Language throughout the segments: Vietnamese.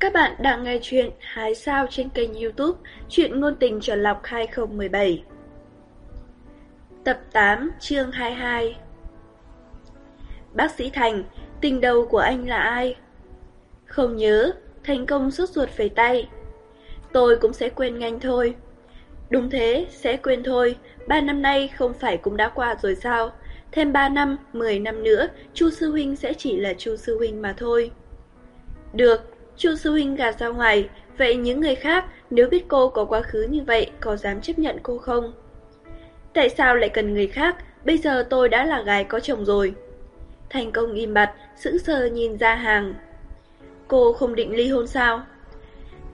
Các bạn đang nghe chuyện Hái Sao trên kênh youtube Chuyện Ngôn Tình trần Lọc 2017 Tập 8 chương 22 Bác sĩ Thành, tình đầu của anh là ai? Không nhớ, thành công sốt ruột về tay. Tôi cũng sẽ quên nhanh thôi. Đúng thế, sẽ quên thôi. Ba năm nay không phải cũng đã qua rồi sao? Thêm ba năm, mười năm nữa Chu Sư Huynh sẽ chỉ là Chu Sư Huynh mà thôi. Được, Chu Sư Huynh gạt ra ngoài, vậy những người khác nếu biết cô có quá khứ như vậy có dám chấp nhận cô không? Tại sao lại cần người khác, bây giờ tôi đã là gái có chồng rồi. Thành công im bặt, sững sờ nhìn ra hàng. Cô không định ly hôn sao?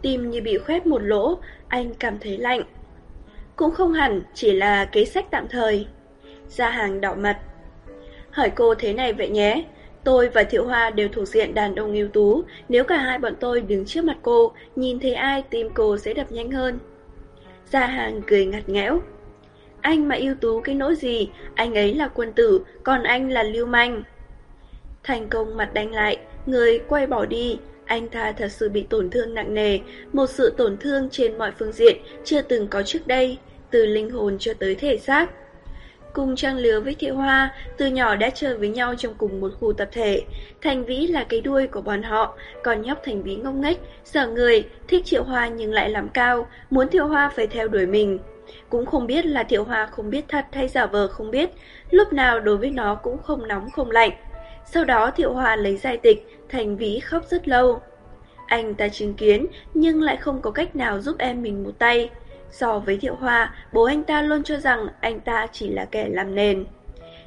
Tim như bị khoét một lỗ, anh cảm thấy lạnh. Cũng không hẳn, chỉ là kế sách tạm thời. Gia hàng đỏ mặt. Hỏi cô thế này vậy nhé, Tôi và Thiệu Hoa đều thuộc diện đàn ông ưu tú, nếu cả hai bọn tôi đứng trước mặt cô, nhìn thấy ai tim cô sẽ đập nhanh hơn. Gia hàng cười ngặt nghẽo. Anh mà ưu tú cái nỗi gì, anh ấy là quân tử, còn anh là lưu manh. Thành công mặt đánh lại, người quay bỏ đi, anh ta thật sự bị tổn thương nặng nề, một sự tổn thương trên mọi phương diện chưa từng có trước đây, từ linh hồn cho tới thể xác cùng trang lứa với Thiệu Hoa, từ nhỏ đã chơi với nhau trong cùng một khu tập thể. Thành Vĩ là cái đuôi của bọn họ, còn nhóc Thành Vĩ ngông nghếch, sợ người, thích Thiệu Hoa nhưng lại làm cao, muốn Thiệu Hoa phải theo đuổi mình. Cũng không biết là Thiệu Hoa không biết thật hay giả vờ không biết, lúc nào đối với nó cũng không nóng không lạnh. Sau đó Thiệu Hoa lấy giải tịch, Thành Vĩ khóc rất lâu. Anh ta chứng kiến nhưng lại không có cách nào giúp em mình một tay. So với Thiệu Hoa, bố anh ta luôn cho rằng anh ta chỉ là kẻ làm nền.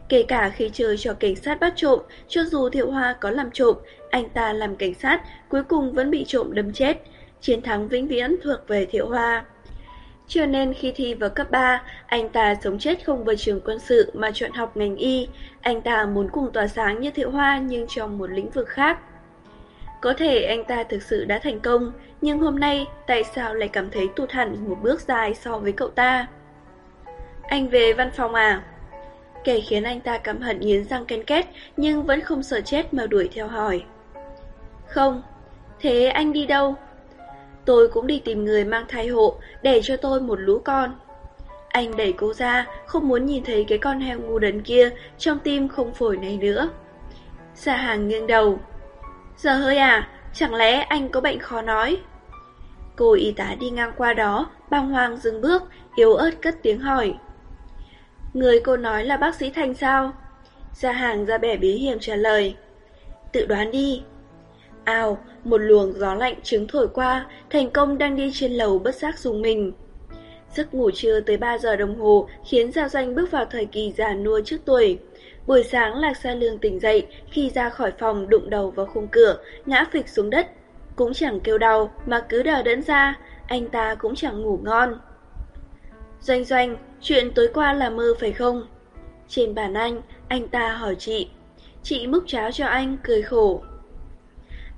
Kể cả khi chơi cho cảnh sát bắt trộm, cho dù Thiệu Hoa có làm trộm, anh ta làm cảnh sát, cuối cùng vẫn bị trộm đâm chết. Chiến thắng vĩnh viễn thuộc về Thiệu Hoa. Cho nên khi thi vào cấp 3, anh ta sống chết không vào trường quân sự mà chọn học ngành y. Anh ta muốn cùng tỏa sáng như Thiệu Hoa nhưng trong một lĩnh vực khác. Có thể anh ta thực sự đã thành công, nhưng hôm nay tại sao lại cảm thấy tụt hẳn một bước dài so với cậu ta? Anh về văn phòng à? Kẻ khiến anh ta căm hận nghiến răng ken két nhưng vẫn không sợ chết mà đuổi theo hỏi. Không, thế anh đi đâu? Tôi cũng đi tìm người mang thai hộ để cho tôi một lũ con. Anh đẩy cô ra, không muốn nhìn thấy cái con heo ngu đần kia trong tim không phổi này nữa. Xa hàng nghiêng đầu. Giờ hơi à, chẳng lẽ anh có bệnh khó nói? Cô y tá đi ngang qua đó, bàng hoàng dừng bước, yếu ớt cất tiếng hỏi. Người cô nói là bác sĩ Thành sao? Gia hàng ra bẻ bí hiểm trả lời. Tự đoán đi. Ào, một luồng gió lạnh trứng thổi qua, thành công đang đi trên lầu bất giác dùng mình. Giấc ngủ trưa tới 3 giờ đồng hồ khiến Gia Doanh bước vào thời kỳ già nua trước tuổi. Buổi sáng Lạc Sa Lương tỉnh dậy, khi ra khỏi phòng đụng đầu vào khung cửa, ngã phịch xuống đất. Cũng chẳng kêu đau mà cứ đờ đẫn ra, anh ta cũng chẳng ngủ ngon. Doanh doanh, chuyện tối qua là mơ phải không? Trên bàn anh, anh ta hỏi chị. Chị múc cháo cho anh, cười khổ.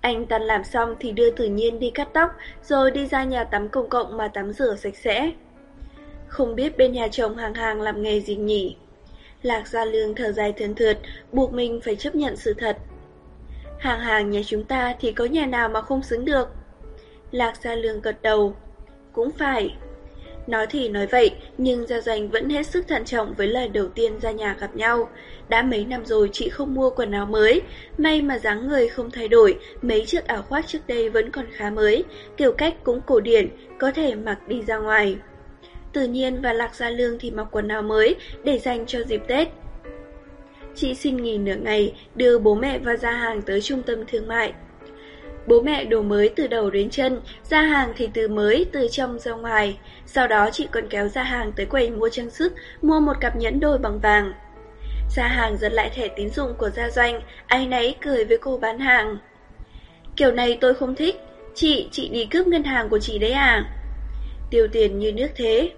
Anh tan làm xong thì đưa tự nhiên đi cắt tóc, rồi đi ra nhà tắm công cộng mà tắm rửa sạch sẽ. Không biết bên nhà chồng hàng hàng làm nghề gì nhỉ? Lạc Gia Lương thở dài thườn thượt, buộc mình phải chấp nhận sự thật. Hàng hàng nhà chúng ta thì có nhà nào mà không xứng được. Lạc Gia Lương gật đầu. Cũng phải. Nói thì nói vậy, nhưng Gia Doanh vẫn hết sức thận trọng với lời đầu tiên ra nhà gặp nhau. Đã mấy năm rồi chị không mua quần áo mới, may mà dáng người không thay đổi, mấy chiếc áo khoác trước đây vẫn còn khá mới, kiểu cách cũng cổ điển, có thể mặc đi ra ngoài. Tự nhiên và Lạc Gia Lương thì mặc quần áo mới để dành cho dịp Tết. Chị xin nghỉ nửa ngày, đưa bố mẹ và Gia Hàng tới trung tâm thương mại. Bố mẹ đồ mới từ đầu đến chân, Gia Hàng thì từ mới từ trong ra ngoài. Sau đó chị còn kéo Gia Hàng tới quầy mua trang sức, mua một cặp nhẫn đôi bằng vàng. Gia Hàng giật lại thẻ tín dụng của Gia Doanh, ai nấy cười với cô bán hàng. Kiểu này tôi không thích, chị, chị đi cướp ngân hàng của chị đấy à? Tiêu tiền như nước thế.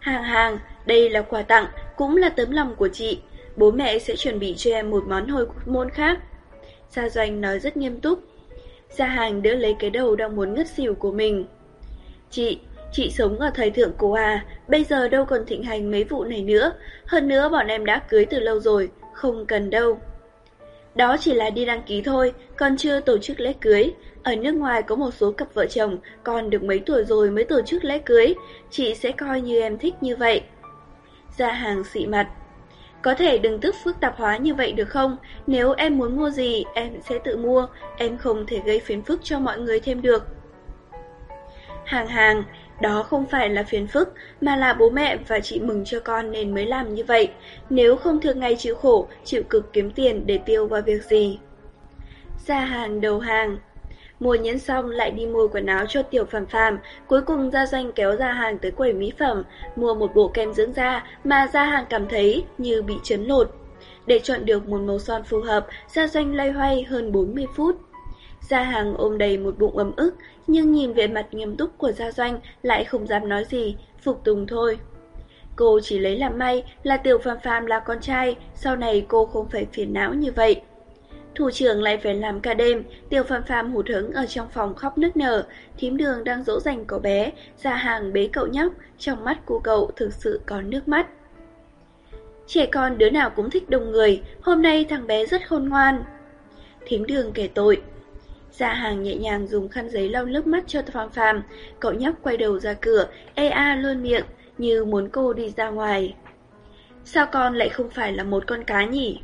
Hàng hàng, đây là quà tặng, cũng là tấm lòng của chị. Bố mẹ sẽ chuẩn bị cho em một món hồi môn khác. Gia Doanh nói rất nghiêm túc. Gia hàng đỡ lấy cái đầu đang muốn ngất xỉu của mình. Chị, chị sống ở thời thượng cổ à, bây giờ đâu còn thịnh hành mấy vụ này nữa. Hơn nữa bọn em đã cưới từ lâu rồi, không cần đâu. Đó chỉ là đi đăng ký thôi, còn chưa tổ chức lễ cưới. Ở nước ngoài có một số cặp vợ chồng, còn được mấy tuổi rồi mới tổ chức lễ cưới. Chị sẽ coi như em thích như vậy. Gia hàng xị mặt. Có thể đừng tức phức tạp hóa như vậy được không? Nếu em muốn mua gì, em sẽ tự mua. Em không thể gây phiền phức cho mọi người thêm được. Hàng hàng, đó không phải là phiền phức, mà là bố mẹ và chị mừng cho con nên mới làm như vậy. Nếu không thường ngày chịu khổ, chịu cực kiếm tiền để tiêu vào việc gì. Ra hàng đầu hàng. Mua nhẫn xong lại đi mua quần áo cho tiểu phàm phàm, cuối cùng gia doanh kéo ra hàng tới quầy mỹ phẩm, mua một bộ kem dưỡng da mà ra hàng cảm thấy như bị chấn lột. Để chọn được một màu son phù hợp, gia doanh loay hoay hơn 40 phút. Gia hàng ôm đầy một bụng ấm ức, nhưng nhìn về mặt nghiêm túc của Gia Doanh lại không dám nói gì, phục tùng thôi. Cô chỉ lấy làm may là Tiểu Phàm Phàm là con trai, sau này cô không phải phiền não như vậy. Thủ trưởng lại phải làm cả đêm, Tiểu Phạm Phạm hụt hứng ở trong phòng khóc nức nở, thím đường đang dỗ dành cậu bé, ra hàng bế cậu nhóc, trong mắt của cậu thực sự có nước mắt. Trẻ con đứa nào cũng thích đông người, hôm nay thằng bé rất khôn ngoan. Thím đường kể tội, Gia hàng nhẹ nhàng dùng khăn giấy lau nước mắt cho Phàm Phàm, cậu nhóc quay đầu ra cửa, ê a luôn miệng, như muốn cô đi ra ngoài. Sao con lại không phải là một con cá nhỉ?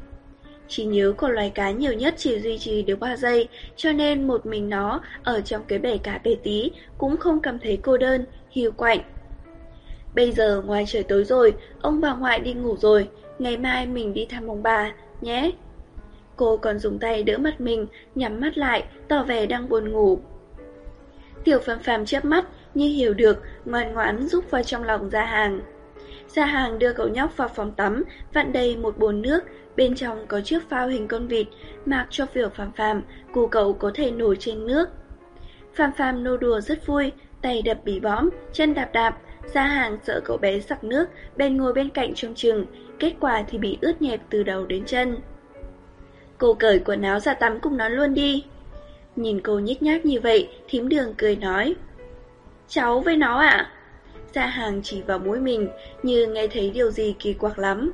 Chỉ nhớ của loài cá nhiều nhất chỉ duy trì được 3 giây, cho nên một mình nó ở trong cái bể cá bể tí cũng không cảm thấy cô đơn, hiu quạnh. Bây giờ ngoài trời tối rồi, ông bà ngoại đi ngủ rồi, ngày mai mình đi thăm ông bà, nhé. Cô còn dùng tay đỡ mặt mình, nhắm mắt lại, tỏ vẻ đang buồn ngủ. Tiểu phàm phàm chớp mắt, như hiểu được, ngoan ngoãn giúp vào trong lòng gia hàng. Gia hàng đưa cậu nhóc vào phòng tắm, vặn đầy một bồn nước, bên trong có chiếc phao hình con vịt, mặc cho việc phàm phàm, cụ cậu có thể nổi trên nước. Phàm phàm nô đùa rất vui, tay đập bỉ bõm, chân đạp đạp, gia hàng sợ cậu bé sặc nước, bên ngồi bên cạnh trông chừng, kết quả thì bị ướt nhẹp từ đầu đến chân. Cô cởi quần áo ra tắm cùng nó luôn đi. Nhìn cô nhích nhác như vậy, thím đường cười nói. Cháu với nó ạ? À? Gia hàng chỉ vào mũi mình, như nghe thấy điều gì kỳ quặc lắm.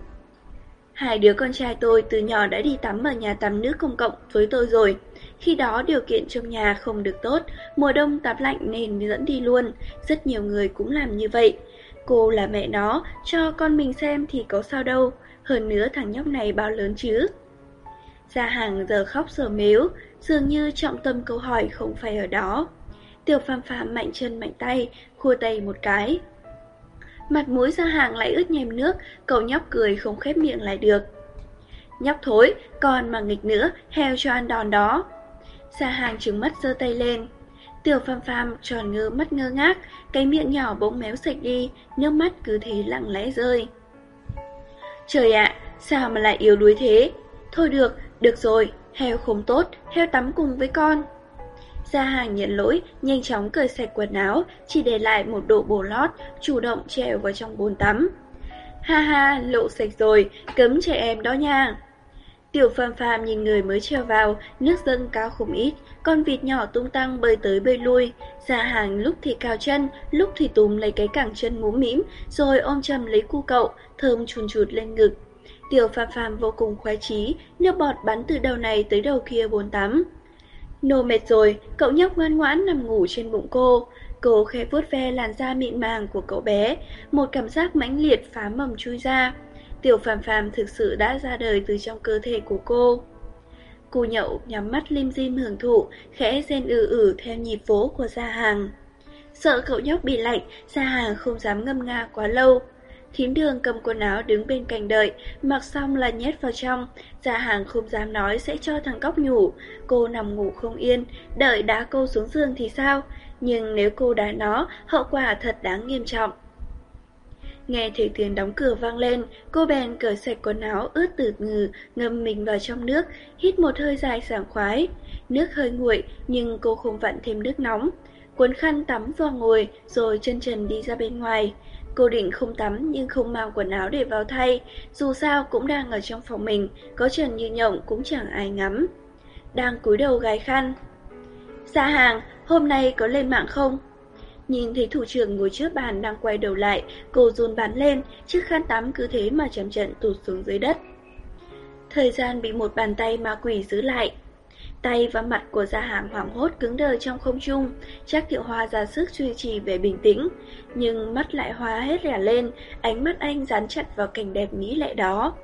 Hai đứa con trai tôi từ nhỏ đã đi tắm ở nhà tắm nước công cộng với tôi rồi. Khi đó điều kiện trong nhà không được tốt, mùa đông tắm lạnh nên dẫn đi luôn, rất nhiều người cũng làm như vậy. Cô là mẹ nó, cho con mình xem thì có sao đâu, hơn nữa thằng nhóc này bao lớn chứ. Gia hàng giờ khóc giờ mếu, dường như trọng tâm câu hỏi không phải ở đó. Tiểu phàm phàm mạnh chân mạnh tay, khua tay một cái. Mặt mũi ra hàng lại ướt nhèm nước, cậu nhóc cười không khép miệng lại được. Nhóc thối, còn mà nghịch nữa, heo cho ăn đòn đó. Gia hàng trứng mắt giơ tay lên. Tiểu phàm phàm tròn ngơ mắt ngơ ngác, cái miệng nhỏ bỗng méo sạch đi, nước mắt cứ thế lặng lẽ rơi. Trời ạ, sao mà lại yếu đuối thế? Thôi được, được rồi, heo không tốt, heo tắm cùng với con. Gia hàng nhận lỗi, nhanh chóng cởi sạch quần áo, chỉ để lại một độ bồ lót, chủ động trèo vào trong bồn tắm. Ha ha, lộ sạch rồi, cấm trẻ em đó nha. Tiểu phàm phàm nhìn người mới treo vào, nước dâng cao không ít, con vịt nhỏ tung tăng bơi tới bơi lui. Gia hàng lúc thì cao chân, lúc thì túm lấy cái cẳng chân múm mĩm, rồi ôm chầm lấy cu cậu, thơm chùn chụt lên ngực. Tiểu phàm phàm vô cùng khoái chí, nước bọt bắn từ đầu này tới đầu kia bồn tắm. Nô mệt rồi, cậu nhóc ngoan ngoãn nằm ngủ trên bụng cô. Cô khẽ vuốt ve làn da mịn màng của cậu bé, một cảm giác mãnh liệt phá mầm chui ra. Tiểu phàm phàm thực sự đã ra đời từ trong cơ thể của cô. Cô nhậu nhắm mắt lim dim hưởng thụ, khẽ rên ử ử theo nhịp phố của gia hàng. Sợ cậu nhóc bị lạnh, gia hàng không dám ngâm nga quá lâu. Thím đường cầm quần áo đứng bên cạnh đợi, mặc xong là nhét vào trong, gia hàng không dám nói sẽ cho thằng cóc nhủ. Cô nằm ngủ không yên, đợi đá cô xuống giường thì sao? Nhưng nếu cô đá nó, hậu quả thật đáng nghiêm trọng. Nghe thấy tiếng đóng cửa vang lên, cô bèn cởi sạch quần áo ướt từ ngừ, ngâm mình vào trong nước, hít một hơi dài sảng khoái. Nước hơi nguội, nhưng cô không vặn thêm nước nóng. Cuốn khăn tắm vào ngồi, rồi chân trần đi ra bên ngoài. Cô định không tắm nhưng không mang quần áo để vào thay, dù sao cũng đang ở trong phòng mình, có trần như nhộng cũng chẳng ai ngắm. Đang cúi đầu gái khăn. xa hàng, hôm nay có lên mạng không? Nhìn thấy thủ trưởng ngồi trước bàn đang quay đầu lại, cô run bắn lên, chiếc khăn tắm cứ thế mà chậm trận tụt xuống dưới đất. Thời gian bị một bàn tay ma quỷ giữ lại. Tay và mặt của gia hàng hoảng hốt cứng đờ trong không trung, chắc thiệu hoa ra sức duy trì về bình tĩnh, nhưng mắt lại hoa hết rẻ lên, ánh mắt anh dán chặt vào cảnh đẹp mỹ lệ đó.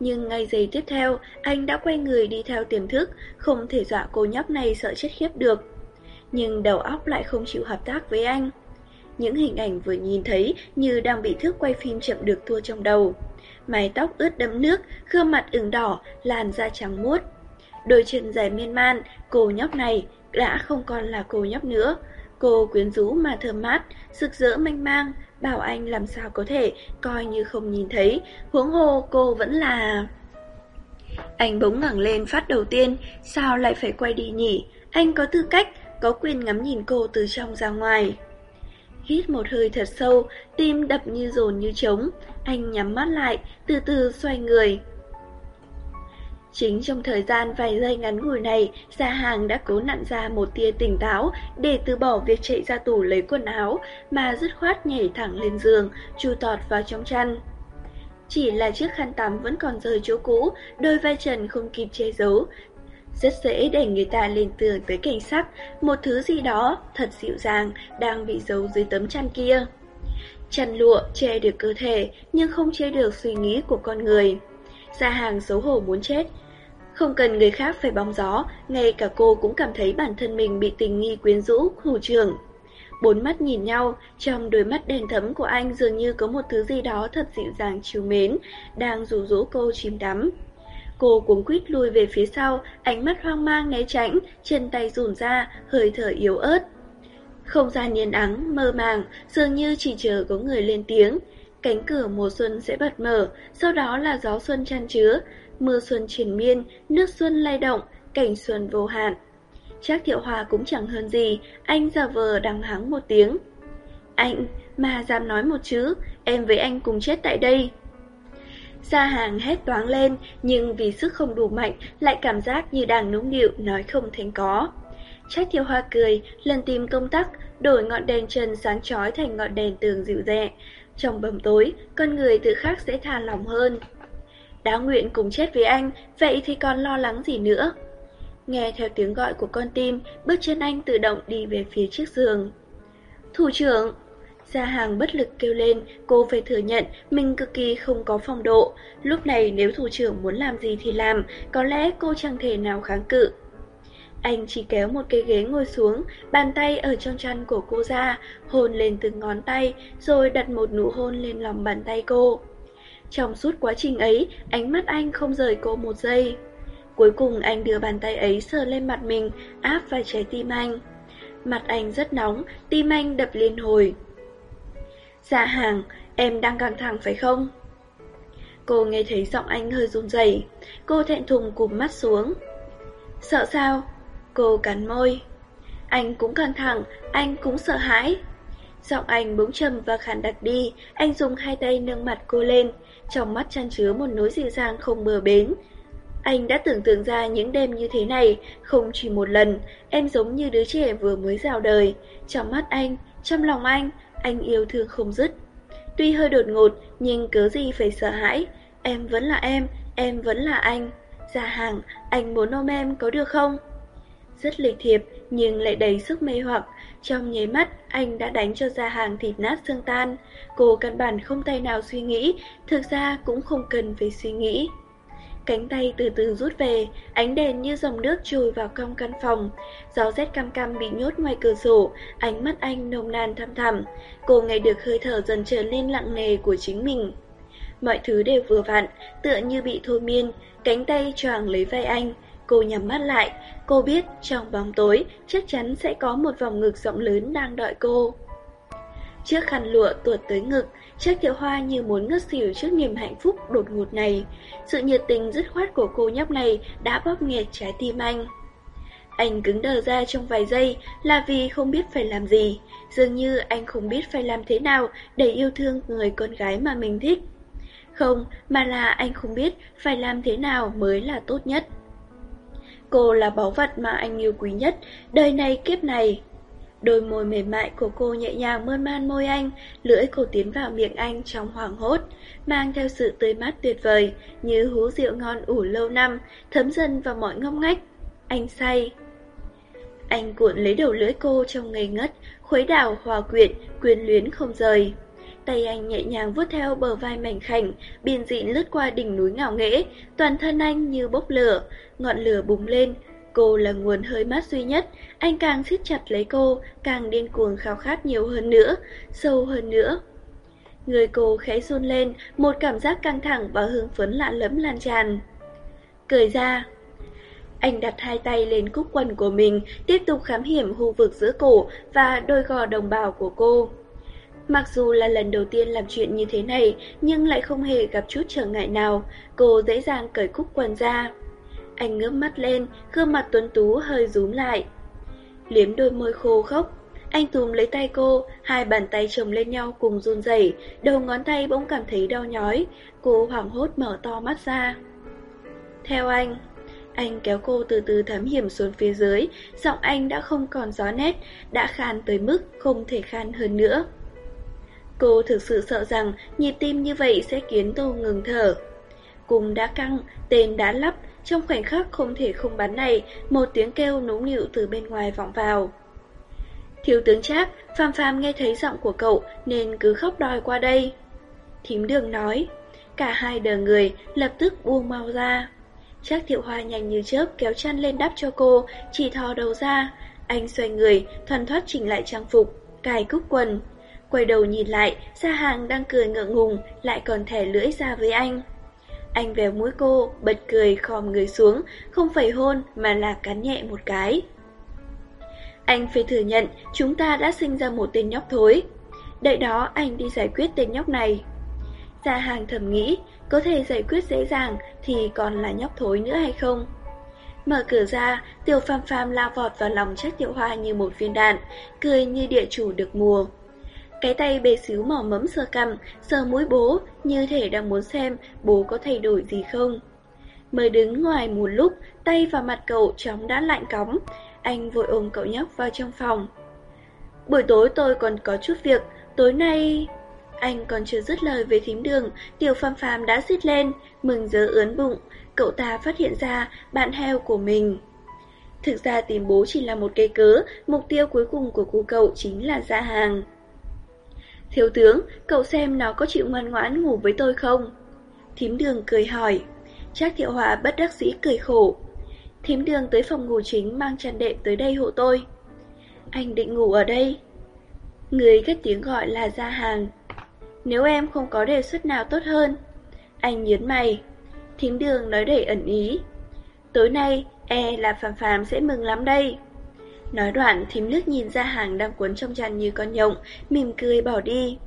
Nhưng ngay giây tiếp theo, anh đã quay người đi theo tiềm thức, không thể dọa cô nhóc này sợ chết khiếp được. Nhưng đầu óc lại không chịu hợp tác với anh. Những hình ảnh vừa nhìn thấy như đang bị thước quay phim chậm được thua trong đầu. Mái tóc ướt đẫm nước, gương mặt ửng đỏ, làn da trắng muốt. Đôi chân dài miên man, cô nhóc này đã không còn là cô nhóc nữa. Cô quyến rũ mà thơm mát, rực rỡ manh mang, bảo anh làm sao có thể coi như không nhìn thấy, huống hồ cô vẫn là... Anh bỗng ngẩng lên phát đầu tiên, sao lại phải quay đi nhỉ? Anh có tư cách, có quyền ngắm nhìn cô từ trong ra ngoài. Hít một hơi thật sâu, tim đập như dồn như trống, anh nhắm mắt lại, từ từ xoay người. Chính trong thời gian vài giây ngắn ngủi này, Gia Hàng đã cố nặn ra một tia tỉnh táo để từ bỏ việc chạy ra tủ lấy quần áo, mà dứt khoát nhảy thẳng lên giường, chu tọt vào trong chăn. Chỉ là chiếc khăn tắm vẫn còn rơi chỗ cũ, đôi vai trần không kịp che giấu. Rất dễ để người ta lên tưởng tới cảnh sắc, một thứ gì đó thật dịu dàng đang bị giấu dưới tấm chăn kia. Chăn lụa che được cơ thể nhưng không che được suy nghĩ của con người. Gia hàng xấu hổ muốn chết, không cần người khác phải bóng gió, ngay cả cô cũng cảm thấy bản thân mình bị tình nghi quyến rũ, hù trường. Bốn mắt nhìn nhau, trong đôi mắt đen thấm của anh dường như có một thứ gì đó thật dịu dàng chiều mến, đang rủ rỗ cô chìm đắm. Cô cuống quýt lùi về phía sau, ánh mắt hoang mang né tránh, chân tay rùn ra, hơi thở yếu ớt. Không gian yên ắng, mơ màng, dường như chỉ chờ có người lên tiếng. Cánh cửa mùa xuân sẽ bật mở, sau đó là gió xuân chan chứa, mưa xuân triền miên, nước xuân lay động, cảnh xuân vô hạn. Trác Thiệu Hòa cũng chẳng hơn gì, anh giả vờ đằng hắng một tiếng. Anh, mà dám nói một chữ, em với anh cùng chết tại đây. Gia hàng hét toáng lên, nhưng vì sức không đủ mạnh, lại cảm giác như đang nũng nịu nói không thành có. Trác Thiệu Hoa cười, lần tìm công tắc, đổi ngọn đèn trần sáng chói thành ngọn đèn tường dịu dẹ. Trong bầm tối, con người tự khắc sẽ thà lòng hơn đã nguyện cùng chết với anh, vậy thì còn lo lắng gì nữa? Nghe theo tiếng gọi của con tim, bước chân anh tự động đi về phía chiếc giường. Thủ trưởng! Gia hàng bất lực kêu lên, cô phải thừa nhận mình cực kỳ không có phong độ. Lúc này nếu thủ trưởng muốn làm gì thì làm, có lẽ cô chẳng thể nào kháng cự. Anh chỉ kéo một cái ghế ngồi xuống, bàn tay ở trong chăn của cô ra, hôn lên từng ngón tay, rồi đặt một nụ hôn lên lòng bàn tay cô. Trong suốt quá trình ấy, ánh mắt anh không rời cô một giây. Cuối cùng anh đưa bàn tay ấy sờ lên mặt mình, áp vào trái tim anh. Mặt anh rất nóng, tim anh đập liên hồi. Dạ hàng, em đang căng thẳng phải không? Cô nghe thấy giọng anh hơi run rẩy, cô thẹn thùng cụp mắt xuống. Sợ sao? Cô cắn môi. Anh cũng căng thẳng, anh cũng sợ hãi. Giọng anh bỗng trầm và khàn đặc đi, anh dùng hai tay nâng mặt cô lên, trong mắt chăn chứa một nỗi dịu dàng không bờ bến. Anh đã tưởng tượng ra những đêm như thế này, không chỉ một lần, em giống như đứa trẻ vừa mới rào đời. Trong mắt anh, trong lòng anh, anh yêu thương không dứt. Tuy hơi đột ngột, nhưng cớ gì phải sợ hãi. Em vẫn là em, em vẫn là anh. Dạ già hàng, anh muốn ôm em có được không? Rất lịch thiệp, nhưng lại đầy sức mê hoặc. Trong nháy mắt, anh đã đánh cho ra hàng thịt nát xương tan. Cô căn bản không tay nào suy nghĩ, thực ra cũng không cần phải suy nghĩ. Cánh tay từ từ rút về, ánh đèn như dòng nước trôi vào trong căn phòng. Gió rét cam cam bị nhốt ngoài cửa sổ, ánh mắt anh nồng nàn thăm thẳm. Cô nghe được hơi thở dần trở lên lặng nề của chính mình. Mọi thứ đều vừa vặn, tựa như bị thôi miên, cánh tay choàng lấy vai anh, Cô nhắm mắt lại, cô biết trong bóng tối chắc chắn sẽ có một vòng ngực rộng lớn đang đợi cô. Chiếc khăn lụa tuột tới ngực, chiếc tiểu hoa như muốn ngất xỉu trước niềm hạnh phúc đột ngột này. Sự nhiệt tình dứt khoát của cô nhóc này đã bóp nghẹt trái tim anh. Anh cứng đờ ra trong vài giây là vì không biết phải làm gì, dường như anh không biết phải làm thế nào để yêu thương người con gái mà mình thích. Không, mà là anh không biết phải làm thế nào mới là tốt nhất. Cô là báu vật mà anh yêu quý nhất, đời này kiếp này. Đôi môi mềm mại của cô nhẹ nhàng mơn man môi anh, lưỡi cô tiến vào miệng anh trong hoảng hốt, mang theo sự tươi mát tuyệt vời, như hú rượu ngon ủ lâu năm, thấm dần vào mọi ngóc ngách. Anh say. Anh cuộn lấy đầu lưỡi cô trong ngây ngất, khuấy đảo hòa quyện, quyền luyến không rời. Tay anh nhẹ nhàng vuốt theo bờ vai mảnh khảnh, biên dịn lướt qua đỉnh núi ngạo nghễ, toàn thân anh như bốc lửa, ngọn lửa bùng lên. Cô là nguồn hơi mát duy nhất, anh càng siết chặt lấy cô, càng điên cuồng khao khát nhiều hơn nữa, sâu hơn nữa. Người cô khẽ run lên, một cảm giác căng thẳng và hương phấn lạ lẫm lan tràn. Cười ra, anh đặt hai tay lên cúc quần của mình, tiếp tục khám hiểm khu vực giữa cổ và đôi gò đồng bào của cô. Mặc dù là lần đầu tiên làm chuyện như thế này, nhưng lại không hề gặp chút trở ngại nào, cô dễ dàng cởi cúc quần ra. Anh ngước mắt lên, gương mặt tuấn tú hơi rúm lại. Liếm đôi môi khô khốc, anh túm lấy tay cô, hai bàn tay chồng lên nhau cùng run rẩy, đầu ngón tay bỗng cảm thấy đau nhói, cô hoảng hốt mở to mắt ra. Theo anh, anh kéo cô từ từ thấm hiểm xuống phía dưới, giọng anh đã không còn gió nét, đã khan tới mức không thể khan hơn nữa. Cô thực sự sợ rằng nhịp tim như vậy sẽ khiến tô ngừng thở. cùng đã căng, tên đã lắp, trong khoảnh khắc không thể không bắn này, một tiếng kêu núng nịu từ bên ngoài vọng vào. Thiếu tướng Trác, Phạm Phạm nghe thấy giọng của cậu nên cứ khóc đòi qua đây. Thím đường nói, cả hai đờ người lập tức buông mau ra. Trác Thiệu Hoa nhanh như chớp kéo chăn lên đắp cho cô, chỉ thò đầu ra. Anh xoay người, thoăn thoát chỉnh lại trang phục, cài cúc quần. Quay đầu nhìn lại, Sa Hàng đang cười ngượng ngùng, lại còn thẻ lưỡi ra với anh. Anh véo mũi cô, bật cười khom người xuống, không phải hôn mà là cắn nhẹ một cái. Anh phải thừa nhận chúng ta đã sinh ra một tên nhóc thối. Đợi đó anh đi giải quyết tên nhóc này. Gia hàng thầm nghĩ, có thể giải quyết dễ dàng thì còn là nhóc thối nữa hay không? Mở cửa ra, tiểu phàm phàm lao vọt vào lòng chắc tiểu hoa như một viên đạn, cười như địa chủ được mùa. Cái tay bề xíu mỏ mẫm sờ cằm, sờ mũi bố, như thể đang muốn xem bố có thay đổi gì không. Mới đứng ngoài một lúc, tay và mặt cậu chóng đã lạnh cóng, anh vội ôm cậu nhóc vào trong phòng. Buổi tối tôi còn có chút việc, tối nay... Anh còn chưa dứt lời về thím đường, tiểu phàm phàm đã xít lên, mừng dỡ ướn bụng, cậu ta phát hiện ra bạn heo của mình. Thực ra tìm bố chỉ là một cây cớ, mục tiêu cuối cùng của cô cậu chính là ra hàng. Thiếu tướng, cậu xem nó có chịu ngoan ngoãn ngủ với tôi không? Thím đường cười hỏi. Trác thiệu hòa bất đắc dĩ cười khổ. Thím đường tới phòng ngủ chính mang chăn đệm tới đây hộ tôi. Anh định ngủ ở đây. Người cất tiếng gọi là ra hàng. Nếu em không có đề xuất nào tốt hơn. Anh nhớn mày. Thím đường nói đầy ẩn ý. Tối nay, e là phàm phàm sẽ mừng lắm đây. Nói đoạn thím nước nhìn ra hàng đang cuốn trong chăn như con nhộng, mỉm cười bỏ đi.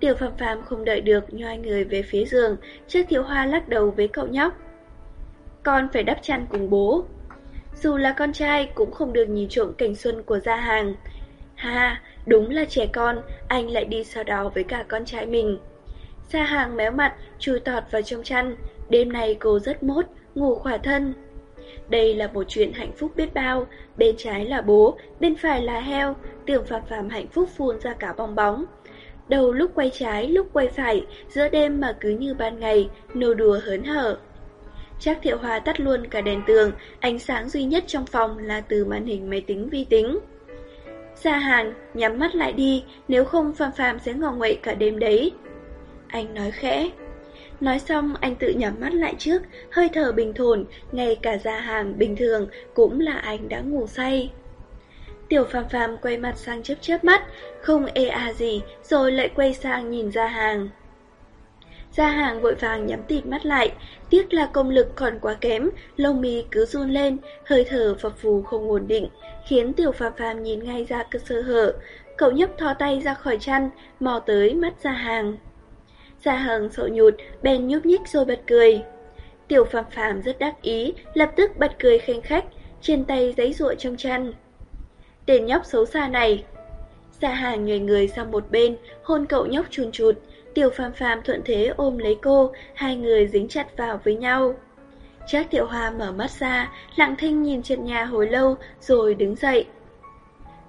Tiểu phàm phàm không đợi được nhoai người về phía giường, trước thiếu hoa lắc đầu với cậu nhóc. Con phải đắp chăn cùng bố. Dù là con trai cũng không được nhìn trộm cảnh xuân của gia hàng. Ha, đúng là trẻ con, anh lại đi sau đó với cả con trai mình. Gia hàng méo mặt, chui tọt vào trong chăn. Đêm nay cô rất mốt, ngủ khỏa thân. Đây là một chuyện hạnh phúc biết bao, bên trái là bố, bên phải là heo, tưởng phàm phàm hạnh phúc phun ra cả bong bóng. Đầu lúc quay trái, lúc quay phải, giữa đêm mà cứ như ban ngày, nô đùa hớn hở. Trác Thiệu Hòa tắt luôn cả đèn tường, ánh sáng duy nhất trong phòng là từ màn hình máy tính vi tính. Gia Hàn, nhắm mắt lại đi, nếu không Phạm Phạm sẽ ngò nguậy cả đêm đấy. Anh nói khẽ. Nói xong anh tự nhắm mắt lại trước, hơi thở bình thổn, ngay cả Gia Hàng bình thường cũng là anh đã ngủ say. Tiểu phàm phàm quay mặt sang chớp chớp mắt, không ê à gì, rồi lại quay sang nhìn Gia Hàng. Gia hàng vội vàng nhắm tịt mắt lại, tiếc là công lực còn quá kém, lông mi cứ run lên, hơi thở phập phù không ổn định, khiến tiểu phàm phàm nhìn ngay ra cơ sơ hở. Cậu nhấp thò tay ra khỏi chăn, mò tới mắt gia hàng. Dạ Gia hàng sợ nhụt, bèn nhúc nhích rồi bật cười. Tiểu phàm phàm rất đắc ý, lập tức bật cười khen khách, trên tay giấy ruộng trong chăn. Tên nhóc xấu xa này. Dạ Gia hàng nhảy người sang một bên, hôn cậu nhóc chùn chụt, Tiểu phàm phàm thuận thế ôm lấy cô, hai người dính chặt vào với nhau. Trác Tiểu Hoa mở mắt ra, lặng thinh nhìn trần nhà hồi lâu rồi đứng dậy.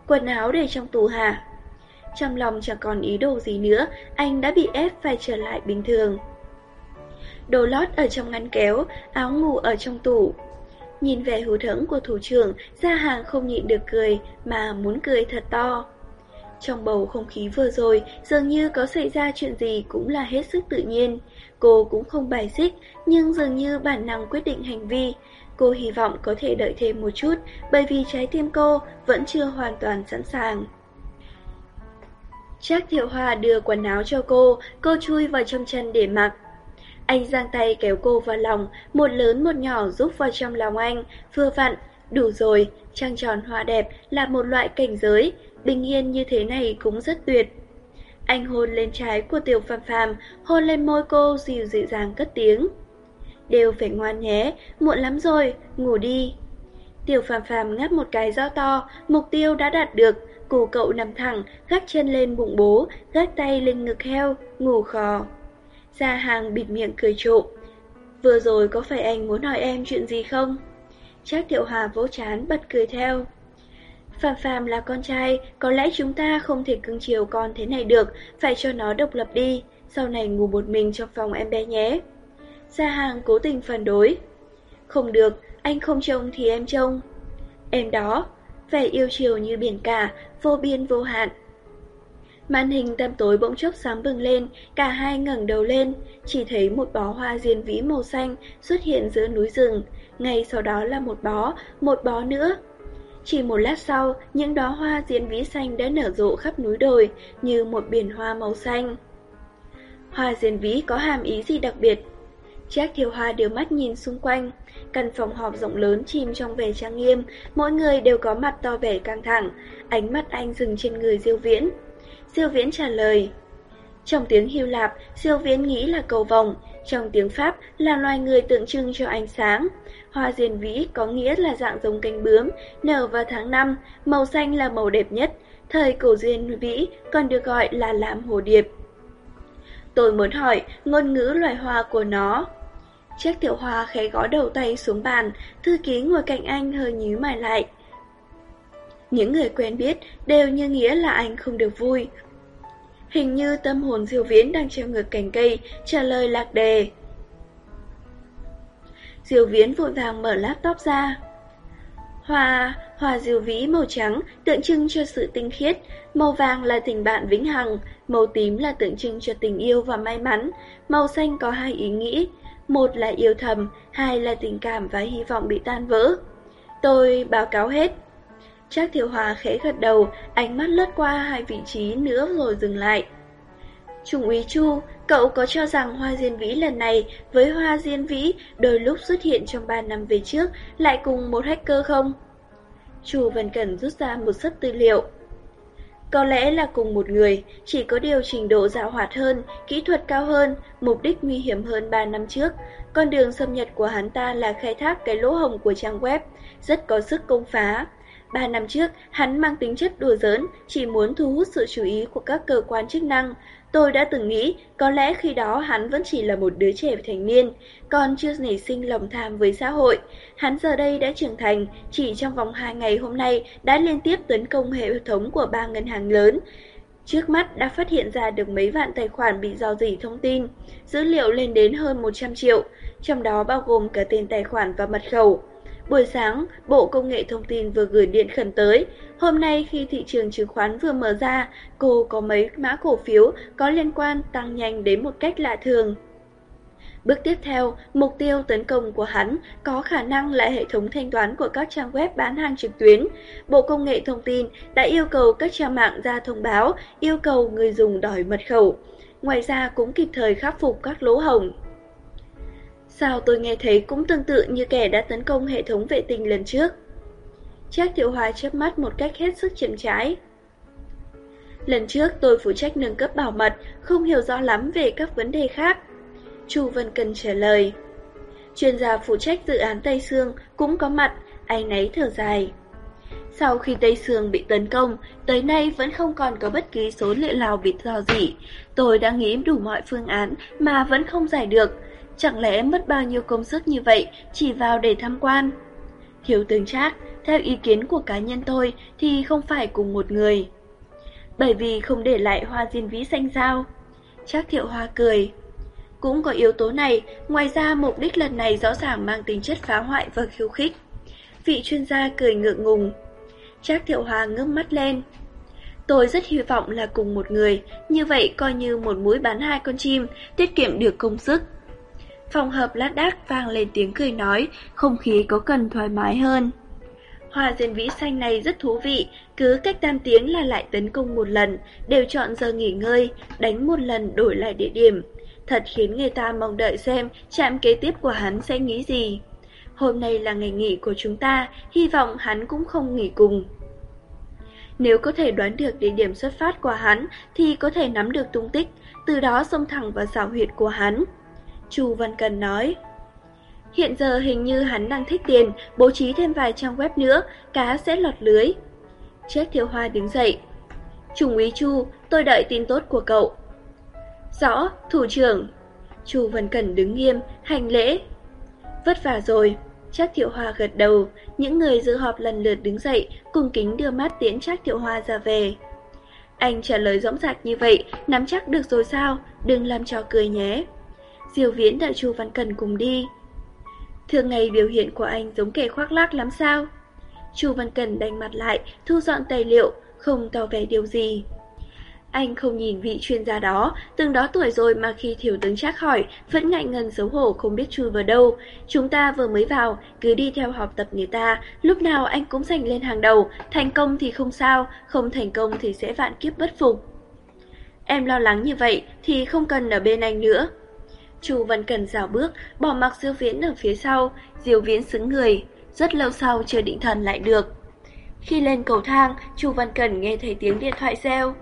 quần áo để trong tủ hả? Trong lòng chẳng còn ý đồ gì nữa, anh đã bị ép phải trở lại bình thường. Đồ lót ở trong ngăn kéo, áo ngủ ở trong tủ. Nhìn vẻ hú thẫn của thủ trưởng, gia hàng không nhịn được cười, mà muốn cười thật to. Trong bầu không khí vừa rồi, dường như có xảy ra chuyện gì cũng là hết sức tự nhiên. Cô cũng không bài xích, nhưng dường như bản năng quyết định hành vi. Cô hy vọng có thể đợi thêm một chút, bởi vì trái tim cô vẫn chưa hoàn toàn sẵn sàng. Trác Thiệu Hòa đưa quần áo cho cô, cô chui vào trong chân để mặc. Anh giang tay kéo cô vào lòng, một lớn một nhỏ giúp vào trong lòng anh, vừa vặn, đủ rồi, trăng tròn hoa đẹp là một loại cảnh giới, bình yên như thế này cũng rất tuyệt. Anh hôn lên trái của tiểu Phạm Phạm, hôn lên môi cô dịu dịu dàng cất tiếng. Đều phải ngoan nhé, muộn lắm rồi, ngủ đi. Tiểu Phạm Phạm ngáp một cái do to, mục tiêu đã đạt được, Cô cậu nằm thẳng, gác chân lên bụng bố, gác tay lên ngực heo, ngủ khò. Gia hàng bịt miệng cười trộm. Vừa rồi có phải anh muốn hỏi em chuyện gì không? Trác Thiệu Hòa vỗ chán bật cười theo. Phạm Phạm là con trai, có lẽ chúng ta không thể cưng chiều con thế này được, phải cho nó độc lập đi, sau này ngủ một mình trong phòng em bé nhé. Gia hàng cố tình phản đối. Không được, anh không trông thì em trông. Em đó, vẻ yêu chiều như biển cả, vô biên vô hạn. Màn hình tăm tối bỗng chốc sáng bừng lên, cả hai ngẩng đầu lên, chỉ thấy một bó hoa diên vĩ màu xanh xuất hiện giữa núi rừng, ngay sau đó là một bó, một bó nữa. Chỉ một lát sau, những đóa hoa diên vĩ xanh đã nở rộ khắp núi đồi, như một biển hoa màu xanh. Hoa diên vĩ có hàm ý gì đặc biệt? Jack Thiều Hoa đều mắt nhìn xung quanh, Căn phòng họp rộng lớn chìm trong vẻ trang nghiêm, mỗi người đều có mặt to vẻ căng thẳng, ánh mắt anh dừng trên người Diêu Viễn. Diêu Viễn trả lời. Trong tiếng Hy Lạp, Diêu Viễn nghĩ là cầu vồng, trong tiếng Pháp là loài người tượng trưng cho ánh sáng. Hoa diên vĩ có nghĩa là dạng giống cánh bướm, nở vào tháng 5, màu xanh là màu đẹp nhất. Thời cổ diên vĩ còn được gọi là lam hồ điệp. Tôi muốn hỏi ngôn ngữ loài hoa của nó. Trác Tiểu Hoa khẽ gõ đầu tay xuống bàn, thư ký ngồi cạnh anh hơi nhíu mày lại. Những người quen biết đều như nghĩa là anh không được vui. Hình như tâm hồn diêu viễn đang treo ngược cành cây, trả lời lạc đề. Diêu viễn vội vàng mở laptop ra. Hoa, hoa diêu vĩ màu trắng tượng trưng cho sự tinh khiết, màu vàng là tình bạn vĩnh hằng, màu tím là tượng trưng cho tình yêu và may mắn, màu xanh có hai ý nghĩa, một là yêu thầm, hai là tình cảm và hy vọng bị tan vỡ. Tôi báo cáo hết. Trác Thiều Hòa khẽ gật đầu, ánh mắt lướt qua hai vị trí nữa rồi dừng lại. Trung úy Chu, cậu có cho rằng Hoa Diên Vĩ lần này với Hoa Diên Vĩ đôi lúc xuất hiện trong 3 năm về trước lại cùng một hacker không? Chu Văn Cẩn rút ra một sấp tư liệu. Có lẽ là cùng một người, chỉ có điều trình độ dạo hoạt hơn, kỹ thuật cao hơn, mục đích nguy hiểm hơn 3 năm trước. Con đường xâm nhập của hắn ta là khai thác cái lỗ hồng của trang web, rất có sức công phá. Ba năm trước, hắn mang tính chất đùa giỡn, chỉ muốn thu hút sự chú ý của các cơ quan chức năng. Tôi đã từng nghĩ, có lẽ khi đó hắn vẫn chỉ là một đứa trẻ thành niên, còn chưa nảy sinh lòng tham với xã hội. Hắn giờ đây đã trưởng thành, chỉ trong vòng 2 ngày hôm nay đã liên tiếp tấn công hệ thống của ba ngân hàng lớn. Trước mắt đã phát hiện ra được mấy vạn tài khoản bị dò dỉ thông tin, dữ liệu lên đến hơn 100 triệu, trong đó bao gồm cả tên tài khoản và mật khẩu. Buổi sáng, Bộ Công nghệ Thông tin vừa gửi điện khẩn tới. Hôm nay khi thị trường chứng khoán vừa mở ra, cô có mấy mã cổ phiếu có liên quan tăng nhanh đến một cách lạ thường. Bước tiếp theo, mục tiêu tấn công của hắn có khả năng là hệ thống thanh toán của các trang web bán hàng trực tuyến. Bộ Công nghệ Thông tin đã yêu cầu các trang mạng ra thông báo, yêu cầu người dùng đòi mật khẩu. Ngoài ra cũng kịp thời khắc phục các lỗ hổng. Sao tôi nghe thấy cũng tương tự như kẻ đã tấn công hệ thống vệ tinh lần trước? Trác Tiểu Hòa chớp mắt một cách hết sức chậm trái. Lần trước tôi phụ trách nâng cấp bảo mật, không hiểu rõ lắm về các vấn đề khác. Chu Vân Cần trả lời. Chuyên gia phụ trách dự án Tây Sương cũng có mặt, anh ấy thở dài. Sau khi Tây Sương bị tấn công, tới nay vẫn không còn có bất kỳ số liệu nào bị dò dỉ. Tôi đã nghĩ đủ mọi phương án mà vẫn không giải được, Chẳng lẽ mất bao nhiêu công sức như vậy chỉ vào để tham quan? Hiếu tướng Trác, theo ý kiến của cá nhân tôi thì không phải cùng một người. Bởi vì không để lại hoa diên vĩ xanh sao? Trác thiệu hoa cười. Cũng có yếu tố này, ngoài ra mục đích lần này rõ ràng mang tính chất phá hoại và khiêu khích. Vị chuyên gia cười ngượng ngùng. Trác thiệu hoa ngước mắt lên. Tôi rất hy vọng là cùng một người, như vậy coi như một mũi bắn hai con chim, tiết kiệm được công sức. Phòng hợp lát đác vang lên tiếng cười nói, không khí có cần thoải mái hơn. Hoa diên vĩ xanh này rất thú vị, cứ cách tam tiếng là lại tấn công một lần, đều chọn giờ nghỉ ngơi, đánh một lần đổi lại địa điểm. Thật khiến người ta mong đợi xem chạm kế tiếp của hắn sẽ nghĩ gì. Hôm nay là ngày nghỉ của chúng ta, hy vọng hắn cũng không nghỉ cùng. Nếu có thể đoán được địa điểm xuất phát của hắn thì có thể nắm được tung tích, từ đó xông thẳng vào xảo huyệt của hắn. Chu Văn Cần nói. Hiện giờ hình như hắn đang thích tiền, bố trí thêm vài trang web nữa, cá sẽ lọt lưới. Chết thiếu hoa đứng dậy. Trung úy Chu, tôi đợi tin tốt của cậu. Rõ, thủ trưởng. Chu Văn Cẩn đứng nghiêm, hành lễ. Vất vả rồi. Trác Thiệu Hoa gật đầu, những người dự họp lần lượt đứng dậy, cùng kính đưa mắt tiễn Trác Thiệu Hoa ra về. Anh trả lời dõng dạc như vậy, nắm chắc được rồi sao, đừng làm trò cười nhé. Diều Viễn đợi Chu Văn Cần cùng đi. Thường ngày biểu hiện của anh giống kẻ khoác lác lắm sao? Chu Văn Cần đành mặt lại, thu dọn tài liệu, không tỏ vẻ điều gì. Anh không nhìn vị chuyên gia đó, từng đó tuổi rồi mà khi thiếu tướng trác hỏi, vẫn ngại ngần xấu hổ không biết chui vào đâu. Chúng ta vừa mới vào, cứ đi theo học tập người ta, lúc nào anh cũng giành lên hàng đầu, thành công thì không sao, không thành công thì sẽ vạn kiếp bất phục. Em lo lắng như vậy thì không cần ở bên anh nữa. Chu Văn Cần rào bước, bỏ mặc Diêu Viễn ở phía sau, Diêu Viễn xứng người, rất lâu sau chưa định thần lại được. Khi lên cầu thang, Chu Văn Cần nghe thấy tiếng điện thoại reo.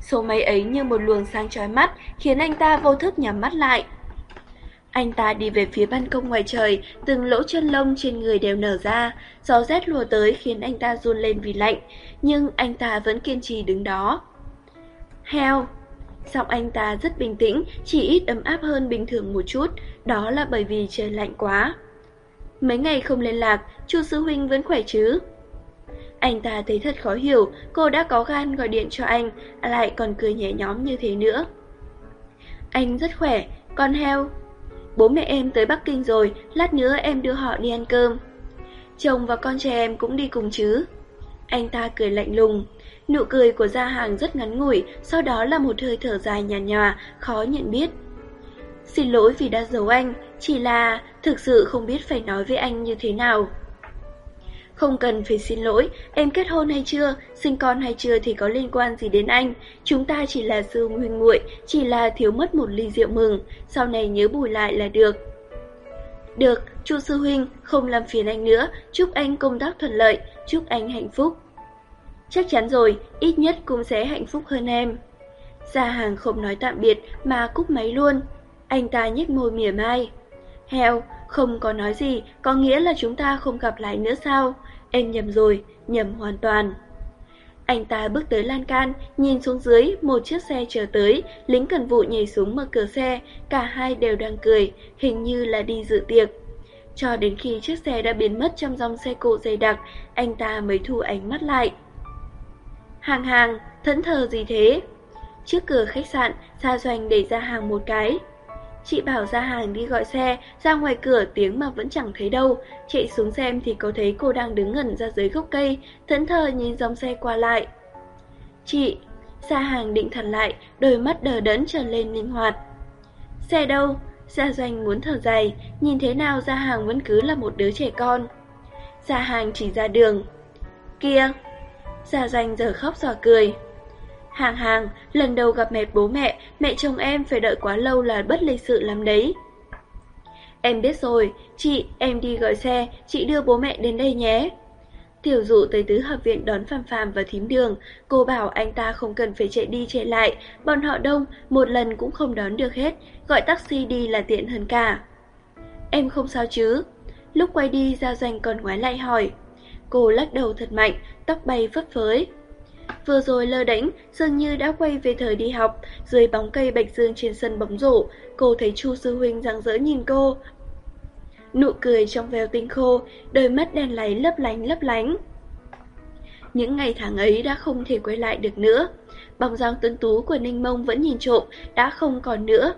Số máy ấy như một luồng sáng chói mắt, khiến anh ta vô thức nhắm mắt lại. Anh ta đi về phía ban công ngoài trời, từng lỗ chân lông trên người đều nở ra, gió rét lùa tới khiến anh ta run lên vì lạnh, nhưng anh ta vẫn kiên trì đứng đó. Heo, Giọng anh ta rất bình tĩnh, chỉ ít ấm áp hơn bình thường một chút, đó là bởi vì trời lạnh quá. Mấy ngày không liên lạc, chu sư huynh vẫn khỏe chứ? Anh ta thấy thật khó hiểu, cô đã có gan gọi điện cho anh, lại còn cười nhẹ nhóm như thế nữa. Anh rất khỏe, con heo. Bố mẹ em tới Bắc Kinh rồi, lát nữa em đưa họ đi ăn cơm. Chồng và con trai em cũng đi cùng chứ. Anh ta cười lạnh lùng. Nụ cười của gia hàng rất ngắn ngủi, sau đó là một hơi thở dài nhàn nhòa, nhòa, khó nhận biết. Xin lỗi vì đã giấu anh, chỉ là thực sự không biết phải nói với anh như thế nào. Không cần phải xin lỗi, em kết hôn hay chưa, sinh con hay chưa thì có liên quan gì đến anh. Chúng ta chỉ là sư huynh muội, chỉ là thiếu mất một ly rượu mừng, sau này nhớ bù lại là được. Được, chu sư huynh, không làm phiền anh nữa, chúc anh công tác thuận lợi, chúc anh hạnh phúc. Chắc chắn rồi, ít nhất cũng sẽ hạnh phúc hơn em. Gia hàng không nói tạm biệt mà cúp máy luôn. Anh ta nhếch môi mỉa mai. Heo, không có nói gì, có nghĩa là chúng ta không gặp lại nữa sao? Em nhầm rồi, nhầm hoàn toàn. Anh ta bước tới lan can, nhìn xuống dưới, một chiếc xe chờ tới, lính cần vụ nhảy xuống mở cửa xe, cả hai đều đang cười, hình như là đi dự tiệc. Cho đến khi chiếc xe đã biến mất trong dòng xe cộ dày đặc, anh ta mới thu ánh mắt lại. Hàng hàng, thẫn thờ gì thế? Trước cửa khách sạn, Gia Doanh đẩy ra hàng một cái. Chị bảo ra hàng đi gọi xe, ra ngoài cửa tiếng mà vẫn chẳng thấy đâu. Chạy xuống xem thì có thấy cô đang đứng ngẩn ra dưới gốc cây, thẫn thờ nhìn dòng xe qua lại. Chị, Gia hàng định thần lại, đôi mắt đờ đẫn trở lên linh hoạt. Xe đâu? Gia Doanh muốn thở dài, nhìn thế nào Gia hàng vẫn cứ là một đứa trẻ con. Gia hàng chỉ ra đường. Kia! Gia danh giờ khóc giờ cười. Hàng hàng, lần đầu gặp mẹ bố mẹ, mẹ chồng em phải đợi quá lâu là bất lịch sự lắm đấy. Em biết rồi, chị, em đi gọi xe, chị đưa bố mẹ đến đây nhé. Tiểu dụ tới tứ hợp viện đón Phạm Phạm và thím đường, cô bảo anh ta không cần phải chạy đi chạy lại, bọn họ đông, một lần cũng không đón được hết, gọi taxi đi là tiện hơn cả. Em không sao chứ? Lúc quay đi Gia Doanh còn ngoái lại hỏi. Cô lắc đầu thật mạnh, tóc bay phất phới. Vừa rồi lơ đánh, dường như đã quay về thời đi học, dưới bóng cây bạch dương trên sân bóng rổ, cô thấy Chu sư huynh răng rỡ nhìn cô. nụ cười trong veo tinh khô, đôi mắt đen láy lấp lánh lấp lánh. Những ngày tháng ấy đã không thể quay lại được nữa. Bóng dáng tuấn tú của Ninh Mông vẫn nhìn trộm, đã không còn nữa.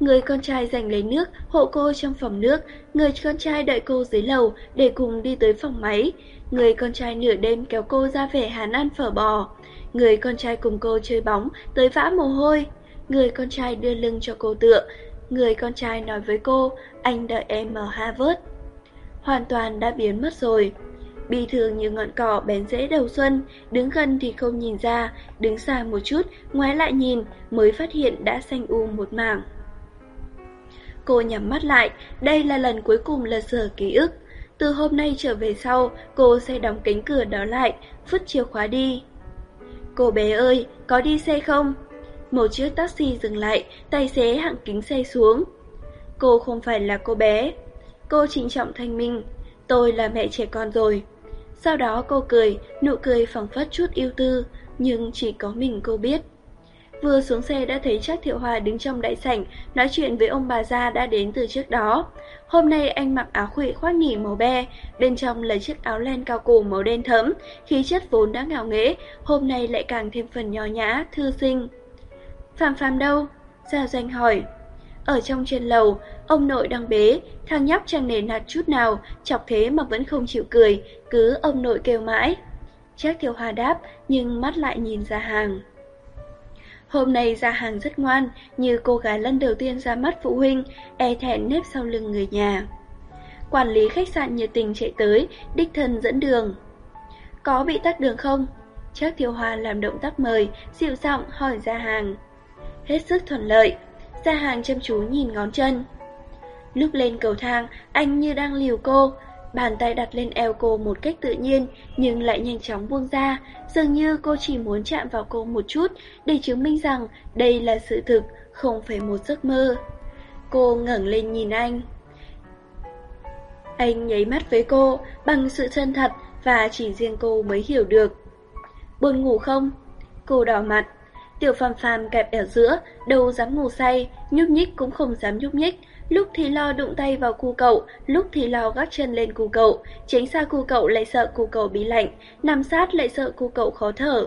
Người con trai giành lấy nước, hộ cô trong phòng nước, người con trai đợi cô dưới lầu để cùng đi tới phòng máy. Người con trai nửa đêm kéo cô ra về Hán ăn phở bò. Người con trai cùng cô chơi bóng, tới vã mồ hôi. Người con trai đưa lưng cho cô tựa. Người con trai nói với cô, anh đợi em ở Harvard. Hoàn toàn đã biến mất rồi. Bi thường như ngọn cỏ bén rễ đầu xuân, đứng gần thì không nhìn ra, đứng xa một chút, ngoái lại nhìn, mới phát hiện đã xanh u một mảng. Cô nhắm mắt lại, đây là lần cuối cùng lật sở ký ức. Từ hôm nay trở về sau, cô sẽ đóng cánh cửa đó lại, vứt chìa khóa đi. Cô bé ơi, có đi xe không? Một chiếc taxi dừng lại, tài xế hạng kính xe xuống. Cô không phải là cô bé. Cô trịnh trọng thanh minh. Tôi là mẹ trẻ con rồi. Sau đó cô cười, nụ cười phẳng phất chút yêu tư, nhưng chỉ có mình cô biết. Vừa xuống xe đã thấy Trác Thiệu Hòa đứng trong đại sảnh, nói chuyện với ông bà già đã đến từ trước đó. Hôm nay anh mặc áo khuỷu khoác nỉ màu be, bên trong là chiếc áo len cao cổ màu đen thẫm, khí chất vốn đã ngạo nghễ, hôm nay lại càng thêm phần nhỏ nhã, thư sinh. Phạm Phạm đâu? Gia Doanh hỏi. Ở trong trên lầu, ông nội đang bế, thằng nhóc chẳng nề nạt chút nào, chọc thế mà vẫn không chịu cười, cứ ông nội kêu mãi. Trác Thiệu Hòa đáp, nhưng mắt lại nhìn ra hàng. Hôm nay ra hàng rất ngoan, như cô gái lần đầu tiên ra mắt phụ huynh, e thẹn nếp sau lưng người nhà. Quản lý khách sạn nhiệt tình chạy tới, đích thân dẫn đường. Có bị tắc đường không? Trác Thiều Hoa làm động tác mời, dịu giọng hỏi ra hàng. Hết sức thuận lợi, ra hàng chăm chú nhìn ngón chân. Lúc lên cầu thang, anh như đang liều cô, Bàn tay đặt lên eo cô một cách tự nhiên nhưng lại nhanh chóng buông ra, dường như cô chỉ muốn chạm vào cô một chút để chứng minh rằng đây là sự thực, không phải một giấc mơ. Cô ngẩng lên nhìn anh. Anh nháy mắt với cô bằng sự chân thật và chỉ riêng cô mới hiểu được. Buồn ngủ không? Cô đỏ mặt. Tiểu phàm phàm kẹp ở giữa, đâu dám ngủ say, nhúc nhích cũng không dám nhúc nhích, Lúc thì lo đụng tay vào cu cậu, lúc thì lo gác chân lên cu cậu, tránh xa cu cậu lại sợ cu cậu bị lạnh, nằm sát lại sợ cu cậu khó thở.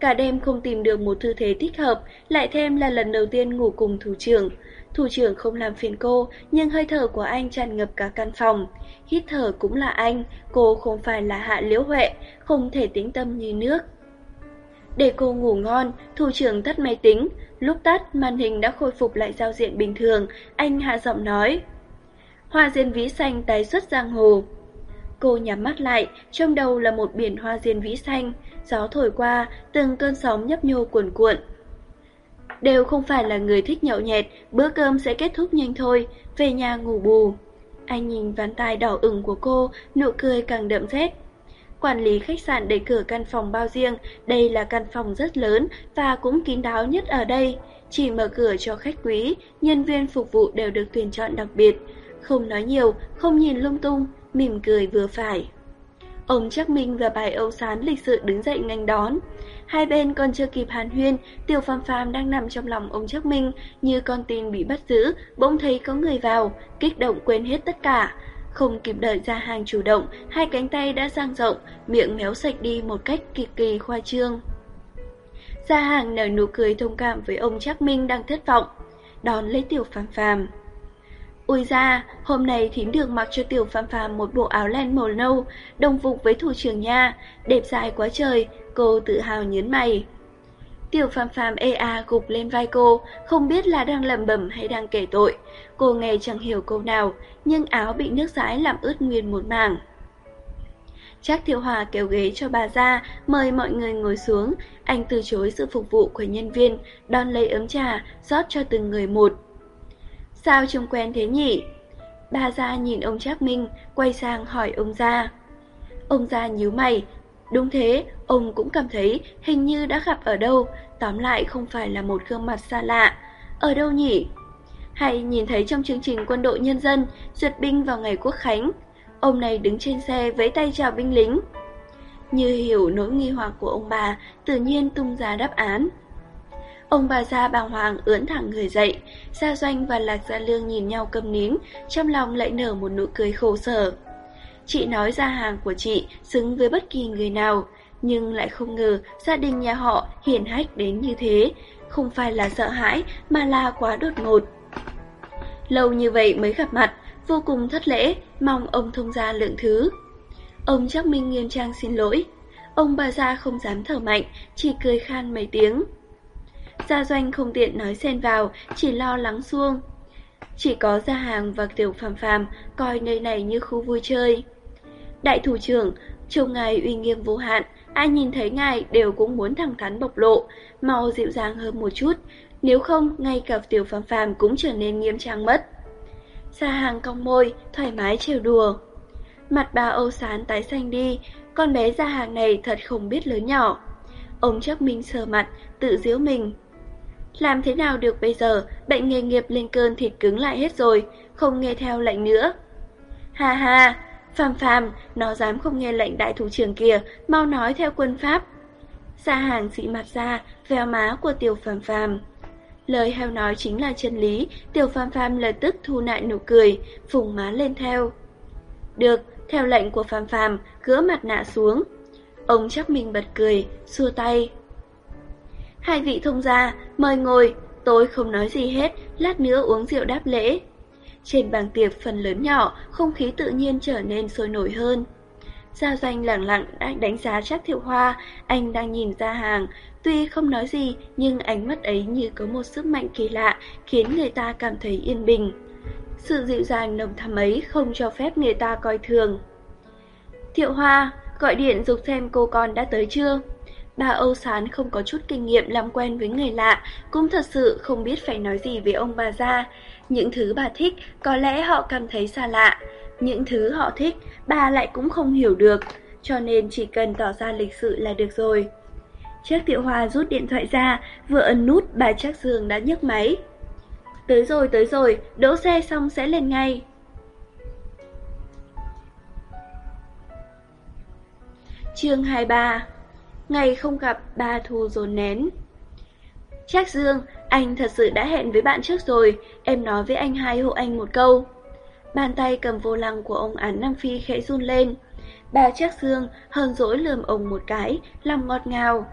Cả đêm không tìm được một tư thế thích hợp, lại thêm là lần đầu tiên ngủ cùng thủ trưởng. Thủ trưởng không làm phiền cô, nhưng hơi thở của anh tràn ngập cả căn phòng. Hít thở cũng là anh, cô không phải là hạ liễu huệ, không thể tĩnh tâm như nước. Để cô ngủ ngon, thủ trưởng tắt máy tính, Lúc tắt, màn hình đã khôi phục lại giao diện bình thường, anh hạ giọng nói. Hoa diên vĩ xanh tái xuất giang hồ. Cô nhắm mắt lại, trong đầu là một biển hoa diên vĩ xanh, gió thổi qua, từng cơn sóng nhấp nhô cuồn cuộn. Đều không phải là người thích nhậu nhẹt, bữa cơm sẽ kết thúc nhanh thôi, về nhà ngủ bù. Anh nhìn ván tai đỏ ửng của cô, nụ cười càng đậm rét. Quản lý khách sạn đẩy cửa căn phòng bao riêng, đây là căn phòng rất lớn và cũng kín đáo nhất ở đây. Chỉ mở cửa cho khách quý, nhân viên phục vụ đều được tuyển chọn đặc biệt. Không nói nhiều, không nhìn lung tung, mỉm cười vừa phải. Ông Trác Minh và bài Âu Sán lịch sự đứng dậy ngành đón. Hai bên còn chưa kịp hàn huyên, Tiểu Phàm Phàm đang nằm trong lòng ông Trác Minh, như con tin bị bắt giữ, bỗng thấy có người vào, kích động quên hết tất cả. Không kịp đợi ra hàng chủ động, hai cánh tay đã dang rộng, miệng méo sạch đi một cách kỳ kỳ khoa trương. Gia hàng nở nụ cười thông cảm với ông Trác Minh đang thất vọng, đón lấy tiểu phàm phàm. Ui ra, hôm nay thím được mặc cho tiểu phàm phàm một bộ áo len màu nâu, đồng phục với thủ trưởng nha, đẹp dài quá trời, cô tự hào nhớn mày. Tiểu phàm phàm ê a gục lên vai cô, không biết là đang lẩm bẩm hay đang kể tội. Cô nghe chẳng hiểu câu nào, nhưng áo bị nước rãi làm ướt nguyên một mảng. Trác Thiệu Hòa kéo ghế cho bà ra, mời mọi người ngồi xuống. Anh từ chối sự phục vụ của nhân viên, đón lấy ấm trà, rót cho từng người một. Sao trông quen thế nhỉ? Bà ra nhìn ông Trác Minh, quay sang hỏi ông ra. Ông ra nhíu mày. Đúng thế, ông cũng cảm thấy hình như đã gặp ở đâu, tóm lại không phải là một gương mặt xa lạ. Ở đâu nhỉ? Hay nhìn thấy trong chương trình quân đội nhân dân, duyệt binh vào ngày quốc khánh, Ông này đứng trên xe với tay chào binh lính. Như hiểu nỗi nghi hoặc của ông bà, tự nhiên tung ra đáp án. Ông bà già bàng hoàng ưỡn thẳng người dậy, Gia Doanh và Lạc Gia Lương nhìn nhau câm nín, trong lòng lại nở một nụ cười khổ sở. Chị nói ra hàng của chị xứng với bất kỳ người nào, nhưng lại không ngờ gia đình nhà họ hiền hách đến như thế, không phải là sợ hãi mà là quá đột ngột. Lâu như vậy mới gặp mặt, vô cùng thất lễ, mong ông thông gia lượng thứ. Ông chắc Minh nghiêm trang xin lỗi. Ông bà gia không dám thở mạnh, chỉ cười khan mấy tiếng. Gia doanh không tiện nói xen vào, chỉ lo lắng xuông. Chỉ có gia hàng và tiểu phàm phàm coi nơi này như khu vui chơi. Đại thủ trưởng, trông ngài uy nghiêm vô hạn, ai nhìn thấy ngài đều cũng muốn thẳng thắn bộc lộ, mau dịu dàng hơn một chút, nếu không ngay cả tiểu phàm phàm cũng trở nên nghiêm trang mất. Gia hàng cong môi, thoải mái trêu đùa. Mặt bà Âu Sán tái xanh đi, con bé ra hàng này thật không biết lớn nhỏ. Ông chắc minh sờ mặt, tự giễu mình. Làm thế nào được bây giờ, bệnh nghề nghiệp lên cơn thịt cứng lại hết rồi, không nghe theo lệnh nữa. Ha ha, phàm phàm, nó dám không nghe lệnh đại thủ trưởng kia, mau nói theo quân pháp. Sa hàng dị mặt ra, veo má của tiểu phàm phàm. Lời heo nói chính là chân lý, tiểu phàm phàm lập tức thu lại nụ cười, phùng má lên theo. Được, theo lệnh của phàm phàm, gỡ mặt nạ xuống. Ông chắc mình bật cười, xua tay. Hai vị thông gia, mời ngồi, tôi không nói gì hết, lát nữa uống rượu đáp lễ. Trên bàn tiệc phần lớn nhỏ, không khí tự nhiên trở nên sôi nổi hơn. Gia doanh lặng lặng đang đánh giá chắc thiệu hoa, anh đang nhìn ra hàng. Tuy không nói gì, nhưng ánh mắt ấy như có một sức mạnh kỳ lạ, khiến người ta cảm thấy yên bình. Sự dịu dàng nồng thắm ấy không cho phép người ta coi thường. Thiệu hoa, gọi điện dục xem cô con đã tới chưa? Bà Âu Sán không có chút kinh nghiệm làm quen với người lạ, cũng thật sự không biết phải nói gì với ông bà gia. Những thứ bà thích, có lẽ họ cảm thấy xa lạ. Những thứ họ thích, bà lại cũng không hiểu được, cho nên chỉ cần tỏ ra lịch sự là được rồi. Trác Tiểu Hoa rút điện thoại ra, vừa ấn nút bà Trác Dương đã nhấc máy. Tới rồi, tới rồi, đỗ xe xong sẽ lên ngay. Chương 23 Ngày không gặp, ba thù dồn nén. Trác Dương, anh thật sự đã hẹn với bạn trước rồi, em nói với anh hai hộ anh một câu. Bàn tay cầm vô lăng của ông án Nam Phi khẽ run lên. Bà Trác Dương hờn dỗi lườm ông một cái, lòng ngọt ngào.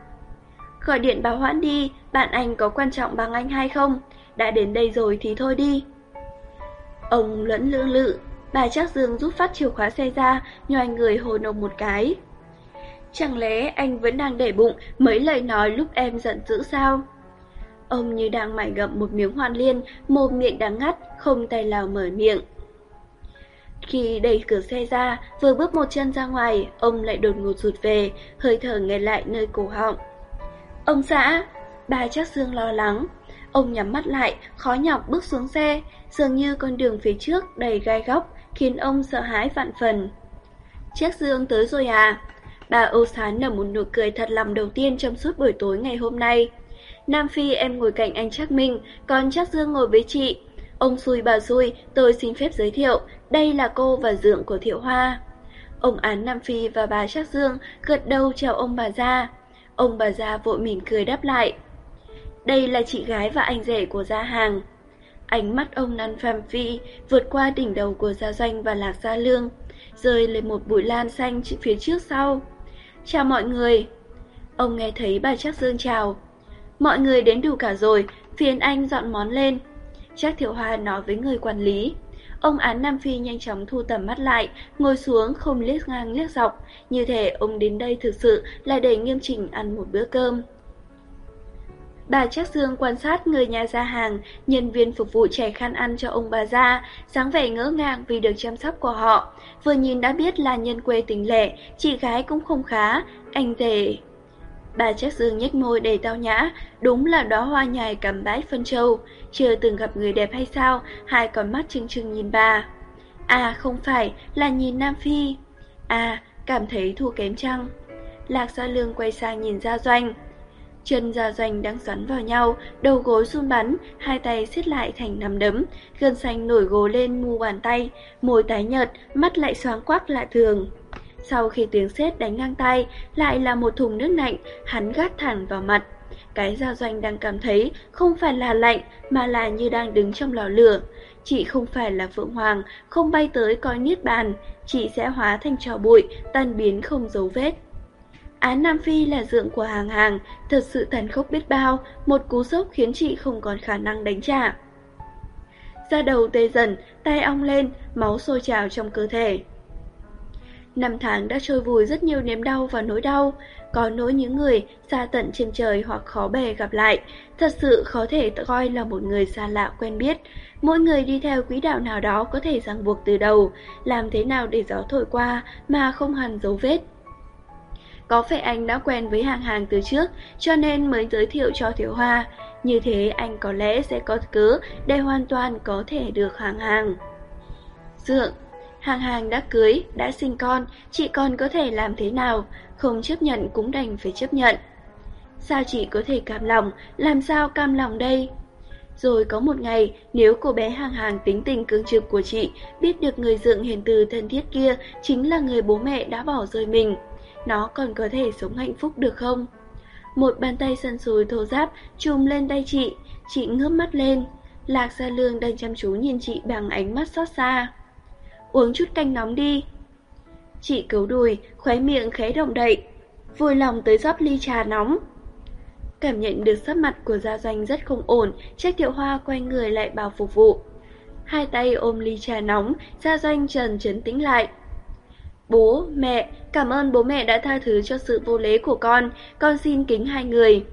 Gọi điện báo hoãn đi, bạn anh có quan trọng bằng anh hay không? Đã đến đây rồi thì thôi đi. Ông lẫn lưỡng lự, bà Trác Dương rút phát chìa khóa xe ra, nhòi người hôn ông một cái. Chẳng lẽ anh vẫn đang để bụng mấy lời nói lúc em giận dữ sao? Ông như đang mải gậm một miếng hoan liên, mồm miệng đắng ngắt, không tay nào mở miệng. Khi đẩy cửa xe ra, vừa bước một chân ra ngoài, ông lại đột ngột rụt về, hơi thở nghẹn lại nơi cổ họng. Ông xã, bà chắc Dương lo lắng. Ông nhắm mắt lại, khó nhọc bước xuống xe, dường như con đường phía trước đầy gai góc, khiến ông sợ hãi vạn phần. Chắc Dương tới rồi à? Bà Âu Sán nở một nụ cười thật lòng đầu tiên trong suốt buổi tối ngày hôm nay. Nam Phi em ngồi cạnh anh Trác Minh, còn Trác Dương ngồi với chị. Ông xui bà xui, tôi xin phép giới thiệu, đây là cô và dượng của Thiệu Hoa. Ông án Nam Phi và bà Trác Dương gật đầu chào ông bà Gia. Ông bà Gia vội mỉm cười đáp lại. Đây là chị gái và anh rể của Gia Hàng. Ánh mắt ông Nam Phạm phi vượt qua đỉnh đầu của Gia Doanh và Lạc Gia Lương, rơi lên một bụi lan xanh phía trước sau. Chào mọi người. Ông nghe thấy bà Trác Dương chào. Mọi người đến đủ cả rồi, phiền anh dọn món lên. Trác Thiệu Hoa nói với người quản lý. Ông án Nam Phi nhanh chóng thu tầm mắt lại, ngồi xuống không liếc ngang liếc dọc. Như thể ông đến đây thực sự là để nghiêm chỉnh ăn một bữa cơm. Bà Trác Dương quan sát người nhà ra hàng, nhân viên phục vụ trẻ khăn ăn cho ông bà ra, dáng vẻ ngỡ ngàng vì được chăm sóc của họ. Vừa nhìn đã biết là nhân quê tình lệ, chị gái cũng không khá, anh rể. Bà Trác Dương nhếch môi đầy tao nhã, đúng là đóa hoa nhài cầm bãi phân châu. Chưa từng gặp người đẹp hay sao, hai con mắt trừng trừng nhìn bà. À không phải, là nhìn Nam Phi. À, cảm thấy thua kém chăng? Lạc Gia Lương quay sang nhìn Gia Doanh. Chân Gia Doanh đang xoắn vào nhau, đầu gối run bắn, hai tay siết lại thành nắm đấm, gân xanh nổi gồ lên mu bàn tay, môi tái nhợt, mắt lại xoáng quắc lạ thường. Sau khi tiếng sét đánh ngang tay, lại là một thùng nước lạnh, hắn gắt thẳng vào mặt. Cái giao doanh đang cảm thấy không phải là lạnh mà là như đang đứng trong lò lửa. Chị không phải là Phượng Hoàng, không bay tới coi niết bàn, chị sẽ hóa thành trò bụi, tan biến không dấu vết. Án Nam Phi là dượng của hàng hàng, thật sự thần khốc biết bao, một cú sốc khiến chị không còn khả năng đánh trả. Da đầu tê dần, tay ong lên, máu sôi trào trong cơ thể. Năm tháng đã trôi vùi rất nhiều nếm đau và nỗi đau, có nỗi những người xa tận trên trời hoặc khó bề gặp lại, thật sự khó thể coi là một người xa lạ quen biết. Mỗi người đi theo quỹ đạo nào đó có thể ràng buộc từ đầu, làm thế nào để gió thổi qua mà không hằn dấu vết. Có phải anh đã quen với hàng hàng từ trước cho nên mới giới thiệu cho Thiếu Hoa, như thế anh có lẽ sẽ có cớ để hoàn toàn có thể được hàng hàng. Dượng, hàng hàng đã cưới, đã sinh con, chị còn có thể làm thế nào, không chấp nhận cũng đành phải chấp nhận. Sao chị có thể cam lòng, làm sao cam lòng đây? Rồi có một ngày, nếu cô bé hàng hàng tính tình cương trực của chị biết được người dựng hiền từ thân thiết kia chính là người bố mẹ đã bỏ rơi mình, nó còn có thể sống hạnh phúc được không? Một bàn tay sần sùi thô giáp chùm lên tay chị, chị ngước mắt lên. Lạc Gia Lương đang chăm chú nhìn chị bằng ánh mắt xót xa. Uống chút canh nóng đi. Chị cứu đùi, khóe miệng khẽ động đậy, vui lòng tới rót ly trà nóng. Cảm nhận được sắc mặt của Gia Doanh rất không ổn, Trách Thiệu Hoa quay người lại bảo phục vụ. Hai tay ôm ly trà nóng, Gia Doanh trần chấn tĩnh lại. Bố, mẹ, cảm ơn bố mẹ đã tha thứ cho sự vô lễ của con, con xin kính hai người.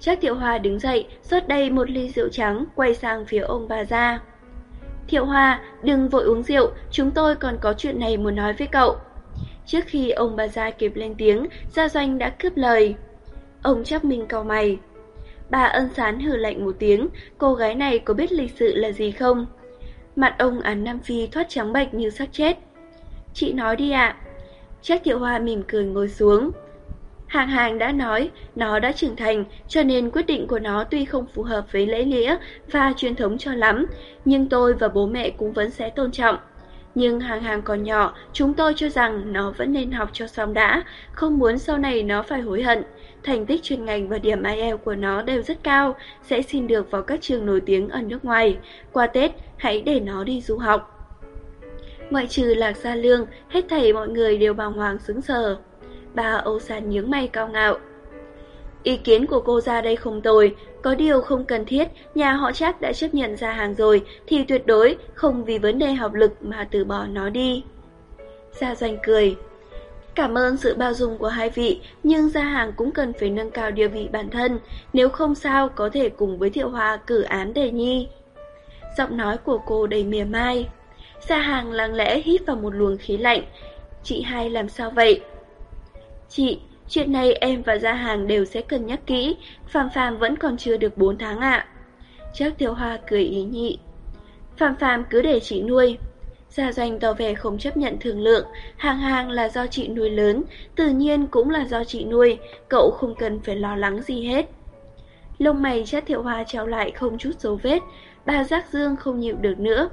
Trác Thiệu Hoa đứng dậy, rót đầy một ly rượu trắng, quay sang phía ông bà gia. Thiệu Hoa, đừng vội uống rượu, chúng tôi còn có chuyện này muốn nói với cậu. Trước khi ông bà gia kịp lên tiếng, Gia Doanh đã cướp lời. Ông chắc mình cau mày. Bà ân sán hừ lạnh một tiếng, cô gái này có biết lịch sự là gì không? Mặt ông án Nam Phi thoát trắng bệch như sắc chết. Chị nói đi ạ. À. Thiệu Hoa mỉm cười ngồi xuống. Hàng hàng đã nói, nó đã trưởng thành, cho nên quyết định của nó tuy không phù hợp với lễ nghĩa và truyền thống cho lắm, nhưng tôi và bố mẹ cũng vẫn sẽ tôn trọng. Nhưng hàng hàng còn nhỏ, chúng tôi cho rằng nó vẫn nên học cho xong đã, không muốn sau này nó phải hối hận. Thành tích chuyên ngành và điểm IELTS của nó đều rất cao, sẽ xin được vào các trường nổi tiếng ở nước ngoài. Qua Tết, hãy để nó đi du học. Ngoại trừ Lạc Gia Lương, hết thảy mọi người đều bàng hoàng sững sờ. Bà Âu San nhướng mày cao ngạo. Ý kiến của cô ra đây không tồi, có điều không cần thiết, nhà họ chắc đã chấp nhận ra hàng rồi, thì tuyệt đối không vì vấn đề học lực mà từ bỏ nó đi. Gia Doanh cười. Cảm ơn sự bao dung của hai vị, nhưng gia hàng cũng cần phải nâng cao địa vị bản thân, nếu không sao có thể cùng với Thiệu Hòa cử án đề nhi. Giọng nói của cô đầy mỉa mai. Gia hàng lặng lẽ hít vào một luồng khí lạnh. Chị hai làm sao vậy? Chị, chuyện này em và Gia hàng đều sẽ cân nhắc kỹ, Phạm Phạm vẫn còn chưa được 4 tháng ạ. Chắc Tiểu Hoa cười ý nhị. Phạm Phạm cứ để chị nuôi. Gia Doanh tỏ vẻ không chấp nhận thương lượng, hàng hàng là do chị nuôi lớn, tự nhiên cũng là do chị nuôi, cậu không cần phải lo lắng gì hết. Lông mày chắc Thiệu Hoa trao lại không chút dấu vết, bà Giác Dương không nhịu được nữa.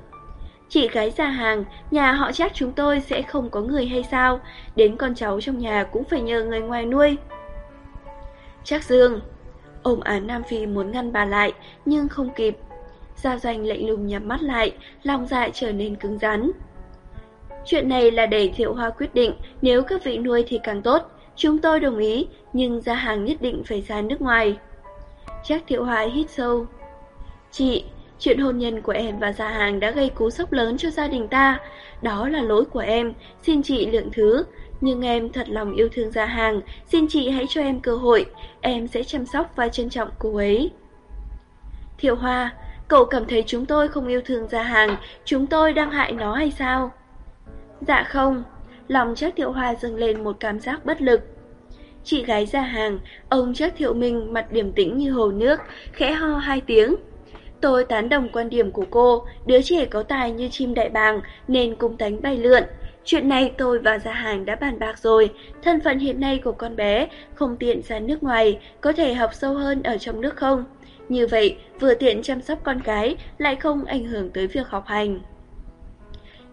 Chị gái già hàng, nhà họ chắc chúng tôi sẽ không có người hay sao, đến con cháu trong nhà cũng phải nhờ người ngoài nuôi. Chắc Dương, ông án Nam Phi muốn ngăn bà lại, nhưng không kịp. Gia doanh lạnh lùng nhắm mắt lại, lòng dạ trở nên cứng rắn. Chuyện này là để Thiệu Hoa quyết định, nếu các vị nuôi thì càng tốt. Chúng tôi đồng ý, nhưng gia hàng nhất định phải ra nước ngoài. Chắc Thiệu Hoa hít sâu. Chị, Chuyện hôn nhân của em và Gia Hàng đã gây cú sốc lớn cho gia đình ta. Đó là lỗi của em, xin chị lượng thứ. Nhưng em thật lòng yêu thương Gia Hàng, xin chị hãy cho em cơ hội. Em sẽ chăm sóc và trân trọng cô ấy. Thiệu Hoa, cậu cảm thấy chúng tôi không yêu thương Gia Hàng, chúng tôi đang hại nó hay sao? Dạ không, lòng chắc Thiệu Hoa dâng lên một cảm giác bất lực. Chị gái Gia Hàng, ông chắc Thiệu Minh mặt điềm tĩnh như hồ nước, khẽ ho hai tiếng. Tôi tán đồng quan điểm của cô, đứa trẻ có tài như chim đại bàng nên cung thánh bay lượn. Chuyện này tôi và Gia Hàng đã bàn bạc rồi, thân phận hiện nay của con bé không tiện ra nước ngoài, có thể học sâu hơn ở trong nước không? Như vậy, vừa tiện chăm sóc con cái, lại không ảnh hưởng tới việc học hành.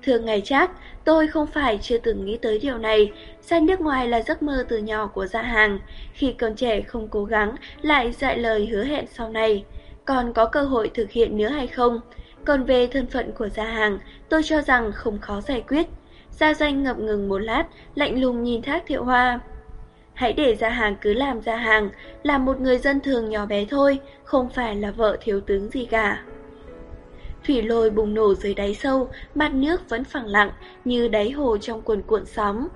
Thường ngày chắc, tôi không phải chưa từng nghĩ tới điều này. Sang nước ngoài là giấc mơ từ nhỏ của gia hàng. Khi còn trẻ không cố gắng, lại dạy lời hứa hẹn sau này. Còn có cơ hội thực hiện nữa hay không? Còn về thân phận của gia hàng, tôi cho rằng không khó giải quyết. Gia danh ngập ngừng một lát, lạnh lùng nhìn Thác Thiệu Hoa. Hãy để gia hàng cứ làm gia hàng, làm một người dân thường nhỏ bé thôi, không phải là vợ thiếu tướng gì cả. Thủy lôi bùng nổ dưới đáy sâu, mặt nước vẫn phẳng lặng như đáy hồ trong cuồn cuộn sóng.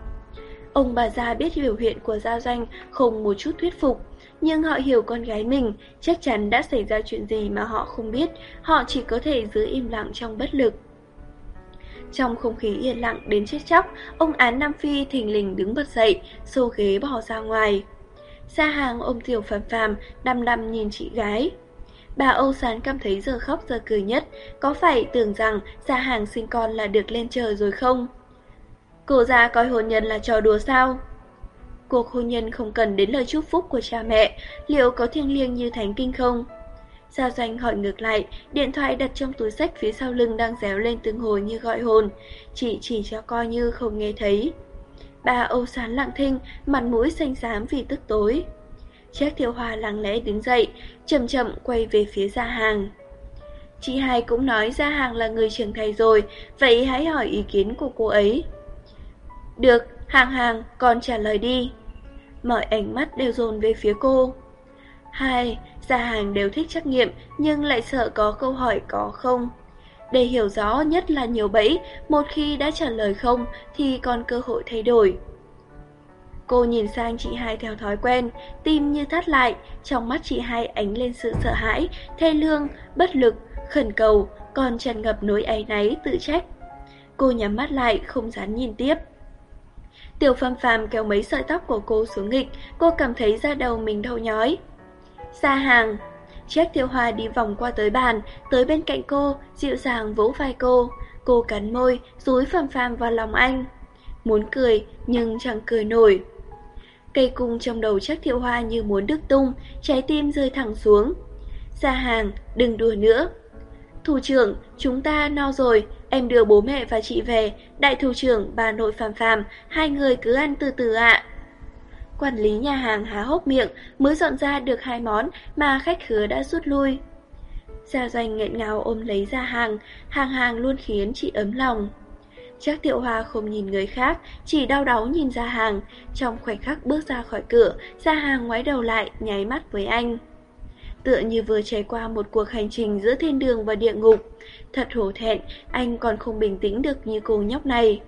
Ông bà già biết biểu hiện của Gia Doanh không một chút thuyết phục, nhưng họ hiểu con gái mình, chắc chắn đã xảy ra chuyện gì mà họ không biết, họ chỉ có thể giữ im lặng trong bất lực. Trong không khí yên lặng đến chết chóc, ông án Nam Phi thình lình đứng bật dậy, xô ghế bỏ ra ngoài. Xa hàng ôm tiểu phàm phàm, đăm đăm nhìn chị gái. Bà Âu Sán cảm thấy giờ khóc giờ cười nhất, có phải tưởng rằng gia hàng sinh con là được lên trời rồi không? Cô già coi hôn nhân là trò đùa sao? Cuộc hôn nhân không cần đến lời chúc phúc của cha mẹ, liệu có thiêng liêng như thánh kinh không? Gia Doanh hỏi ngược lại, điện thoại đặt trong túi sách phía sau lưng đang réo lên từng hồi như gọi hồn, chị chỉ cho coi như không nghe thấy. Bà Âu Sán lặng thinh, mặt mũi xanh xám vì tức tối. Trác Thiệu Hoa lặng lẽ đứng dậy, chậm chậm quay về phía gia hàng. Chị hai cũng nói gia hàng là người trưởng thầy rồi, vậy hãy hỏi ý kiến của cô ấy. Được, hàng hàng, con trả lời đi. Mọi ánh mắt đều dồn về phía cô. Hai, gia hàng đều thích trắc nghiệm nhưng lại sợ có câu hỏi có không. Để hiểu rõ nhất là nhiều bẫy, một khi đã trả lời không thì còn cơ hội thay đổi. Cô nhìn sang chị hai theo thói quen, tim như thắt lại, trong mắt chị hai ánh lên sự sợ hãi, thê lương, bất lực, khẩn cầu, còn tràn ngập nỗi áy náy, tự trách. Cô nhắm mắt lại, không dám nhìn tiếp. Tiểu phàm phàm kéo mấy sợi tóc của cô xuống nghịch, cô cảm thấy da đầu mình đau nhói. Ra hàng, Jack Tiêu Hoa đi vòng qua tới bàn, tới bên cạnh cô, dịu dàng vỗ vai cô. Cô cắn môi, rúi phàm phàm vào lòng anh. Muốn cười, nhưng chẳng cười nổi. Cây cung trong đầu chắc thiệu hoa như muốn đứt tung, trái tim rơi thẳng xuống. Ra hàng, đừng đùa nữa. Thủ trưởng, chúng ta no rồi, em đưa bố mẹ và chị về, đại thủ trưởng, bà nội phàm phàm, hai người cứ ăn từ từ ạ. Quản lý nhà hàng há hốc miệng, mới dọn ra được hai món mà khách khứa đã rút lui. Gia doanh nghẹn ngào ôm lấy ra hàng, hàng hàng luôn khiến chị ấm lòng. Chắc Tiệu Hoa không nhìn người khác, chỉ đau đáu nhìn ra hàng. Trong khoảnh khắc bước ra khỏi cửa, ra hàng ngoái đầu lại, nháy mắt với anh. Tựa như vừa trải qua một cuộc hành trình giữa thiên đường và địa ngục. Thật hổ thẹn, anh còn không bình tĩnh được như cô nhóc này.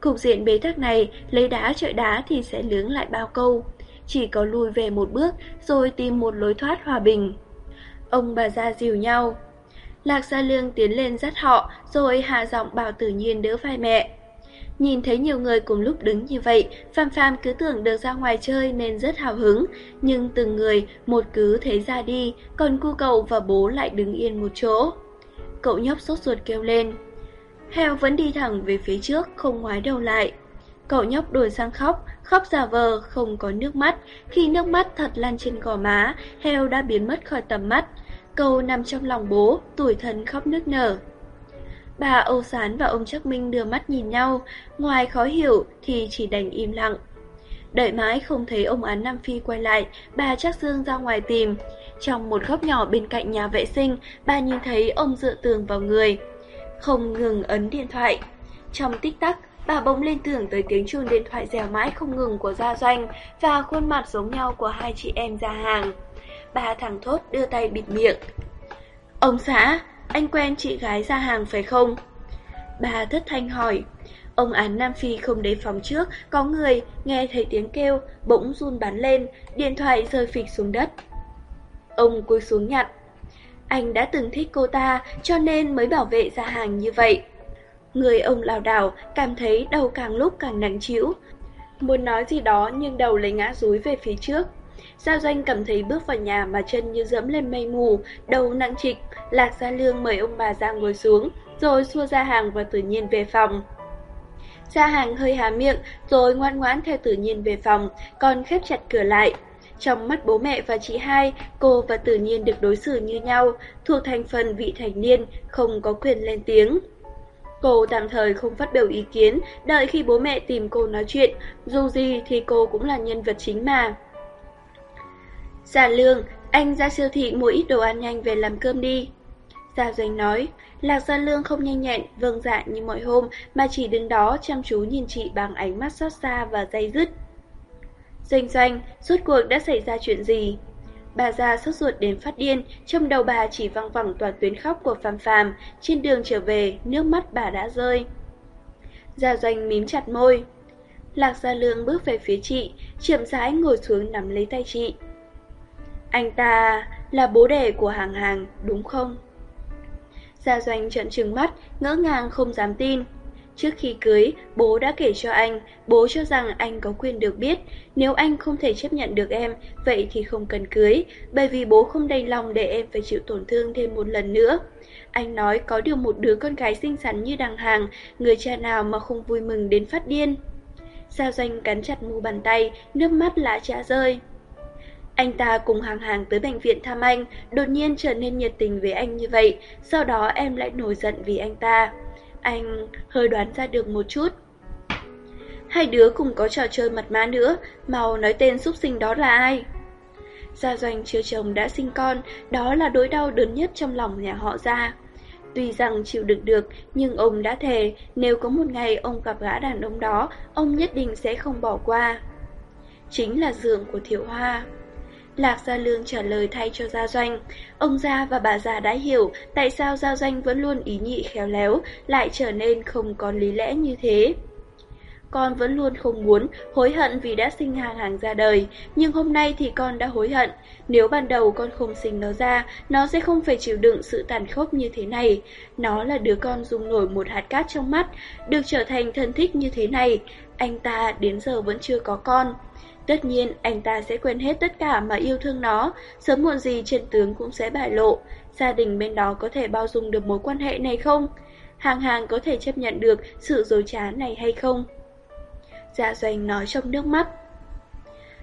Cục diện bế tắc này, lấy đá trọi đá thì sẽ lướng lại bao câu. Chỉ có lùi về một bước, rồi tìm một lối thoát hòa bình. Ông bà ra dìu nhau. Lạc Gia Lương tiến lên dắt họ, rồi hạ giọng bảo tự nhiên đỡ vai mẹ. Nhìn thấy nhiều người cùng lúc đứng như vậy, Phạm Phạm cứ tưởng được ra ngoài chơi nên rất hào hứng, nhưng từng người một cứ thế ra đi, còn cu cậu và bố lại đứng yên một chỗ. Cậu nhóc sốt ruột kêu lên. Heo vẫn đi thẳng về phía trước, không ngoái đầu lại. Cậu nhóc đổi sang khóc, khóc giả vờ, không có nước mắt. Khi nước mắt thật lan trên gò má, heo đã biến mất khỏi tầm mắt. Cậu nằm trong lòng bố, tuổi thân khóc nức nở. Bà Âu Sán và ông Trắc Minh đưa mắt nhìn nhau, ngoài khó hiểu thì chỉ đành im lặng. Đợi mãi không thấy ông án Nam Phi quay lại, bà Trắc Dương ra ngoài tìm. Trong một góc nhỏ bên cạnh nhà vệ sinh, bà nhìn thấy ông dựa tường vào người. Không ngừng ấn điện thoại. Trong tích tắc, bà bỗng lên tưởng tới tiếng chuông điện thoại dèo mãi không ngừng của Gia Doanh và khuôn mặt giống nhau của hai chị em ra hàng. Bà thẳng thốt đưa tay bịt miệng. Ông xã, anh quen chị gái ra hàng phải không? Bà thất thanh hỏi. Ông án Nam Phi không đề phòng trước, có người nghe thấy tiếng kêu, bỗng run bắn lên, điện thoại rơi phịch xuống đất. Ông cúi xuống nhặt. Anh đã từng thích cô ta, cho nên mới bảo vệ ra hàng như vậy. Người ông lảo đảo, cảm thấy đầu càng lúc càng nặng trĩu. Muốn nói gì đó nhưng đầu lấy ngã rúi về phía trước. Giao doanh cảm thấy bước vào nhà mà chân như dẫm lên mây mù, đầu nặng trịch, Lạc Gia Lương mời ông bà ra ngồi xuống, rồi xua ra hàng và tự nhiên về phòng. Gia hàng hơi há miệng, rồi ngoan ngoãn theo tự nhiên về phòng, còn khép chặt cửa lại. Trong mắt bố mẹ và chị hai, cô và tự nhiên được đối xử như nhau, thuộc thành phần vị thành niên, không có quyền lên tiếng. Cô tạm thời không phát biểu ý kiến, đợi khi bố mẹ tìm cô nói chuyện, dù gì thì cô cũng là nhân vật chính mà. Giả lương, anh ra siêu thị mua ít đồ ăn nhanh về làm cơm đi. Gia Doanh nói, Lạc Gia Lương không nhanh nhẹn, vâng dạ như mọi hôm, mà chỉ đứng đó chăm chú nhìn chị bằng ánh mắt xót xa và dây dứt. Doanh Doanh, suốt cuộc đã xảy ra chuyện gì? Bà già sốt ruột đến phát điên, trong đầu bà chỉ văng vẳng toàn tuyến khóc của Phàm Phàm, trên đường trở về, nước mắt bà đã rơi. Gia Doanh mím chặt môi. Lạc Gia Lương bước về phía chị, chậm rãi ngồi xuống nắm lấy tay chị. Anh ta là bố đẻ của hàng hàng, đúng không? Gia Doanh trợn trừng mắt, ngỡ ngàng không dám tin. Trước khi cưới, bố đã kể cho anh, bố cho rằng anh có quyền được biết, nếu anh không thể chấp nhận được em, vậy thì không cần cưới, bởi vì bố không đầy lòng để em phải chịu tổn thương thêm một lần nữa. Anh nói có điều một đứa con gái xinh xắn như đằng hàng, người cha nào mà không vui mừng đến phát điên. Gia Doanh cắn chặt mu bàn tay, nước mắt lã chả rơi. Anh ta cùng hàng hàng tới bệnh viện thăm anh, đột nhiên trở nên nhiệt tình với anh như vậy, sau đó em lại nổi giận vì anh ta. Anh hơi đoán ra được một chút. Hai đứa cùng có trò chơi mật mã nữa, mau nói tên xúc sinh đó là ai? Gia Doanh chưa chồng đã sinh con, đó là nỗi đau đớn nhất trong lòng nhà họ Gia. Tuy rằng chịu đựng được, nhưng ông đã thề, nếu có một ngày ông gặp gã đàn ông đó, ông nhất định sẽ không bỏ qua. Chính là giường của Thiệu Hoa. Lạc Gia Lương trả lời thay cho Gia Doanh. Ông Gia và bà già đã hiểu tại sao Gia Doanh vẫn luôn ý nhị khéo léo, lại trở nên không còn lý lẽ như thế. Con vẫn luôn không muốn, hối hận vì đã sinh hàng hàng ra đời, nhưng hôm nay thì con đã hối hận. Nếu ban đầu con không sinh nó ra, nó sẽ không phải chịu đựng sự tàn khốc như thế này. Nó là đứa con dùng nổi một hạt cát trong mắt, được trở thành thân thích như thế này. Anh ta đến giờ vẫn chưa có con. Tất nhiên, anh ta sẽ quên hết tất cả mà yêu thương nó, sớm muộn gì trên tướng cũng sẽ bại lộ. Gia đình bên đó có thể bao dung được mối quan hệ này không? Hàng hàng có thể chấp nhận được sự dối trá này hay không? Gia doanh nói trong nước mắt.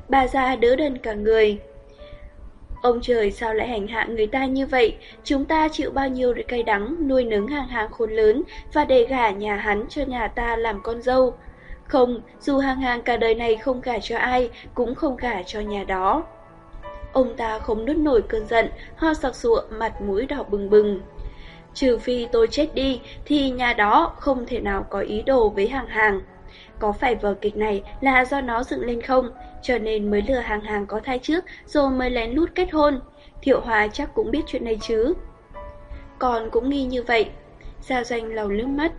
Bà già đỡ đần cả người. Ông trời sao lại hành hạ người ta như vậy? Chúng ta chịu bao nhiêu cay đắng nuôi nấng hàng hàng khôn lớn và để gả nhà hắn cho nhà ta làm con dâu. Không, dù hàng hàng cả đời này không gả cho ai, cũng không gả cho nhà đó. Ông ta không nuốt nổi cơn giận, ho sặc sụa, mặt mũi đỏ bừng bừng. Trừ phi tôi chết đi, thì nhà đó không thể nào có ý đồ với hàng hàng. Có phải vở kịch này là do nó dựng lên không, cho nên mới lừa hàng hàng có thai trước, rồi mới lén lút kết hôn. Thiệu Hòa chắc cũng biết chuyện này chứ. Còn cũng nghi như vậy. Gia doanh lầu nước mắt,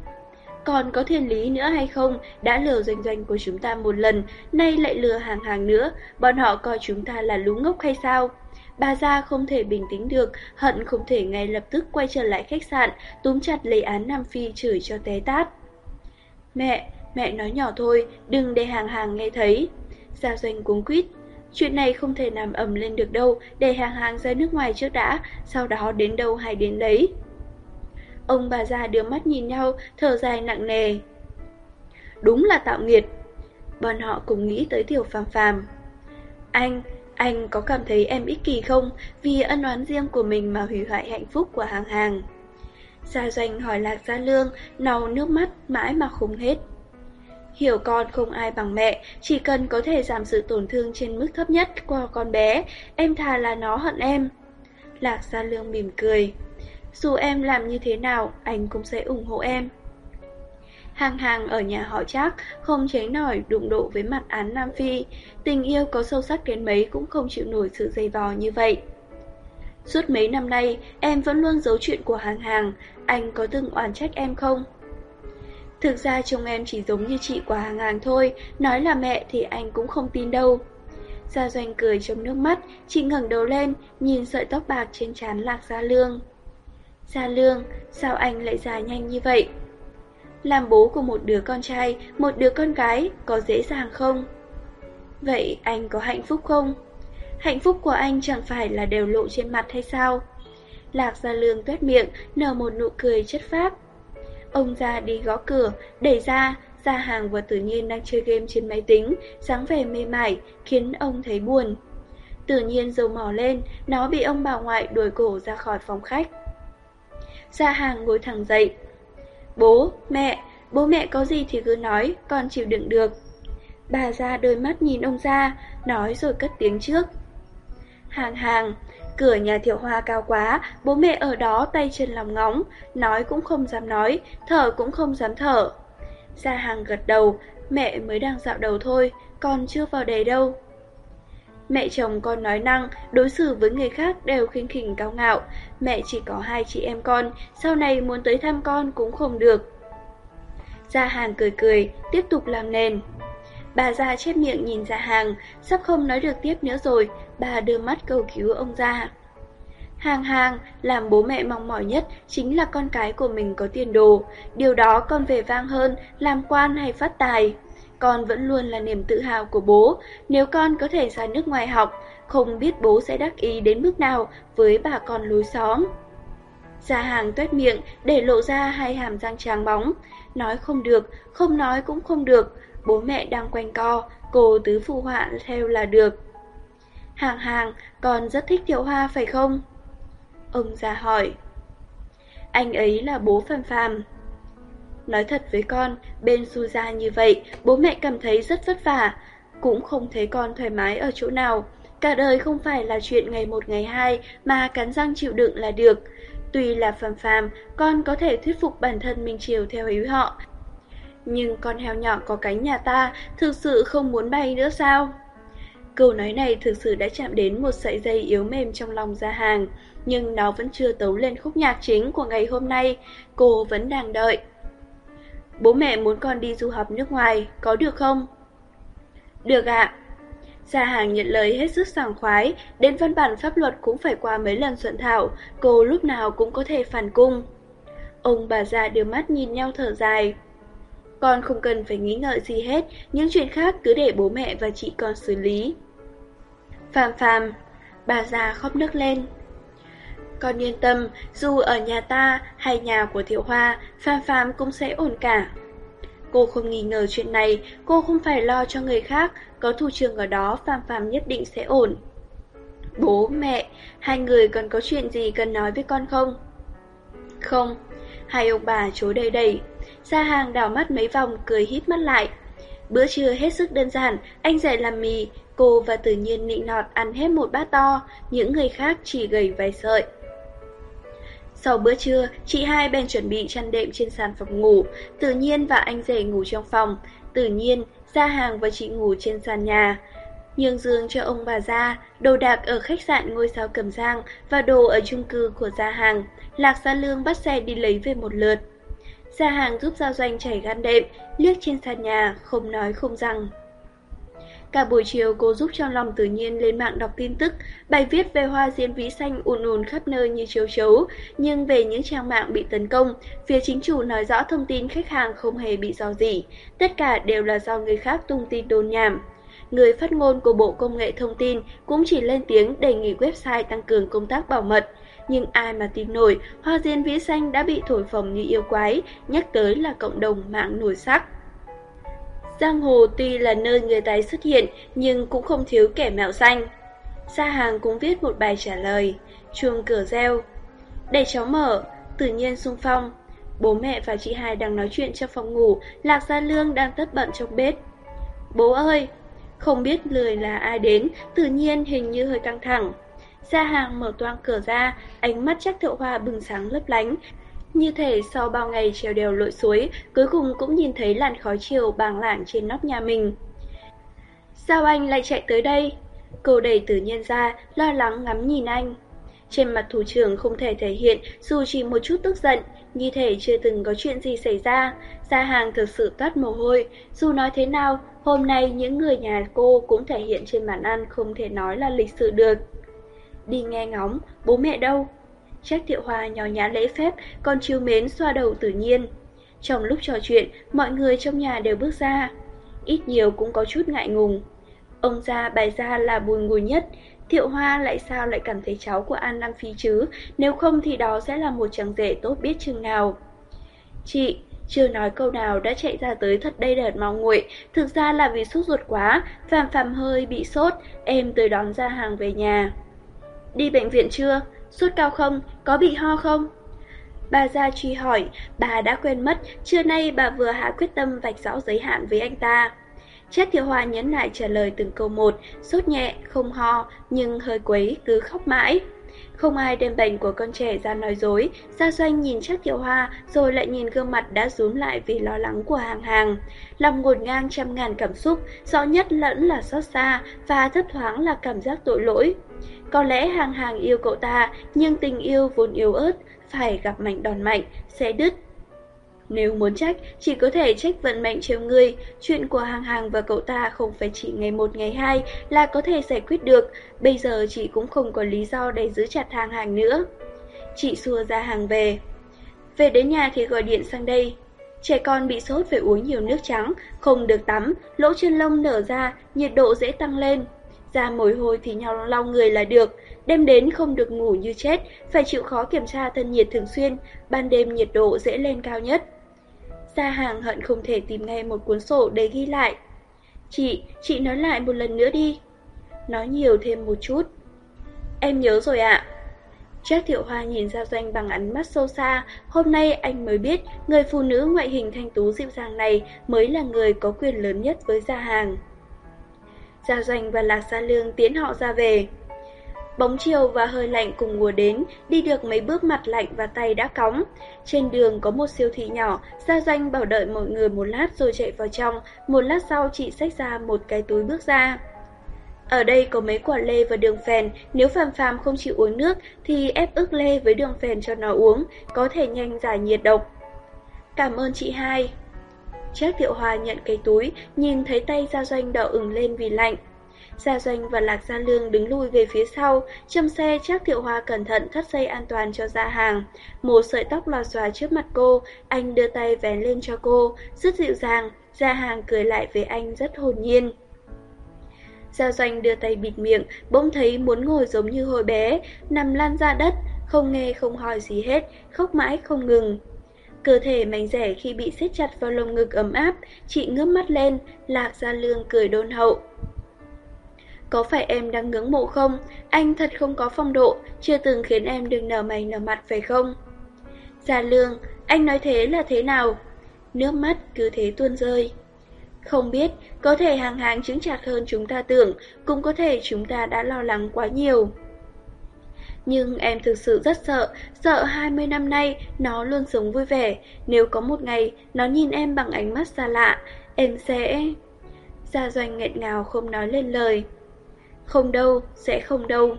còn có thiên lý nữa hay không, đã lừa doanh doanh của chúng ta một lần, nay lại lừa hàng hàng nữa, bọn họ coi chúng ta là lú ngốc hay sao? Bà Gia không thể bình tĩnh được, hận không thể ngay lập tức quay trở lại khách sạn, túm chặt lấy án Nam Phi chửi cho té tát. Mẹ, mẹ nói nhỏ thôi, đừng để hàng hàng nghe thấy. Gia doanh cuống quýt. Chuyện này không thể làm ầm lên được đâu, để hàng hàng ra nước ngoài trước đã, sau đó đến đâu hay đến đấy. Ông bà già đưa mắt nhìn nhau, thở dài nặng nề. Đúng là tạo nghiệt. Bọn họ cùng nghĩ tới tiểu phàm phàm. Anh, anh có cảm thấy em ích kỷ không vì ân oán riêng của mình mà hủy hoại hạnh phúc của hàng hàng? Gia Doanh hỏi Lạc Gia Lương, nầu nước mắt mãi mà không hết. Hiểu con không ai bằng mẹ, chỉ cần có thể giảm sự tổn thương trên mức thấp nhất qua con bé, em thà là nó hận em. Lạc Gia Lương mỉm cười. Dù em làm như thế nào, anh cũng sẽ ủng hộ em. Hàng hàng ở nhà họ chắc không tránh nổi đụng độ với mặt án Nam Phi. Tình yêu có sâu sắc đến mấy cũng không chịu nổi sự dày vò như vậy. Suốt mấy năm nay, em vẫn luôn giấu chuyện của hàng hàng. Anh có từng oán trách em không? Thực ra chồng em chỉ giống như chị của hàng hàng thôi, nói là mẹ thì anh cũng không tin đâu. Gia Doanh cười trong nước mắt, chị ngẩng đầu lên, nhìn sợi tóc bạc trên trán Lạc Gia Lương. Gia Lương, sao anh lại già nhanh như vậy? Làm bố của một đứa con trai, một đứa con gái, có dễ dàng không? Vậy anh có hạnh phúc không? Hạnh phúc của anh chẳng phải là đều lộ trên mặt hay sao? Lạc Gia Lương tuét miệng, nở một nụ cười chất phác. Ông ra đi gõ cửa, đẩy ra, Gia Hàng và Tử Nhiên đang chơi game trên máy tính, dáng vẻ mê mải, khiến ông thấy buồn. Tự nhiên dầu mỏ lên, nó bị ông bà ngoại đuổi cổ ra khỏi phòng khách. Gia hàng ngồi thẳng dậy. Bố, mẹ, bố mẹ có gì thì cứ nói, con chịu đựng được. Bà ra đôi mắt nhìn ông ra, nói rồi cất tiếng trước. Hàng hàng, cửa nhà thiệu hoa cao quá, bố mẹ ở đó tay chân lòng ngóng, nói cũng không dám nói, thở cũng không dám thở. Gia hàng gật đầu, mẹ mới đang dạo đầu thôi, con chưa vào đề đâu. Mẹ chồng con nói năng, đối xử với người khác đều khinh khỉnh cao ngạo. Mẹ chỉ có hai chị em con, sau này muốn tới thăm con cũng không được. Gia hàng cười cười, tiếp tục làm nền. Bà già chép miệng nhìn gia hàng, sắp không nói được tiếp nữa rồi, bà đưa mắt cầu cứu ông ra. Hàng hàng, làm bố mẹ mong mỏi nhất chính là con cái của mình có tiền đồ, điều đó còn về vang hơn làm quan hay phát tài. Con vẫn luôn là niềm tự hào của bố, nếu con có thể ra nước ngoài học, không biết bố sẽ đắc ý đến mức nào với bà con lối xóm. Gia hàng tuét miệng để lộ ra hai hàm răng trắng bóng, nói không được, không nói cũng không được, bố mẹ đang quanh co, cô tứ phụ họa theo là được. Hàng hàng, con rất thích Thiệu Hoa phải không? Ông già hỏi. Anh ấy là bố phàm phàm, Nói thật với con, bên Su như vậy, bố mẹ cảm thấy rất vất vả, cũng không thấy con thoải mái ở chỗ nào. Cả đời không phải là chuyện ngày một ngày hai mà cắn răng chịu đựng là được. Tuy là phàm phàm, con có thể thuyết phục bản thân mình chiều theo ý họ. Nhưng con heo nhỏ có cánh nhà ta thực sự không muốn bay nữa sao? Câu nói này thực sự đã chạm đến một sợi dây yếu mềm trong lòng gia hàng, nhưng nó vẫn chưa tấu lên khúc nhạc chính của ngày hôm nay, cô vẫn đang đợi. Bố mẹ muốn con đi du học nước ngoài, có được không? Được ạ. Gia hàng nhận lời hết sức sảng khoái, đến văn bản pháp luật cũng phải qua mấy lần soạn thảo, cô lúc nào cũng có thể phản cung. Ông bà già đưa mắt nhìn nhau thở dài. Con không cần phải nghĩ ngợi gì hết, những chuyện khác cứ để bố mẹ và chị con xử lý. Phàm phàm, bà già khóc nức lên. Con yên tâm, dù ở nhà ta hay nhà của Thiệu Hoa, Phàm Phàm cũng sẽ ổn cả. Cô không nghi ngờ chuyện này, cô không phải lo cho người khác, có thủ trưởng ở đó Phàm Phàm nhất định sẽ ổn. Bố, mẹ, hai người còn có chuyện gì cần nói với con không? Không, hai ông bà chối đầy đầy. Gia hàng đảo mắt mấy vòng cười hít mắt lại. Bữa trưa hết sức đơn giản, anh dạy làm mì, cô và tự nhiên nịnh nọt ăn hết một bát to, những người khác chỉ gầy vài sợi. Sau bữa trưa, chị hai bèn chuẩn bị chăn đệm trên sàn phòng ngủ, tự nhiên và anh rể ngủ trong phòng, tự nhiên, ra hàng và chị ngủ trên sàn nhà. Nhường giường cho ông bà ra, đồ đạc ở khách sạn ngôi sao cầm giang và đồ ở chung cư của gia hàng. Lạc Gia Lương bắt xe đi lấy về một lượt. Gia hàng giúp giao Doanh chảy gan đệm, liếc trên sàn nhà, không nói không rằng. Cả buổi chiều cô giúp cho lòng tự nhiên lên mạng đọc tin tức, bài viết về hoa diên vĩ xanh ùn ùn khắp nơi như chiếu chấu, nhưng về những trang mạng bị tấn công, phía chính chủ nói rõ thông tin khách hàng không hề bị dò dỉ, tất cả đều là do người khác tung tin đồn nhảm. Người phát ngôn của Bộ Công nghệ Thông tin cũng chỉ lên tiếng đề nghị website tăng cường công tác bảo mật, nhưng ai mà tin nổi, hoa diên vĩ xanh đã bị thổi phồng như yêu quái, nhắc tới là cộng đồng mạng nổi sắc. Giang hồ tuy là nơi người tài xuất hiện, nhưng cũng không thiếu kẻ mạo danh. Sa hàng cũng viết một bài trả lời, chuông cửa reo. Để cháu mở, tự nhiên sung phong. Bố mẹ và chị hai đang nói chuyện trong phòng ngủ, Lạc Gia Lương đang tất bận trong bếp. Bố ơi! Không biết lười là ai đến, tự nhiên hình như hơi căng thẳng. Gia hàng mở toang cửa ra, ánh mắt chắc thượng hoa bừng sáng lấp lánh, như thể sau bao ngày trèo đèo lội suối, cuối cùng cũng nhìn thấy làn khói chiều bàng lảng trên nóc nhà mình. Sao anh lại chạy tới đây? Cô đẩy tử nhiên ra, lo lắng ngắm nhìn anh. Trên mặt thủ trưởng không thể thể hiện dù chỉ một chút tức giận, như thể chưa từng có chuyện gì xảy ra. Gia hàng thực sự toát mồ hôi, dù nói thế nào, hôm nay những người nhà cô cũng thể hiện trên bàn ăn không thể nói là lịch sự được. Đi nghe ngóng, bố mẹ đâu? Trách thiệu hoa nhỏ nhã lễ phép, còn chiêu mến xoa đầu tự nhiên. Trong lúc trò chuyện, mọi người trong nhà đều bước ra. Ít nhiều cũng có chút ngại ngùng. Ông ra bài ra là buồn ngùi nhất. Thiệu hoa lại sao lại cảm thấy cháu của An Lam Phi chứ, nếu không thì đó sẽ là một chàng rể tốt biết chừng nào. Chị, chưa nói câu nào đã chạy ra tới thật đây đợt mau nguội, thực ra là vì sốt ruột quá, phàm phàm hơi bị sốt, em tới đón ra hàng về nhà. Đi bệnh viện chưa? Sốt cao không? Có bị ho không? bà ra truy hỏi, bà đã quên mất, trưa nay bà vừa hạ quyết tâm vạch rõ giới hạn với anh ta. Chết thiểu Hoa nhấn lại trả lời từng câu một, sốt nhẹ, không ho, nhưng hơi quấy, cứ khóc mãi. Không ai đem bệnh của con trẻ ra nói dối, Gia Doanh nhìn chắc Thiệu Hoa rồi lại nhìn gương mặt đã rúm lại vì lo lắng của hàng hàng. Lòng ngột ngang trăm ngàn cảm xúc, rõ nhất lẫn là xót xa và thấp thoáng là cảm giác tội lỗi. Có lẽ hàng hàng yêu cậu ta, nhưng tình yêu vốn yếu ớt, phải gặp mạnh đòn mạnh, sẽ đứt. Nếu muốn trách, chỉ có thể trách vận mệnh trêu người. Chuyện của hàng hàng và cậu ta không phải chỉ ngày một ngày hai là có thể giải quyết được. Bây giờ chị cũng không có lý do để giữ chặt hàng hàng nữa. Chị xua ra hàng về. Về đến nhà thì gọi điện sang đây. Trẻ con bị sốt phải uống nhiều nước trắng, không được tắm, lỗ chân lông nở ra, nhiệt độ dễ tăng lên. Da mồi hôi thì nhau lau người là được, đêm đến không được ngủ như chết, phải chịu khó kiểm tra thân nhiệt thường xuyên, ban đêm nhiệt độ dễ lên cao nhất. Gia hàng hận không thể tìm ngay một cuốn sổ để ghi lại. Chị, chị nói lại một lần nữa đi. Nói nhiều thêm một chút. Em nhớ rồi ạ. Trác Thiệu Hoa nhìn Gia Doanh bằng ánh mắt sâu xa, hôm nay anh mới biết người phụ nữ ngoại hình thanh tú dịu dàng này mới là người có quyền lớn nhất với Gia Hàng. Gia Doanh và Lạc Gia Lương tiến họ ra về. Bóng chiều và hơi lạnh cùng mùa đến, đi được mấy bước mặt lạnh và tay đã cóng. Trên đường có một siêu thị nhỏ, Gia Doanh bảo đợi mọi người một lát rồi chạy vào trong, một lát sau chị xách ra một cái túi bước ra. Ở đây có mấy quả lê và đường phèn, nếu phàm phàm không chịu uống nước thì ép ức lê với đường phèn cho nó uống, có thể nhanh giải nhiệt độc. Cảm ơn chị hai. Trác Thiệu Hòa nhận cái túi, nhìn thấy tay Gia Doanh đỏ ửng lên vì lạnh. Gia Doanh và Lạc Gia Lương đứng lui về phía sau, châm xe chắc Thiệu Hoa cẩn thận thắt dây an toàn cho Gia Hàng. Một sợi tóc lò xòa trước mặt cô, anh đưa tay vén lên cho cô, rất dịu dàng, Gia Hàng cười lại với anh rất hồn nhiên. Gia Doanh đưa tay bịt miệng, bỗng thấy muốn ngồi giống như hồi bé, nằm lan ra đất, không nghe không hỏi gì hết, khóc mãi không ngừng. Cơ thể mảnh rẻ khi bị siết chặt vào lồng ngực ấm áp, chị ngước mắt lên, Lạc Gia Lương cười đôn hậu. Có phải em đang ngưỡng mộ không? Anh thật không có phong độ, chưa từng khiến em được nở mày nở mặt phải không? Gia Lương, anh nói thế là thế nào? Nước mắt cứ thế tuôn rơi. Không biết, có thể hàng hàng chứng chặt hơn chúng ta tưởng, cũng có thể chúng ta đã lo lắng quá nhiều. Nhưng em thực sự rất sợ, sợ 20 năm nay nó luôn sống vui vẻ, nếu có một ngày nó nhìn em bằng ánh mắt xa lạ, em sẽ... Gia Doanh nghẹn ngào không nói lên lời. Không đâu, sẽ không đâu.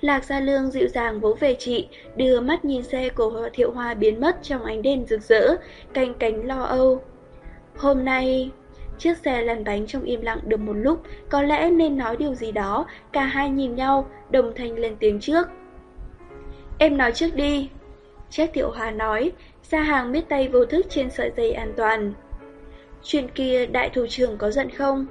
Lạc Gia Lương dịu dàng vỗ về chị, đưa mắt nhìn xe của Thiệu Hoa biến mất trong ánh đèn rực rỡ, canh cánh lo âu. Hôm nay... Chiếc xe lăn bánh trong im lặng được một lúc, có lẽ nên nói điều gì đó, cả hai nhìn nhau, đồng thanh lên tiếng trước. Em nói trước đi. Chết Thiệu Hòa nói, gia hàng miết tay vô thức trên sợi dây an toàn. Chuyện kia đại thủ trưởng có giận không?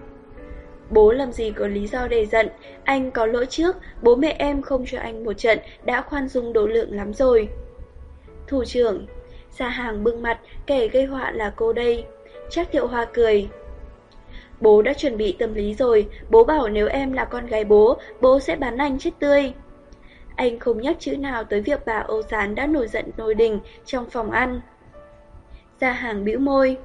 Bố làm gì có lý do để giận, anh có lỗi trước, bố mẹ em không cho anh một trận, đã khoan dung độ lượng lắm rồi. Thủ trưởng, xa hàng bưng mặt, kẻ gây họa là cô đây. Chắc Thiệu Hoa cười. Bố đã chuẩn bị tâm lý rồi, bố bảo nếu em là con gái bố, bố sẽ bán anh chết tươi. Anh không nhắc chữ nào tới việc bà Âu Sán đã nổi giận nổi đình trong phòng ăn. Gia hàng bĩu môi.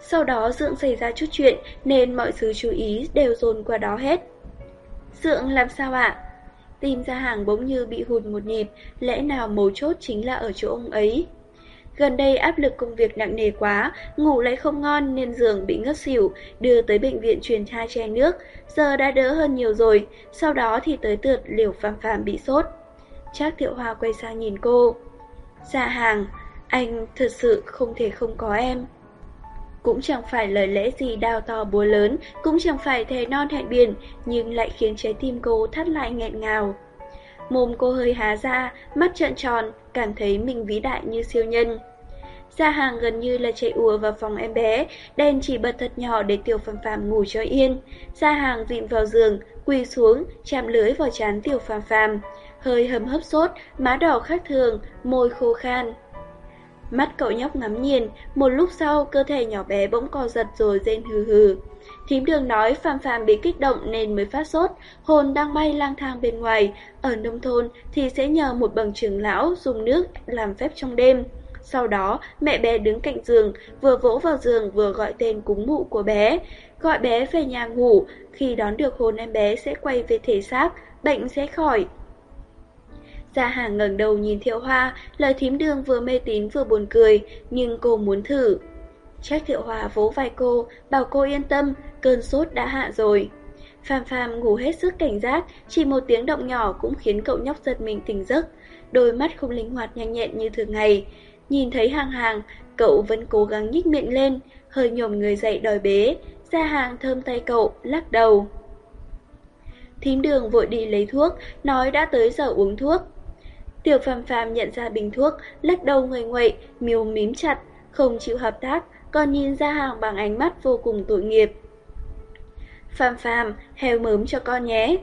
Sau đó Dượng xảy ra chút chuyện nên mọi thứ chú ý đều dồn qua đó hết. Dượng làm sao ạ? Tim ra hàng bỗng như bị hụt một nhịp, lẽ nào mấu chốt chính là ở chỗ ông ấy. Gần đây áp lực công việc nặng nề quá, ngủ lấy không ngon nên giường bị ngất xỉu, đưa tới bệnh viện truyền hai chai nước, giờ đã đỡ hơn nhiều rồi, sau đó thì tới tượt liều phàm phàm bị sốt. Trác Thiệu Hoa quay sang nhìn cô. Dạ hàng, anh thật sự không thể không có em. Cũng chẳng phải lời lẽ gì đào to búa lớn, cũng chẳng phải thề non hẹn biển, nhưng lại khiến trái tim cô thắt lại nghẹn ngào. Mồm cô hơi há ra, mắt trợn tròn, cảm thấy mình vĩ đại như siêu nhân. Gia hàng gần như là chạy ùa vào phòng em bé, đèn chỉ bật thật nhỏ để tiểu phàm phàm ngủ cho yên. Gia hàng vịn vào giường, quỳ xuống, chạm lưới vào chán tiểu phàm phàm. Hơi hầm hấp sốt, má đỏ khác thường, môi khô khan. Mắt cậu nhóc ngắm nhìn, một lúc sau cơ thể nhỏ bé bỗng co giật rồi rên hừ hừ. Thím đường nói Phạm Phạm bị kích động nên mới phát sốt, hồn đang bay lang thang bên ngoài, ở nông thôn thì sẽ nhờ một bằng trưởng lão dùng nước làm phép trong đêm. Sau đó, mẹ bé đứng cạnh giường, vừa vỗ vào giường vừa gọi tên cúng mụ của bé. Gọi bé về nhà ngủ, khi đón được hồn em bé sẽ quay về thể xác, bệnh sẽ khỏi. Gia Hàng ngẩng đầu nhìn Thiệu Hoa, lời thím đường vừa mê tín vừa buồn cười, nhưng cô muốn thử. Trác Thiệu Hoa vỗ vai cô, bảo cô yên tâm, cơn sốt đã hạ rồi. Phàm Phàm ngủ hết sức cảnh giác, chỉ một tiếng động nhỏ cũng khiến cậu nhóc giật mình tỉnh giấc. Đôi mắt không linh hoạt nhanh nhẹn như thường ngày. Nhìn thấy hàng hàng, cậu vẫn cố gắng nhích miệng lên, hơi nhổm người dậy đòi bế. Gia hàng thơm tay cậu, lắc đầu. Thím đường vội đi lấy thuốc, nói đã tới giờ uống thuốc. Tiểu phàm phàm nhận ra bình thuốc, lắc đầu người nguậy, miêu mím chặt, không chịu hợp tác, còn nhìn ra hàng bằng ánh mắt vô cùng tội nghiệp. Phàm phàm, heo mớm cho con nhé.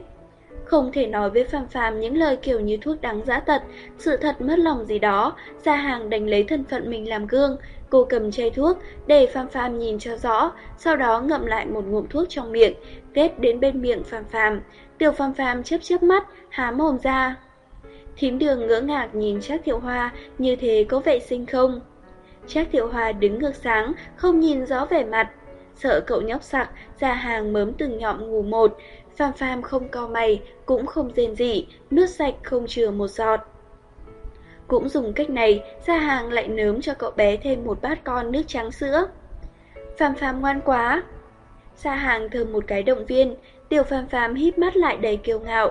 Không thể nói với Phàm Phàm những lời kiểu như thuốc đắng giã tật, sự thật mất lòng gì đó, ra hàng đánh lấy thân phận mình làm gương, cô cầm chai thuốc để Phàm Phàm nhìn cho rõ, sau đó ngậm lại một ngụm thuốc trong miệng, ghép đến bên miệng Phàm Phàm. Tiểu Phàm Phàm chớp chớp mắt, há mồm ra. Thím đường ngỡ ngạc nhìn Trác Thiệu Hoa, như thế có vệ sinh không? Trác Thiệu Hoa đứng ngược sáng, không nhìn rõ vẻ mặt, sợ cậu nhóc sặc, ra hàng mớm từng nhọm ngủ một. Phàm phàm không co mày, cũng không rên gì, nước sạch không chừa một giọt. Cũng dùng cách này, ra hàng lại nớm cho cậu bé thêm một bát con nước trắng sữa. Phàm phàm ngoan quá. Ra hàng thơm một cái động viên, tiểu phàm phàm híp mắt lại đầy kiêu ngạo.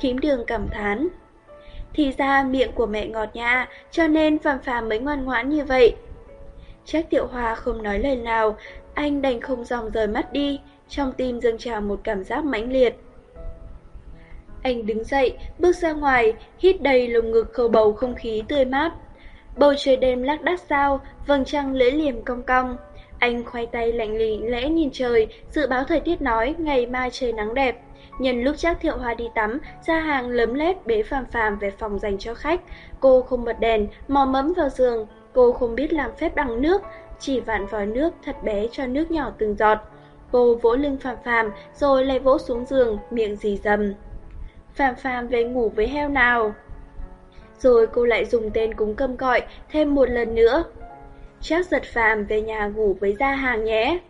Thím đường cảm thán. Thì ra miệng của mẹ ngọt nha, cho nên phàm phàm mới ngoan ngoãn như vậy. Trác tiểu hòa không nói lời nào, anh đành không dòng rời mắt đi, trong tim dâng trào một cảm giác mãnh liệt. Anh đứng dậy, bước ra ngoài, hít đầy lồng ngực khâu bầu không khí tươi mát. Bầu trời đêm lác đác sao, vầng trăng lưỡi liềm cong cong. Anh khoai tay lạnh lì lẽ nhìn trời, dự báo thời tiết nói ngày mai trời nắng đẹp. Nhân lúc chắc Thiệu Hoa đi tắm, ra hàng lấm lét bế phàm phàm về phòng dành cho khách. Cô không bật đèn, mò mẫm vào giường. Cô không biết làm phép bằng nước, chỉ vặn vòi nước thật bé cho nước nhỏ từng giọt. Cô vỗ lưng phàm phàm rồi lại vỗ xuống giường, miệng dì dầm. phàm phàm về ngủ với heo nào? Rồi cô lại dùng tên cúng cơm gọi thêm một lần nữa. Chắc giật phàm về nhà ngủ với gia hàng nhé.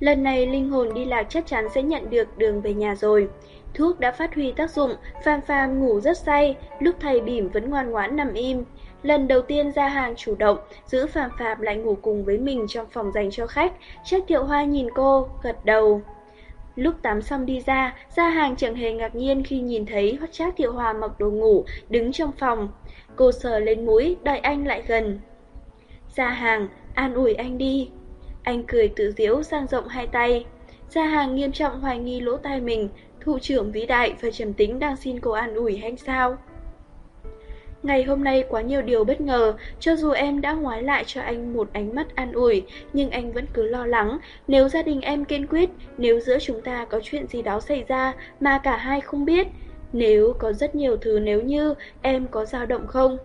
Lần này linh hồn đi lạc chắc chắn sẽ nhận được đường về nhà rồi. Thuốc đã phát huy tác dụng, phàm phàm ngủ rất say, lúc thầy bỉm vẫn ngoan ngoãn nằm im. Lần đầu tiên ra hàng chủ động, giữ Phạm Phạm lại ngủ cùng với mình trong phòng dành cho khách, Trác Thiệu Hoa nhìn cô, gật đầu. Lúc tắm xong đi ra, ra hàng chẳng hề ngạc nhiên khi nhìn thấy Trác Thiệu Hoa mặc đồ ngủ, đứng trong phòng. Cô sờ lên mũi, đợi anh lại gần. Ra hàng, an ủi anh đi. Anh cười tự diễu sang rộng hai tay. gia hàng nghiêm trọng hoài nghi lỗ tai mình, thủ trưởng vĩ đại và trầm tính đang xin cô an ủi hay sao? Ngày hôm nay quá nhiều điều bất ngờ, cho dù em đã ngoái lại cho anh một ánh mắt an ủi, nhưng anh vẫn cứ lo lắng, nếu gia đình em kiên quyết, nếu giữa chúng ta có chuyện gì đó xảy ra mà cả hai không biết, nếu có rất nhiều thứ nếu như em có dao động không?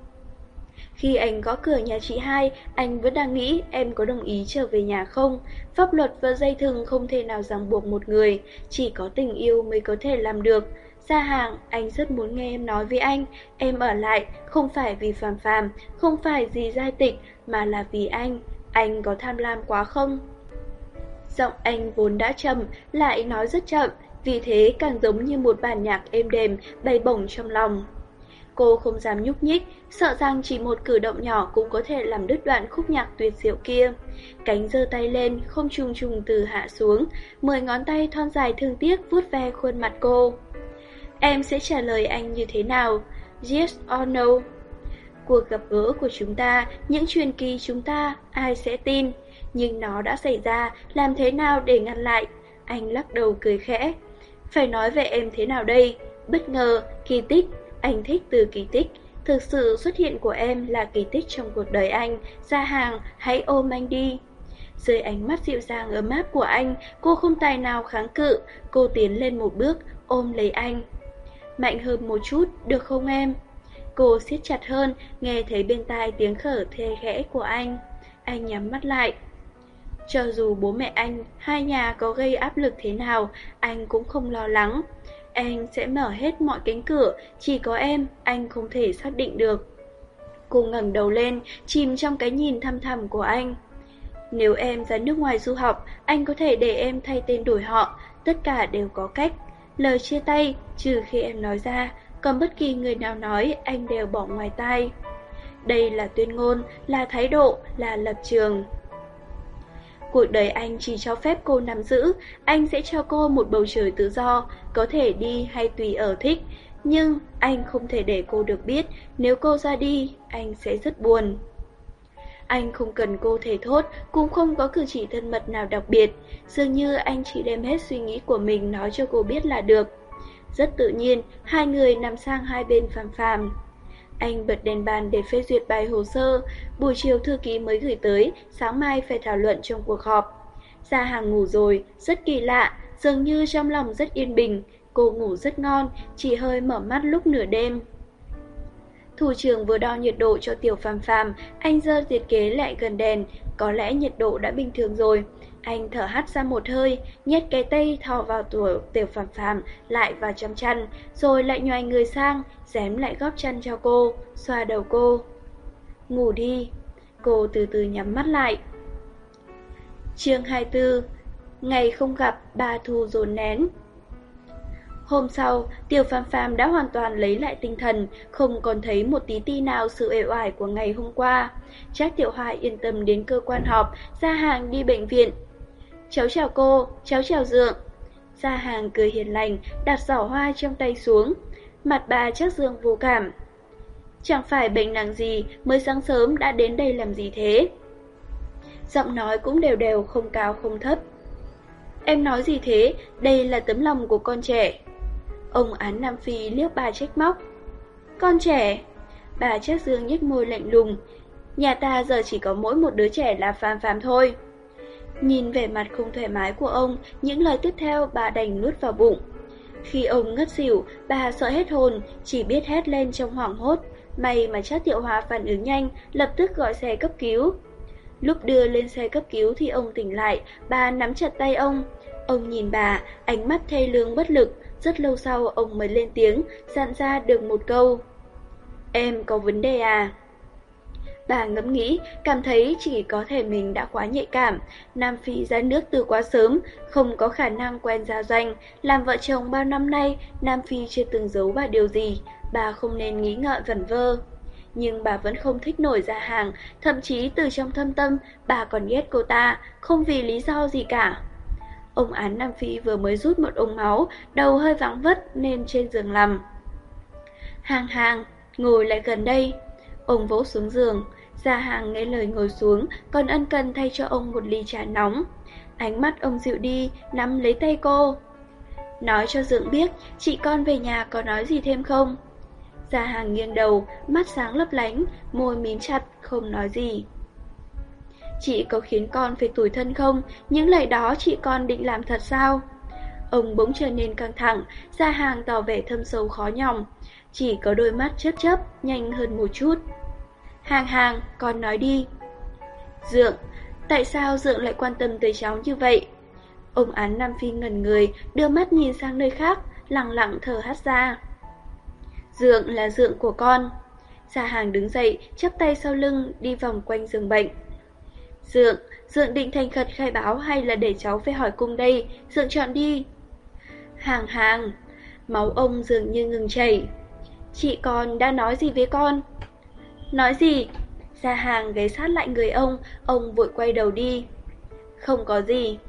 Khi anh gõ cửa nhà chị hai, anh vẫn đang nghĩ em có đồng ý trở về nhà không? Pháp luật và dây thừng không thể nào ràng buộc một người, chỉ có tình yêu mới có thể làm được. Ra hàng, anh rất muốn nghe em nói với anh, em ở lại, không phải vì phàm phàm, không phải vì giai tịch, mà là vì anh. Anh có tham lam quá không? Giọng anh vốn đã chậm, lại nói rất chậm, vì thế càng giống như một bản nhạc êm đềm, bay bổng trong lòng. Cô không dám nhúc nhích, sợ rằng chỉ một cử động nhỏ cũng có thể làm đứt đoạn khúc nhạc tuyệt diệu kia. Cánh giơ tay lên, không trùng trùng từ hạ xuống, mười ngón tay thon dài thương tiếc vuốt ve khuôn mặt cô. Em sẽ trả lời anh như thế nào? Yes or no? Cuộc gặp gỡ của chúng ta, những truyền kỳ chúng ta, ai sẽ tin? Nhưng nó đã xảy ra, làm thế nào để ngăn lại? Anh lắc đầu cười khẽ. Phải nói về em thế nào đây? Bất ngờ, kỳ tích, anh thích từ kỳ tích. Thực sự xuất hiện của em là kỳ tích trong cuộc đời anh. Ra hàng, hãy ôm anh đi. Dưới ánh mắt dịu dàng ấm áp của anh, cô không tài nào kháng cự. Cô tiến lên một bước, ôm lấy anh. Mạnh hơn một chút, được không em? Cô siết chặt hơn, nghe thấy bên tai tiếng khở thê khẽ của anh. Anh nhắm mắt lại. Cho dù bố mẹ anh, hai nhà có gây áp lực thế nào, anh cũng không lo lắng. Anh sẽ mở hết mọi cánh cửa, chỉ có em, anh không thể xác định được. Cô ngẩng đầu lên, chìm trong cái nhìn thăm thẳm của anh. Nếu em ra nước ngoài du học, anh có thể để em thay tên đổi họ, tất cả đều có cách. Lời chia tay, trừ khi em nói ra, còn bất kỳ người nào nói anh đều bỏ ngoài tai. Đây là tuyên ngôn, là thái độ, là lập trường. Cuộc đời anh chỉ cho phép cô nắm giữ, anh sẽ cho cô một bầu trời tự do, có thể đi hay tùy ở thích. Nhưng anh không thể để cô được biết, nếu cô ra đi, anh sẽ rất buồn. Anh không cần cô thể thốt, cũng không có cử chỉ thân mật nào đặc biệt. Dường như anh chỉ đem hết suy nghĩ của mình nói cho cô biết là được. Rất tự nhiên, hai người nằm sang hai bên phàm phàm. Anh bật đèn bàn để phê duyệt bài hồ sơ, buổi chiều thư ký mới gửi tới, sáng mai phải thảo luận trong cuộc họp. Ra hàng ngủ rồi, rất kỳ lạ, dường như trong lòng rất yên bình, cô ngủ rất ngon, chỉ hơi mở mắt lúc nửa đêm. Thủ trưởng vừa đo nhiệt độ cho tiểu phàm phàm, anh dơ diệt kế lại gần đèn, có lẽ nhiệt độ đã bình thường rồi. Anh thở hắt ra một hơi, nhét cái tay thò vào tuổi tiểu phàm phàm, lại vào trong chăn, rồi lại nhoài người sang, dám lại góp chăn cho cô, xoa đầu cô. Ngủ đi. Cô từ từ nhắm mắt lại. Chương 24 Ngày không gặp, ba thu dồn nén. Hôm sau, Tiêu Phàm Phàm đã hoàn toàn lấy lại tinh thần, không còn thấy một tí ti nào sự ế oải của ngày hôm qua. Trác Tiểu Hoa yên tâm đến cơ quan họp, ra hàng đi bệnh viện. Cháu chào cô, cháu chào Dượng. gia hàng cười hiền lành, đặt giỏ hoa trong tay xuống. Mặt bà chắc Dương vô cảm. Chẳng phải bệnh nặng gì, mới sáng sớm đã đến đây làm gì thế? Giọng nói cũng đều đều, không cao không thấp. Em nói gì thế, đây là tấm lòng của con trẻ. Ông án Nam Phi liếc bà trách móc. Con trẻ. Bà chắc dương nhếch môi lạnh lùng. Nhà ta giờ chỉ có mỗi một đứa trẻ là phàm phàm thôi. Nhìn vẻ mặt không thoải mái của ông, những lời tiếp theo bà đành nuốt vào bụng. Khi ông ngất xỉu, bà sợ hết hồn, chỉ biết hét lên trong hoảng hốt. May mà chắc tiểu hóa phản ứng nhanh, lập tức gọi xe cấp cứu. Lúc đưa lên xe cấp cứu thì ông tỉnh lại, bà nắm chặt tay ông. Ông nhìn bà, ánh mắt thê lương bất lực, rất lâu sau ông mới lên tiếng, dặn ra được một câu. Em có vấn đề à? Bà ngẫm nghĩ, cảm thấy chỉ có thể mình đã quá nhạy cảm. Nam Phi ra nước từ quá sớm, không có khả năng quen gia doanh. Làm vợ chồng bao năm nay, Nam Phi chưa từng giấu bà điều gì. Bà không nên nghĩ ngợi vẩn vơ. Nhưng bà vẫn không thích nổi ra hàng, thậm chí từ trong thâm tâm, bà còn ghét cô ta, không vì lý do gì cả. Ông án Nam Phi vừa mới rút một ống máu, đầu hơi vắng vất nên trên giường nằm. Hàng hàng, ngồi lại gần đây. Ông vỗ xuống giường, gia hàng nghe lời ngồi xuống, còn ân cần thay cho ông một ly trà nóng. Ánh mắt ông dịu đi, nắm lấy tay cô. Nói cho Dượng biết, chị con về nhà có nói gì thêm không? Gia hàng nghiêng đầu, mắt sáng lấp lánh, môi mím chặt, không nói gì. Chị có khiến con phải tủi thân không? Những lời đó chị con định làm thật sao? Ông bỗng trở nên căng thẳng, gia hàng tỏ vẻ thâm sâu khó nhòng. Chỉ có đôi mắt chớp chớp, nhanh hơn một chút. Hàng hàng, con nói đi. Dượng, tại sao Dượng lại quan tâm tới cháu như vậy? Ông án Nam Phi ngẩn người, đưa mắt nhìn sang nơi khác, lặng lặng thở hắt ra. Dượng là dượng của con. Gia hàng đứng dậy, chắp tay sau lưng, đi vòng quanh giường bệnh. Dượng, Dượng định thành khẩn khai báo hay là để cháu về hỏi cung đây, Dượng chọn đi. Hàng hàng, máu ông dường như ngừng chảy. Chị con đã nói gì với con? Nói gì? Gia hàng ghé sát lại người ông, ông vội quay đầu đi. Không có gì.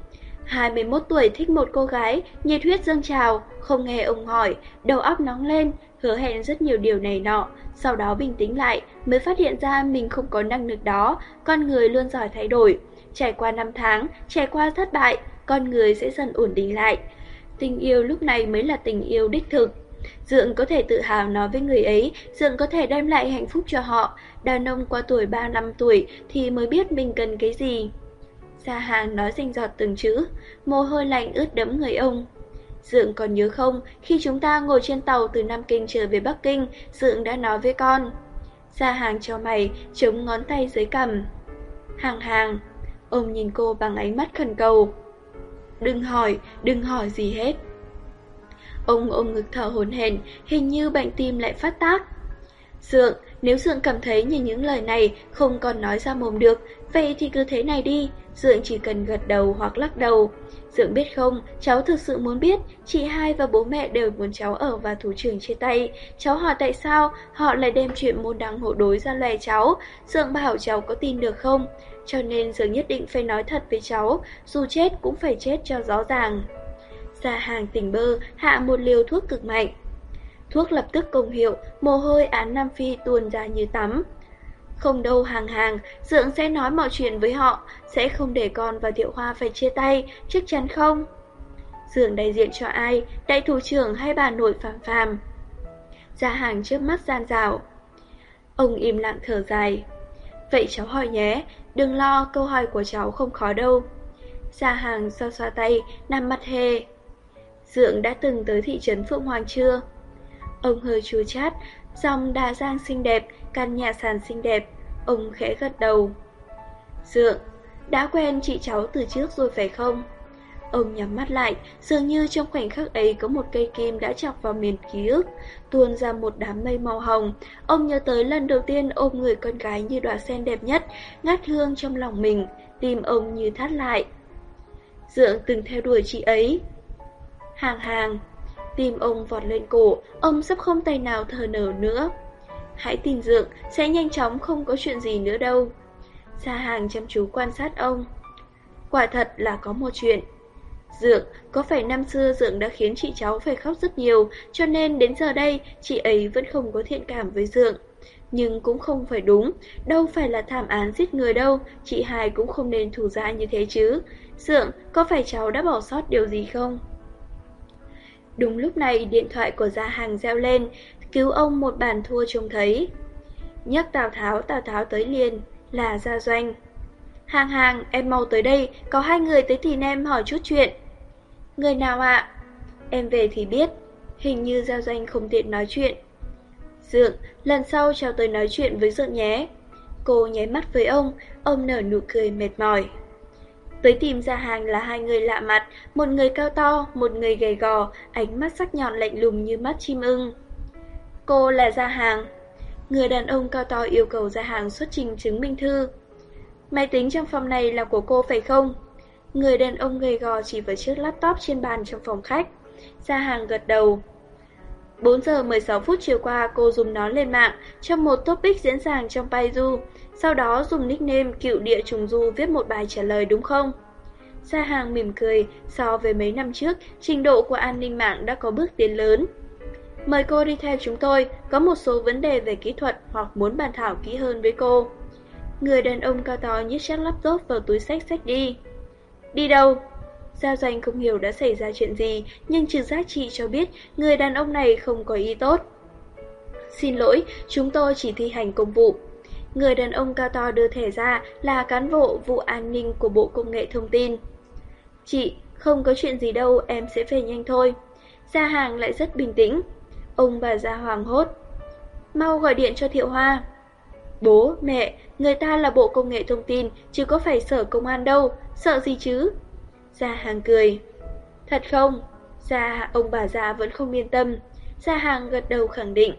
21 tuổi thích một cô gái, nhiệt huyết dâng trào, không nghe ông hỏi, đầu óc nóng lên, hứa hẹn rất nhiều điều này nọ, sau đó bình tĩnh lại, mới phát hiện ra mình không có năng lực đó, con người luôn giỏi thay đổi. Trải qua năm tháng, trải qua thất bại, con người sẽ dần ổn định lại. Tình yêu lúc này mới là tình yêu đích thực. Dượng có thể tự hào nói với người ấy, Dượng có thể đem lại hạnh phúc cho họ. Đàn ông qua tuổi 3 năm tuổi thì mới biết mình cần cái gì. Gia hàng nói rành giọt từng chữ, mồ hôi lạnh ướt đẫm người ông. Dượng còn nhớ không, khi chúng ta ngồi trên tàu từ Nam Kinh trở về Bắc Kinh, Dượng đã nói với con. Gia hàng cho mày, chống ngón tay dưới cằm. Hàng hàng, ông nhìn cô bằng ánh mắt khẩn cầu. Đừng hỏi, đừng hỏi gì hết. Ông ôm ngực thở hổn hển, hình như bệnh tim lại phát tác. Dượng, nếu Dượng cảm thấy như những lời này không còn nói ra mồm được, vậy thì cứ thế này đi, Dượng chỉ cần gật đầu hoặc lắc đầu. Dượng biết không, cháu thực sự muốn biết, chị hai và bố mẹ đều muốn cháu ở và thủ trưởng chia tay. Cháu hỏi tại sao họ lại đem chuyện môn đăng hộ đối ra lè cháu, Dượng bảo cháu có tin được không? Cho nên Dượng nhất định phải nói thật với cháu, dù chết cũng phải chết cho rõ ràng. Ra hàng tỉnh bơ, hạ một liều thuốc cực mạnh. Thuốc lập tức công hiệu, mồ hôi án Nam Phi tuôn ra như tắm. Không đâu hàng hàng, Dượng sẽ nói mọi chuyện với họ, sẽ không để con và Thiệu Hoa phải chia tay, chắc chắn không? Dượng đại diện cho ai, đại thủ trưởng hay bà nội phàm phàm? Gia hàng trước mắt gian rào. Ông im lặng thở dài. Vậy cháu hỏi nhé, đừng lo, câu hỏi của cháu không khó đâu. Gia hàng xoa xoa tay, nằm mặt hề. Dượng đã từng tới thị trấn Phượng Hoàng chưa? Ông hơi chua chát, dòng đà giang xinh đẹp, căn nhà sàn xinh đẹp. Ông khẽ gật đầu. Dượng, đã quen chị cháu từ trước rồi phải không? Ông nhắm mắt lại, dường như trong khoảnh khắc ấy có một cây kim đã chọc vào miền ký ức, tuôn ra một đám mây màu hồng. Ông nhớ tới lần đầu tiên ôm người con gái như đóa sen đẹp nhất, ngát hương trong lòng mình, tim ông như thắt lại. Dượng từng theo đuổi chị ấy. Hàng hàng, tim ông vọt lên cổ, ông sắp không tay nào thở nở nữa. Hãy tin Dượng, sẽ nhanh chóng không có chuyện gì nữa đâu. Gia hàng chăm chú quan sát ông. Quả thật là có một chuyện. Dượng, có phải năm xưa Dượng đã khiến chị cháu phải khóc rất nhiều, cho nên đến giờ đây chị ấy vẫn không có thiện cảm với Dượng. Nhưng cũng không phải đúng, đâu phải là thảm án giết người đâu, chị hài cũng không nên thủ ra như thế chứ. Dượng, có phải cháu đã bỏ sót điều gì không? Đúng lúc này điện thoại của gia hàng reo lên, cứu ông một bàn thua trông thấy. Nhắc Tào Tháo, Tào Tháo tới liền, là Gia Doanh. Hàng hàng, em mau tới đây, có hai người tới tìm em hỏi chút chuyện. Người nào ạ? Em về thì biết, hình như Gia Doanh không tiện nói chuyện. Dượng, lần sau cháu tới nói chuyện với Dượng nhé. Cô nháy mắt với ông, ông nở nụ cười mệt mỏi. Tới tìm ra hàng là hai người lạ mặt, một người cao to, một người gầy gò, ánh mắt sắc nhọn lạnh lùng như mắt chim ưng. Cô là Gia Hàng. Người đàn ông cao to yêu cầu Gia Hàng xuất trình chứng minh thư. Máy tính trong phòng này là của cô phải không? Người đàn ông gầy gò chỉ vào chiếc laptop trên bàn trong phòng khách. Gia Hàng gật đầu. 4 giờ 16 phút chiều qua cô dùng nó lên mạng trong một topic diễn giảng trong Baidu, sau đó dùng nickname cựu địa trùng du viết một bài trả lời đúng không? Sa Hàng mỉm cười, so với mấy năm trước, trình độ của an ninh mạng đã có bước tiến lớn. Mời cô đi theo chúng tôi, có một số vấn đề về kỹ thuật hoặc muốn bàn thảo kỹ hơn với cô. Người đàn ông cao to nhét chiếc laptop vào túi sách sách đi. Đi đâu? Giao doanh không hiểu đã xảy ra chuyện gì, nhưng trừ giác chị cho biết người đàn ông này không có ý tốt. Xin lỗi, chúng tôi chỉ thi hành công vụ. Người đàn ông cao to đưa thẻ ra là cán bộ vụ an ninh của Bộ Công nghệ Thông tin. Chị, không có chuyện gì đâu, em sẽ về nhanh thôi. Gia hàng lại rất bình tĩnh. Ông bà gia hoàng hốt. Mau gọi điện cho Thiệu Hoa. Bố, mẹ, người ta là Bộ Công nghệ Thông tin, chứ có phải sở công an đâu, sợ gì chứ? Gia hàng cười. Thật không? Gia, ông bà gia vẫn không yên tâm. Gia hàng gật đầu khẳng định.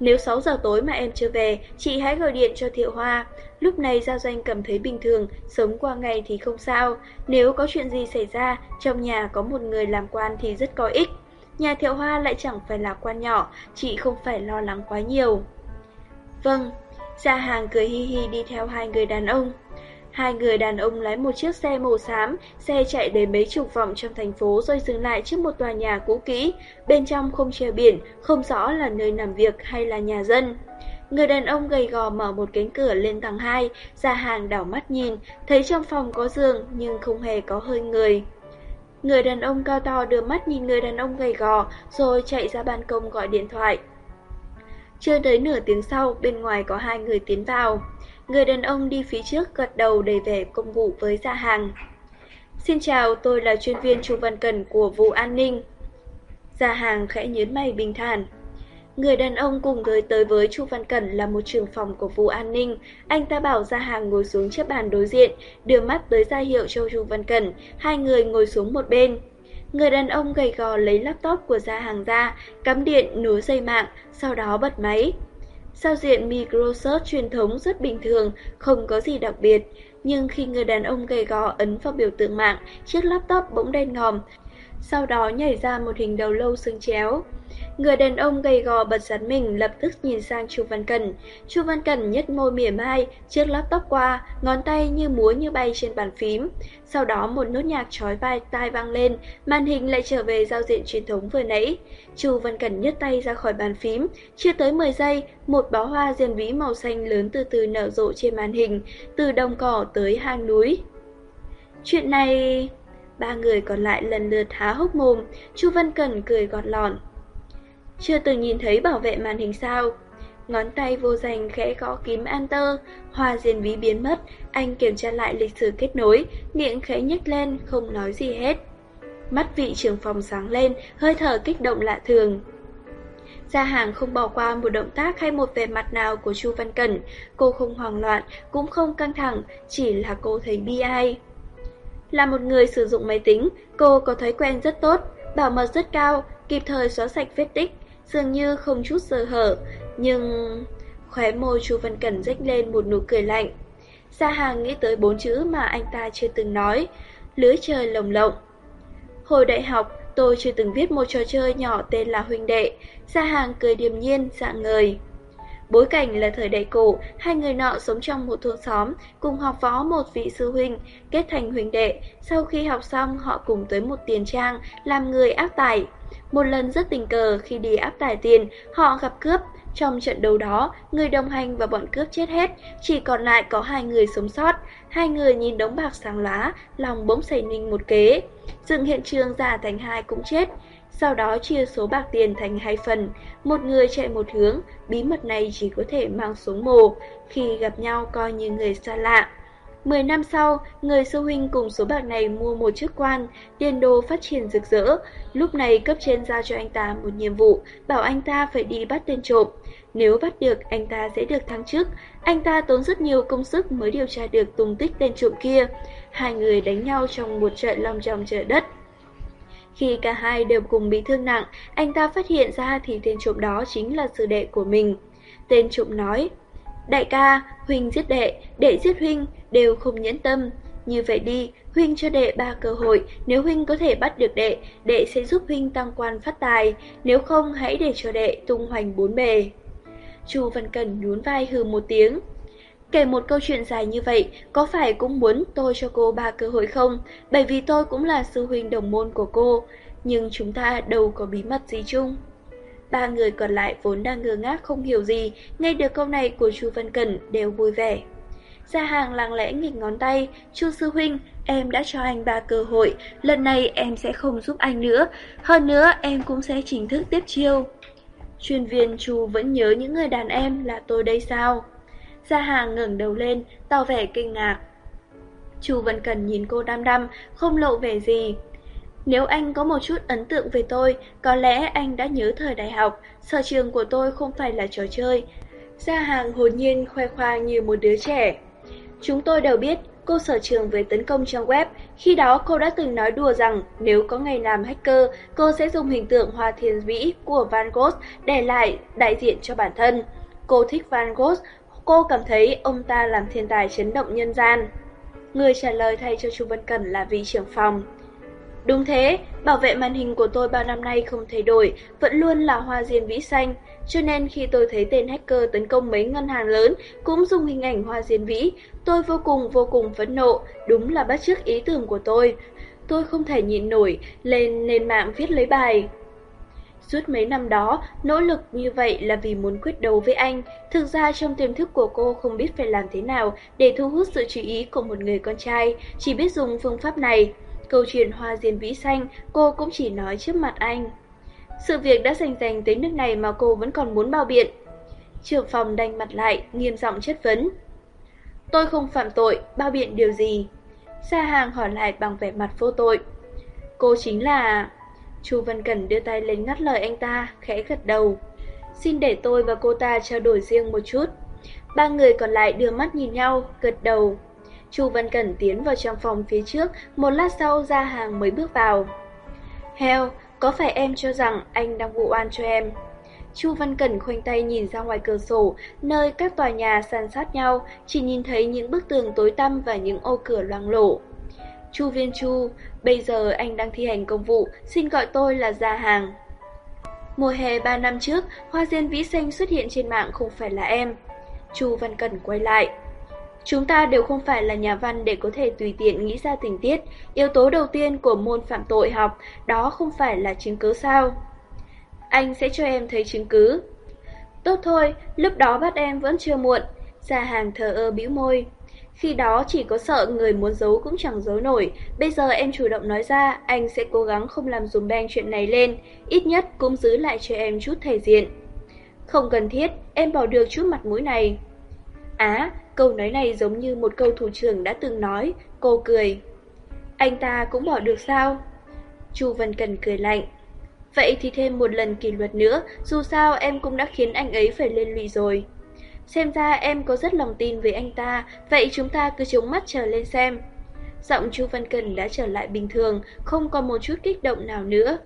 Nếu 6 giờ tối mà em chưa về, chị hãy gọi điện cho Thiệu Hoa. Lúc này Gia Doanh cảm thấy bình thường, sống qua ngày thì không sao. Nếu có chuyện gì xảy ra, trong nhà có một người làm quan thì rất có ích. Nhà Thiệu Hoa lại chẳng phải là quan nhỏ, chị không phải lo lắng quá nhiều. Vâng, Gia Hàng cười hi hi đi theo hai người đàn ông. Hai người đàn ông lái một chiếc xe màu xám, xe chạy đến mấy chục vòng trong thành phố rồi dừng lại trước một tòa nhà cũ kỹ, bên trong không treo biển, không rõ là nơi làm việc hay là nhà dân. Người đàn ông gầy gò mở một cánh cửa lên tầng 2, ra hàng đảo mắt nhìn, thấy trong phòng có giường nhưng không hề có hơi người. Người đàn ông cao to đưa mắt nhìn người đàn ông gầy gò rồi chạy ra ban công gọi điện thoại. Chưa tới nửa tiếng sau, bên ngoài có hai người tiến vào. Người đàn ông đi phía trước gật đầu để về công vụ với gia hàng. Xin chào, tôi là chuyên viên Chu Văn Cần của vụ an ninh. Gia hàng khẽ nhớn mày bình thản. Người đàn ông cùng gửi tới với Chu Văn Cẩn là một trưởng phòng của vụ an ninh. Anh ta bảo Gia Hàng ngồi xuống chiếc bàn đối diện, đưa mắt tới ra hiệu cho Chu Văn Cẩn. Hai người ngồi xuống một bên. Người đàn ông gầy gò lấy laptop của Gia Hàng ra, cắm điện, nối dây mạng, sau đó bật máy. Giao diện Microsoft truyền thống rất bình thường, không có gì đặc biệt. Nhưng khi người đàn ông gầy gò ấn vào biểu tượng mạng, chiếc laptop bỗng đen ngòm. Sau đó nhảy ra một hình đầu lâu xương chéo. Người đàn ông gầy gò bật giật mình lập tức nhìn sang Chu Văn Cẩn. Chu Văn Cẩn nhếch môi mỉa mai, chiếc laptop qua, ngón tay như múa như bay trên bàn phím. Sau đó một nốt nhạc chói vai tai vang lên, màn hình lại trở về giao diện truyền thống vừa nãy. Chu Văn Cẩn nhấc tay ra khỏi bàn phím, chưa tới 10 giây, một bó hoa diên vĩ màu xanh lớn từ từ nở rộ trên màn hình, từ đồng cỏ tới hang núi. Chuyện này... Ba người còn lại lần lượt há hốc mồm, Chu Văn Cẩn cười gọt lọn. Chưa từng nhìn thấy bảo vệ màn hình sao. Ngón tay vô danh khẽ gõ kiếm Enter, Hoa diên ví biến mất, Anh kiểm tra lại lịch sử kết nối, Miệng khẽ nhếch lên, không nói gì hết. Mắt vị trưởng phòng sáng lên, Hơi thở kích động lạ thường. Gia hàng không bỏ qua một động tác hay một vẻ mặt nào của Chu Văn Cẩn, Cô không hoảng loạn, Cũng không căng thẳng, Chỉ là cô thấy bi ai. Là một người sử dụng máy tính, Cô có thói quen rất tốt, Bảo mật rất cao, Kịp thời xóa sạch vết tích dường như không chút sơ hở, nhưng... Khóe môi Chu Văn Cẩn rách lên một nụ cười lạnh. Gia Hàng nghĩ tới bốn chữ mà anh ta chưa từng nói, lưới trời lồng lộng. Hồi đại học, tôi chưa từng viết một trò chơi nhỏ tên là Huynh Đệ. Gia Hàng cười điềm nhiên, dạng người Bối cảnh là thời đại cổ, hai người nọ sống trong một thôn xóm, cùng học võ một vị sư huynh, kết thành huynh đệ. Sau khi học xong, họ cùng tới một tiền trang, làm người áp tải. Một lần rất tình cờ khi đi áp tải tiền, họ gặp cướp. Trong trận đấu đó, người đồng hành và bọn cướp chết hết, chỉ còn lại có hai người sống sót. Hai người nhìn đống bạc sáng lá, lòng bỗng xảy ninh một kế. Dựng hiện trường giả thành hai cũng chết. Sau đó chia số bạc tiền thành hai phần, một người chạy một hướng, bí mật này chỉ có thể mang xuống mồ, khi gặp nhau coi như người xa lạ. Mười năm sau, người sư huynh cùng số bạc này mua một chiếc quan, tiền đồ phát triển rực rỡ. Lúc này cấp trên giao cho anh ta một nhiệm vụ, bảo anh ta phải đi bắt tên trộm. Nếu bắt được, anh ta sẽ được thăng chức. Anh ta tốn rất nhiều công sức mới điều tra được tung tích tên trộm kia. Hai người đánh nhau trong một trận long trọng trời đất. Khi cả hai đều cùng bị thương nặng, anh ta phát hiện ra thì tên trộm đó chính là sư đệ của mình. Tên trộm nói, Đại ca, Huynh giết đệ, đệ giết Huynh, đều không nhẫn tâm. Như vậy đi, Huynh cho đệ ba cơ hội, nếu Huynh có thể bắt được đệ, đệ sẽ giúp Huynh tăng quan phát tài, nếu không hãy để cho đệ tung hoành bốn bề. Chu Văn Cần nhún vai hừ một tiếng. Kể một câu chuyện dài như vậy, có phải cũng muốn tôi cho cô ba cơ hội không? Bởi vì tôi cũng là sư huynh đồng môn của cô, nhưng chúng ta đâu có bí mật gì chung. Ba người còn lại vốn đang ngơ ngác không hiểu gì, nghe được câu này của Chu Văn Cẩn đều vui vẻ. Gia hàng lặng lẽ nghịch ngón tay, Chu Sư Huynh, em đã cho anh ba cơ hội, lần này em sẽ không giúp anh nữa, hơn nữa em cũng sẽ chính thức tiếp chiêu. Chuyên viên Chu vẫn nhớ những người đàn em là tôi đây sao? Gia hàng ngẩng đầu lên, tỏ vẻ kinh ngạc. Chu vẫn Cần nhìn cô đăm đăm, không lộ vẻ gì. Nếu anh có một chút ấn tượng về tôi, có lẽ anh đã nhớ thời đại học, sở trường của tôi không phải là trò chơi. Gia hàng hồn nhiên khoe khoang như một đứa trẻ. Chúng tôi đều biết cô sở trường về tấn công trang web. Khi đó cô đã từng nói đùa rằng nếu có ngày làm hacker, cô sẽ dùng hình tượng Hoa Thiên Vĩ của Van Gogh để lại đại diện cho bản thân. Cô thích Van Gogh, cô cảm thấy ông ta làm thiên tài chấn động nhân gian. Người trả lời thay cho Chu Văn Cẩn là vị trưởng phòng. Đúng thế, bảo vệ màn hình của tôi bao năm nay không thay đổi, vẫn luôn là hoa diên vĩ xanh. Cho nên khi tôi thấy tên hacker tấn công mấy ngân hàng lớn cũng dùng hình ảnh hoa diên vĩ, tôi vô cùng vô cùng phẫn nộ, đúng là bắt chước ý tưởng của tôi. Tôi không thể nhịn nổi, lên nền mạng viết lấy bài. Suốt mấy năm đó, nỗ lực như vậy là vì muốn quyết đấu với anh. Thực ra trong tiềm thức của cô không biết phải làm thế nào để thu hút sự chú ý của một người con trai, chỉ biết dùng phương pháp này. Câu chuyện hoa diên vĩ xanh cô cũng chỉ nói trước mặt anh. Sự việc đã rành rành tới nước này mà cô vẫn còn muốn bao biện. Trưởng phòng đành mặt lại, nghiêm giọng chất vấn. Tôi không phạm tội, bao biện điều gì? Sa hàng hỏi lại bằng vẻ mặt vô tội. Cô chính là... Chu Văn Cẩn đưa tay lên ngắt lời anh ta, khẽ gật đầu. Xin để tôi và cô ta trao đổi riêng một chút. Ba người còn lại đưa mắt nhìn nhau, gật đầu. Chu Văn Cẩn tiến vào trong phòng phía trước, một lát sau ra hàng mới bước vào. Heo, có phải em cho rằng anh đang vụ oan cho em? Chu Văn Cẩn khoanh tay nhìn ra ngoài cửa sổ, nơi các tòa nhà san sát nhau, chỉ nhìn thấy những bức tường tối tăm và những ô cửa loang lổ. Chu Viên Chu, bây giờ anh đang thi hành công vụ, xin gọi tôi là Gia Hàng. Mùa hè 3 năm trước, hoa diên vĩ xanh xuất hiện trên mạng không phải là em. Chu Văn Cẩn quay lại. Chúng ta đều không phải là nhà văn để có thể tùy tiện nghĩ ra tình tiết. Yếu tố đầu tiên của môn phạm tội học, đó không phải là chứng cứ sao. Anh sẽ cho em thấy chứng cứ. Tốt thôi, lúc đó bắt em vẫn chưa muộn. Gia hàng thờ ơ bĩu môi. Khi đó chỉ có sợ người muốn giấu cũng chẳng giấu nổi, bây giờ em chủ động nói ra, anh sẽ cố gắng không làm dùm beng chuyện này lên, ít nhất cũng giữ lại cho em chút thể diện. Không cần thiết, em bỏ được chút mặt mũi này. Á, câu nói này giống như một câu thủ trưởng đã từng nói, cô cười. Anh ta cũng bỏ được sao? Chu văn Cần cười lạnh. Vậy thì thêm một lần kỷ luật nữa, dù sao em cũng đã khiến anh ấy phải lên lụy rồi. Xem ra em có rất lòng tin về anh ta, vậy chúng ta cứ chống mắt chờ lên xem. Giọng Chu Văn Cần đã trở lại bình thường, không còn một chút kích động nào nữa.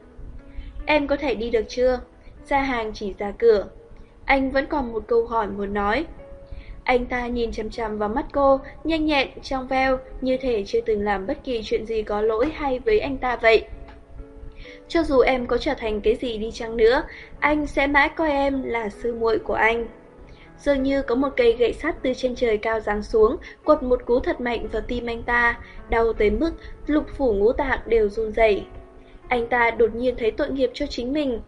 Em có thể đi được chưa? Gia hàng chỉ ra cửa. Anh vẫn còn một câu hỏi muốn nói. Anh ta nhìn chằm chằm vào mắt cô, nhanh nhẹn, trong veo, như thể chưa từng làm bất kỳ chuyện gì có lỗi hay với anh ta vậy. Cho dù em có trở thành cái gì đi chăng nữa, anh sẽ mãi coi em là sư muội của anh. Dường như có một cây gậy sắt từ trên trời cao giáng xuống, quật một cú thật mạnh vào tim anh ta, đau tới mức lục phủ ngũ tạng đều run rẩy. Anh ta đột nhiên thấy tội nghiệp cho chính mình.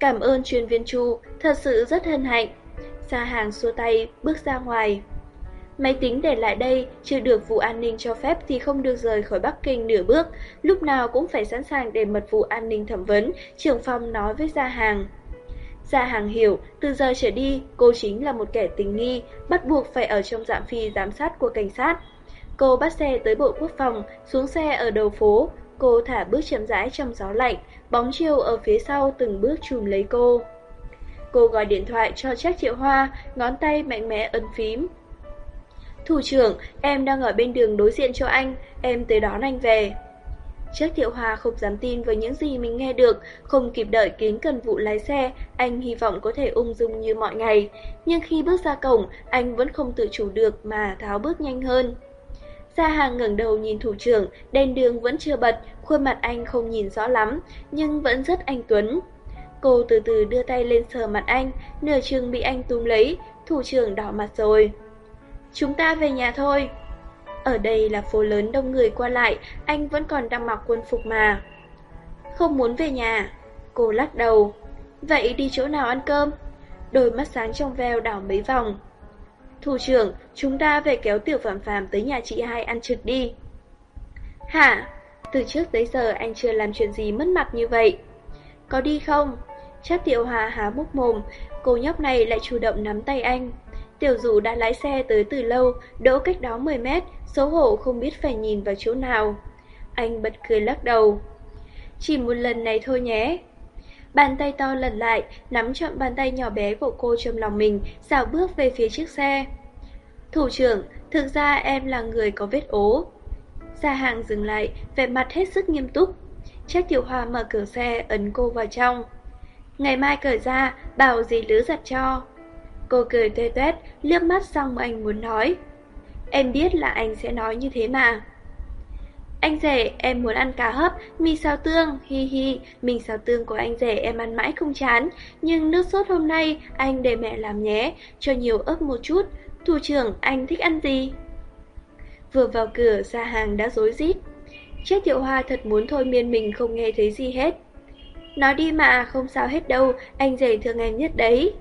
Cảm ơn chuyên viên Chu, thật sự rất hân hạnh. Gia hàng xua tay, bước ra ngoài. Máy tính để lại đây, chưa được vụ an ninh cho phép thì không được rời khỏi Bắc Kinh nửa bước, lúc nào cũng phải sẵn sàng để mật vụ an ninh thẩm vấn, trưởng phòng nói với Gia Hàng. Gia Hàng hiểu, từ giờ trở đi, cô chính là một kẻ tình nghi, bắt buộc phải ở trong dạng phi giám sát của cảnh sát. Cô bắt xe tới Bộ Quốc phòng, xuống xe ở đầu phố, cô thả bước chậm rãi trong gió lạnh, bóng chiều ở phía sau từng bước chùm lấy cô. Cô gọi điện thoại cho Trác Triệu Hoa, ngón tay mạnh mẽ ấn phím. Thủ trưởng, em đang ở bên đường đối diện cho anh, em tới đón anh về. Trác Thiệu Hòa không dám tin với những gì mình nghe được, không kịp đợi kiến cần vụ lái xe, anh hy vọng có thể ung dung như mọi ngày. Nhưng khi bước ra cổng, anh vẫn không tự chủ được mà tháo bước nhanh hơn. Gia hàng ngẩng đầu nhìn thủ trưởng, đèn đường vẫn chưa bật, khuôn mặt anh không nhìn rõ lắm, nhưng vẫn rất anh Tuấn. Cô từ từ đưa tay lên sờ mặt anh, nửa chừng bị anh túm lấy, thủ trưởng đỏ mặt rồi. Chúng ta về nhà thôi. Ở đây là phố lớn đông người qua lại, anh vẫn còn đang mặc quân phục mà. Không muốn về nhà. Cô lắc đầu. Vậy đi chỗ nào ăn cơm? Đôi mắt sáng trong veo đảo mấy vòng. Thủ trưởng, chúng ta về kéo tiểu phạm phàm tới nhà chị hai ăn trực đi. Hả? Từ trước tới giờ anh chưa làm chuyện gì mất mặt như vậy. Có đi không? Chắc tiểu hòa há múc mồm, cô nhóc này lại chủ động nắm tay anh. Tiểu dũ đã lái xe tới từ lâu, đỗ cách đó 10 mét, xấu hổ không biết phải nhìn vào chỗ nào. Anh bật cười lắc đầu. Chỉ một lần này thôi nhé. Bàn tay to lần lại, nắm chậm bàn tay nhỏ bé của cô trong lòng mình, xào bước về phía chiếc xe. Thủ trưởng, thực ra em là người có vết ố. Gia hàng dừng lại, vẻ mặt hết sức nghiêm túc. Trác Tiểu Hoa mở cửa xe, ấn cô vào trong. Ngày mai cởi ra, bảo gì lứa giặt cho. Cô cười tê tuét, liếc mắt xong anh muốn nói. Em biết là anh sẽ nói như thế mà. Anh rể, em muốn ăn cá hấp, mì xào tương, hi hi, mì xào tương của anh rể em ăn mãi không chán, nhưng nước sốt hôm nay anh để mẹ làm nhé, cho nhiều ớt một chút. Thủ trưởng, anh thích ăn gì? Vừa vào cửa, ra hàng đã dối rít. chết tiểu hoa thật muốn thôi miên mình không nghe thấy gì hết. Nói đi mà, không sao hết đâu, anh rể thương em nhất đấy.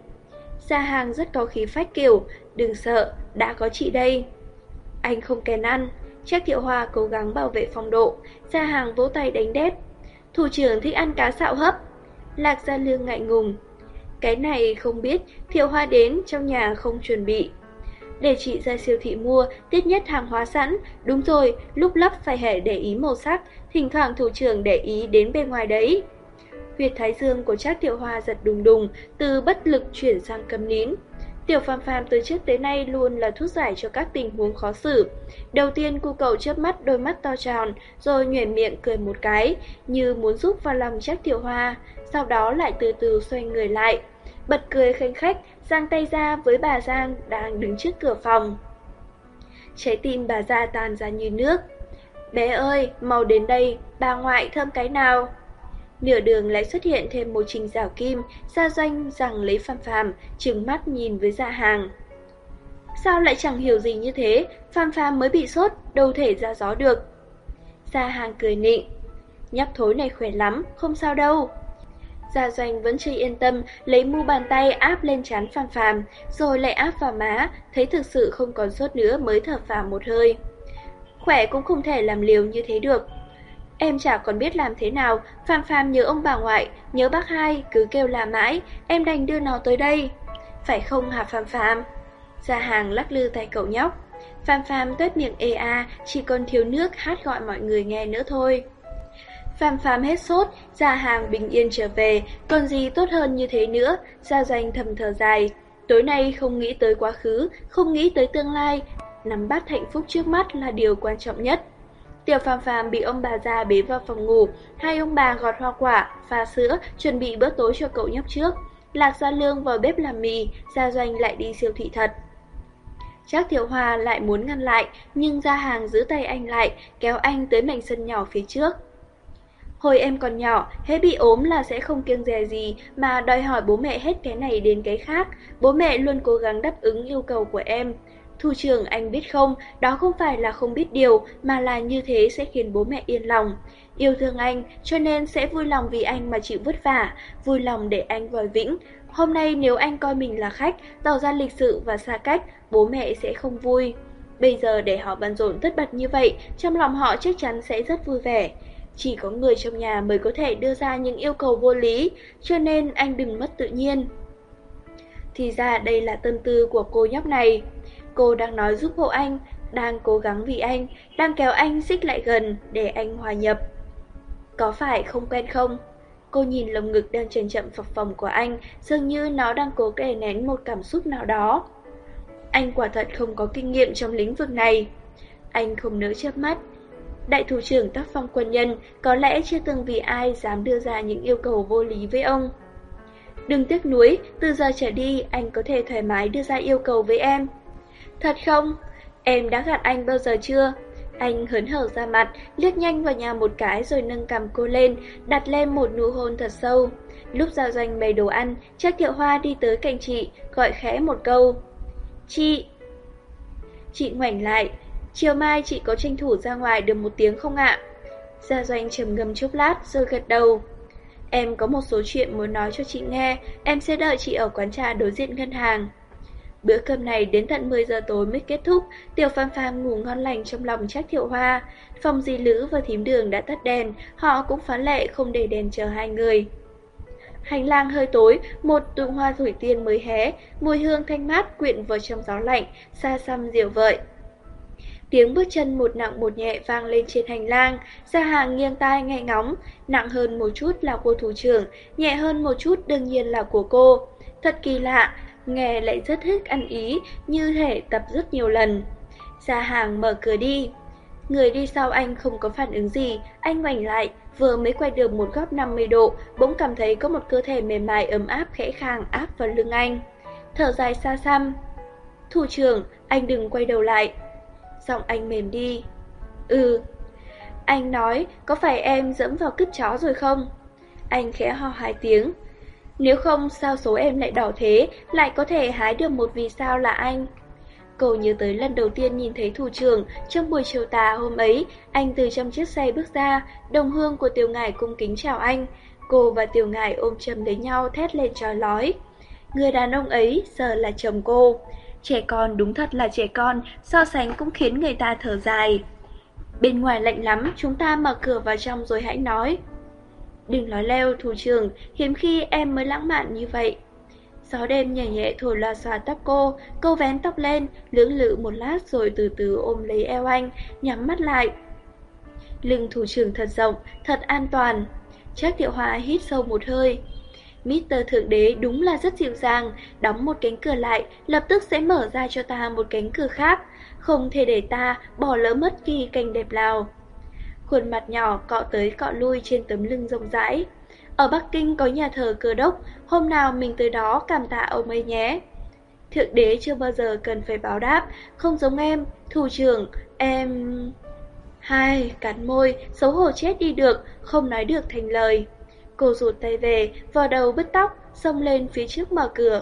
Gia hàng rất có khí phách kiểu, đừng sợ, đã có chị đây. Anh không kèn ăn, Trác Thiệu Hoa cố gắng bảo vệ phong độ, Gia hàng vỗ tay đánh đét. Thủ trưởng thích ăn cá xạo hấp. Lạc Gia Lương ngại ngùng. Cái này không biết, Thiệu Hoa đến trong nhà không chuẩn bị. Để chị ra siêu thị mua, tiết nhất hàng hóa sẵn. Đúng rồi, lúc lắp phải hệ để ý màu sắc, thỉnh thoảng thủ trưởng để ý đến bên ngoài đấy. Huyệt thái dương của Trác Tiểu Hoa giật đùng đùng, từ bất lực chuyển sang câm nín. Tiểu Phàm Phàm từ trước tới nay luôn là thuốc giải cho các tình huống khó xử. Đầu tiên cô cậu chớp mắt đôi mắt to tròn, rồi nhuyễn miệng cười một cái, như muốn giúp vào lòng Trác Tiểu Hoa, sau đó lại từ từ xoay người lại. bật cười khanh khách, giang tay ra với bà Giang đang đứng trước cửa phòng. Trái tim bà Gia tan ra như nước. Bé ơi, mau đến đây, bà ngoại thơm cái nào. Nửa đường lại xuất hiện thêm một trình rào kim, gia doanh rằng lấy phàm phàm, trừng mắt nhìn với gia hàng. Sao lại chẳng hiểu gì như thế, phàm phàm mới bị sốt, đâu thể ra gió được. Gia hàng cười nịnh, nhóc thối này khỏe lắm, không sao đâu. Gia Doanh vẫn chưa yên tâm, lấy mu bàn tay áp lên trán phàm phàm, rồi lại áp vào má, thấy thực sự không còn sốt nữa mới thở phào một hơi. Khỏe cũng không thể làm liều như thế được. Em chả còn biết làm thế nào, phàm phàm nhớ ông bà ngoại, nhớ bác hai, cứ kêu là mãi, em đành đưa nó tới đây. Phải không hả phàm phàm? Gia hàng lắc lư tay cậu nhóc. Phàm phàm tuét miệng ê a, chỉ còn thiếu nước hát gọi mọi người nghe nữa thôi. Phàm phàm hết sốt, gia hàng bình yên trở về, còn gì tốt hơn như thế nữa, gia doanh thầm thở dài. Tối nay không nghĩ tới quá khứ, không nghĩ tới tương lai, nắm bắt hạnh phúc trước mắt là điều quan trọng nhất. Tiểu Phạm Phạm bị ông bà già bế vào phòng ngủ, hai ông bà gọt hoa quả, pha sữa, chuẩn bị bữa tối cho cậu nhóc trước. Lạc Gia Lương vào bếp làm mì, Gia Doanh lại đi siêu thị thật. Chắc Tiểu Hoa lại muốn ngăn lại, nhưng Gia Hàng giữ tay anh lại, kéo anh tới mảnh sân nhỏ phía trước. Hồi em còn nhỏ, hết bị ốm là sẽ không kiêng dè gì mà đòi hỏi bố mẹ hết cái này đến cái khác. Bố mẹ luôn cố gắng đáp ứng yêu cầu của em. Thủ trưởng anh biết không, đó không phải là không biết điều mà là như thế sẽ khiến bố mẹ yên lòng. Yêu thương anh, cho nên sẽ vui lòng vì anh mà chịu vất vả, vui lòng để anh vòi vĩnh. Hôm nay nếu anh coi mình là khách, tỏ ra lịch sự và xa cách, bố mẹ sẽ không vui. Bây giờ để họ bận rộn tất bật như vậy, trong lòng họ chắc chắn sẽ rất vui vẻ. Chỉ có người trong nhà mới có thể đưa ra những yêu cầu vô lý, cho nên anh đừng mất tự nhiên. Thì ra đây là tâm tư của cô nhóc này. Cô đang nói giúp hộ anh, đang cố gắng vì anh, đang kéo anh xích lại gần để anh hòa nhập. Có phải không quen không? Cô nhìn lồng ngực đang chậm chậm phập phồng của anh, dường như nó đang cố đè nén một cảm xúc nào đó. Anh quả thật không có kinh nghiệm trong lĩnh vực này. Anh không nỡ chớp mắt, Đại thủ trưởng tác phong quân nhân có lẽ chưa từng vì ai dám đưa ra những yêu cầu vô lý với ông. Đừng tiếc nuối, từ giờ trở đi anh có thể thoải mái đưa ra yêu cầu với em. Thật không? Em đã gạt anh bao giờ chưa? Anh hớn hở ra mặt, liếc nhanh vào nhà một cái rồi nâng cầm cô lên, đặt lên một nụ hôn thật sâu. Lúc giao doanh bày đồ ăn, Trác Thiệu Hoa đi tới cạnh chị, gọi khẽ một câu. Chị! Chị ngoảnh lại, Chiều mai chị có tranh thủ ra ngoài được một tiếng không ạ? Gia Doanh trầm ngâm chốc lát rồi gật đầu. Em có một số chuyện muốn nói cho chị nghe, em sẽ đợi chị ở quán trà đối diện ngân hàng. Bữa cơm này đến tận 10 giờ tối mới kết thúc, Tiểu Phàm Phàm ngủ ngon lành trong lòng Trác Thiệu Hoa. Phòng di lữ và thím đường đã tắt đèn, họ cũng phán lệ không để đèn chờ hai người. Hành lang hơi tối, một tụ hoa thủy tiên mới hé, mùi hương thanh mát quyện vào trong gió lạnh, xa xăm diệu vợi. Tiếng bước chân một nặng một nhẹ vang lên trên hành lang, Gia hàng nghiêng tai nghe ngóng, nặng hơn một chút là của thủ trưởng, nhẹ hơn một chút đương nhiên là của cô. Thật kỳ lạ, nghe lại rất thích ăn ý, như thể tập rất nhiều lần. Gia hàng mở cửa đi. Người đi sau anh không có phản ứng gì, anh ngoảnh lại, vừa mới quay được một góc 50 độ, bỗng cảm thấy có một cơ thể mềm mại ấm áp khẽ khàng áp vào lưng anh. Thở dài xa xăm. Thủ trưởng, anh đừng quay đầu lại, Giọng anh mềm đi Ừ Anh nói có phải em dẫm vào cứt chó rồi không Anh khẽ ho hai tiếng nếu không sao số em lại đỏ thế? Lại có thể hái được một vì sao là anh. Cô nhớ tới lần đầu tiên nhìn thấy thủ trưởng Trong buổi chiều tà hôm ấy. Anh từ trong chiếc xe bước ra Đồng hương của tiểu ngải cung kính chào anh. Cô và tiểu ngải ôm chầm lấy nhau thét lên trói lói. Người đàn ông ấy giờ là chồng cô. Trẻ con đúng thật là trẻ con, so sánh cũng khiến người ta thở dài. Bên ngoài lạnh lắm, chúng ta mở cửa vào trong rồi hãy nói. Đừng nói leo, thủ trưởng, hiếm khi em mới lãng mạn như vậy. Gió đêm nhẹ nhẹ thổi loa xòa tóc cô, cô vén tóc lên, lưỡng lự một lát rồi từ từ ôm lấy eo anh, nhắm mắt lại. Lưng thủ trưởng thật rộng, thật an toàn. Chắc Thiệu Hòa hít sâu một hơi. Mr. Thượng Đế đúng là rất dịu dàng, đóng một cánh cửa lại, lập tức sẽ mở ra cho ta một cánh cửa khác, không thể để ta bỏ lỡ mất kỳ cảnh đẹp nào. Khuôn mặt nhỏ cọ tới cọ lui trên tấm lưng rộng rãi. ở Bắc Kinh có nhà thờ cơ đốc, hôm nào mình tới đó cảm tạ ông ấy nhé. Thượng đế chưa bao giờ cần phải báo đáp, không giống em, thủ trưởng, em... Hai, cắn môi, xấu hổ chết đi được, không nói được thành lời. Cô rụt tay về, vò đầu bứt tóc, xông lên phía trước mở cửa.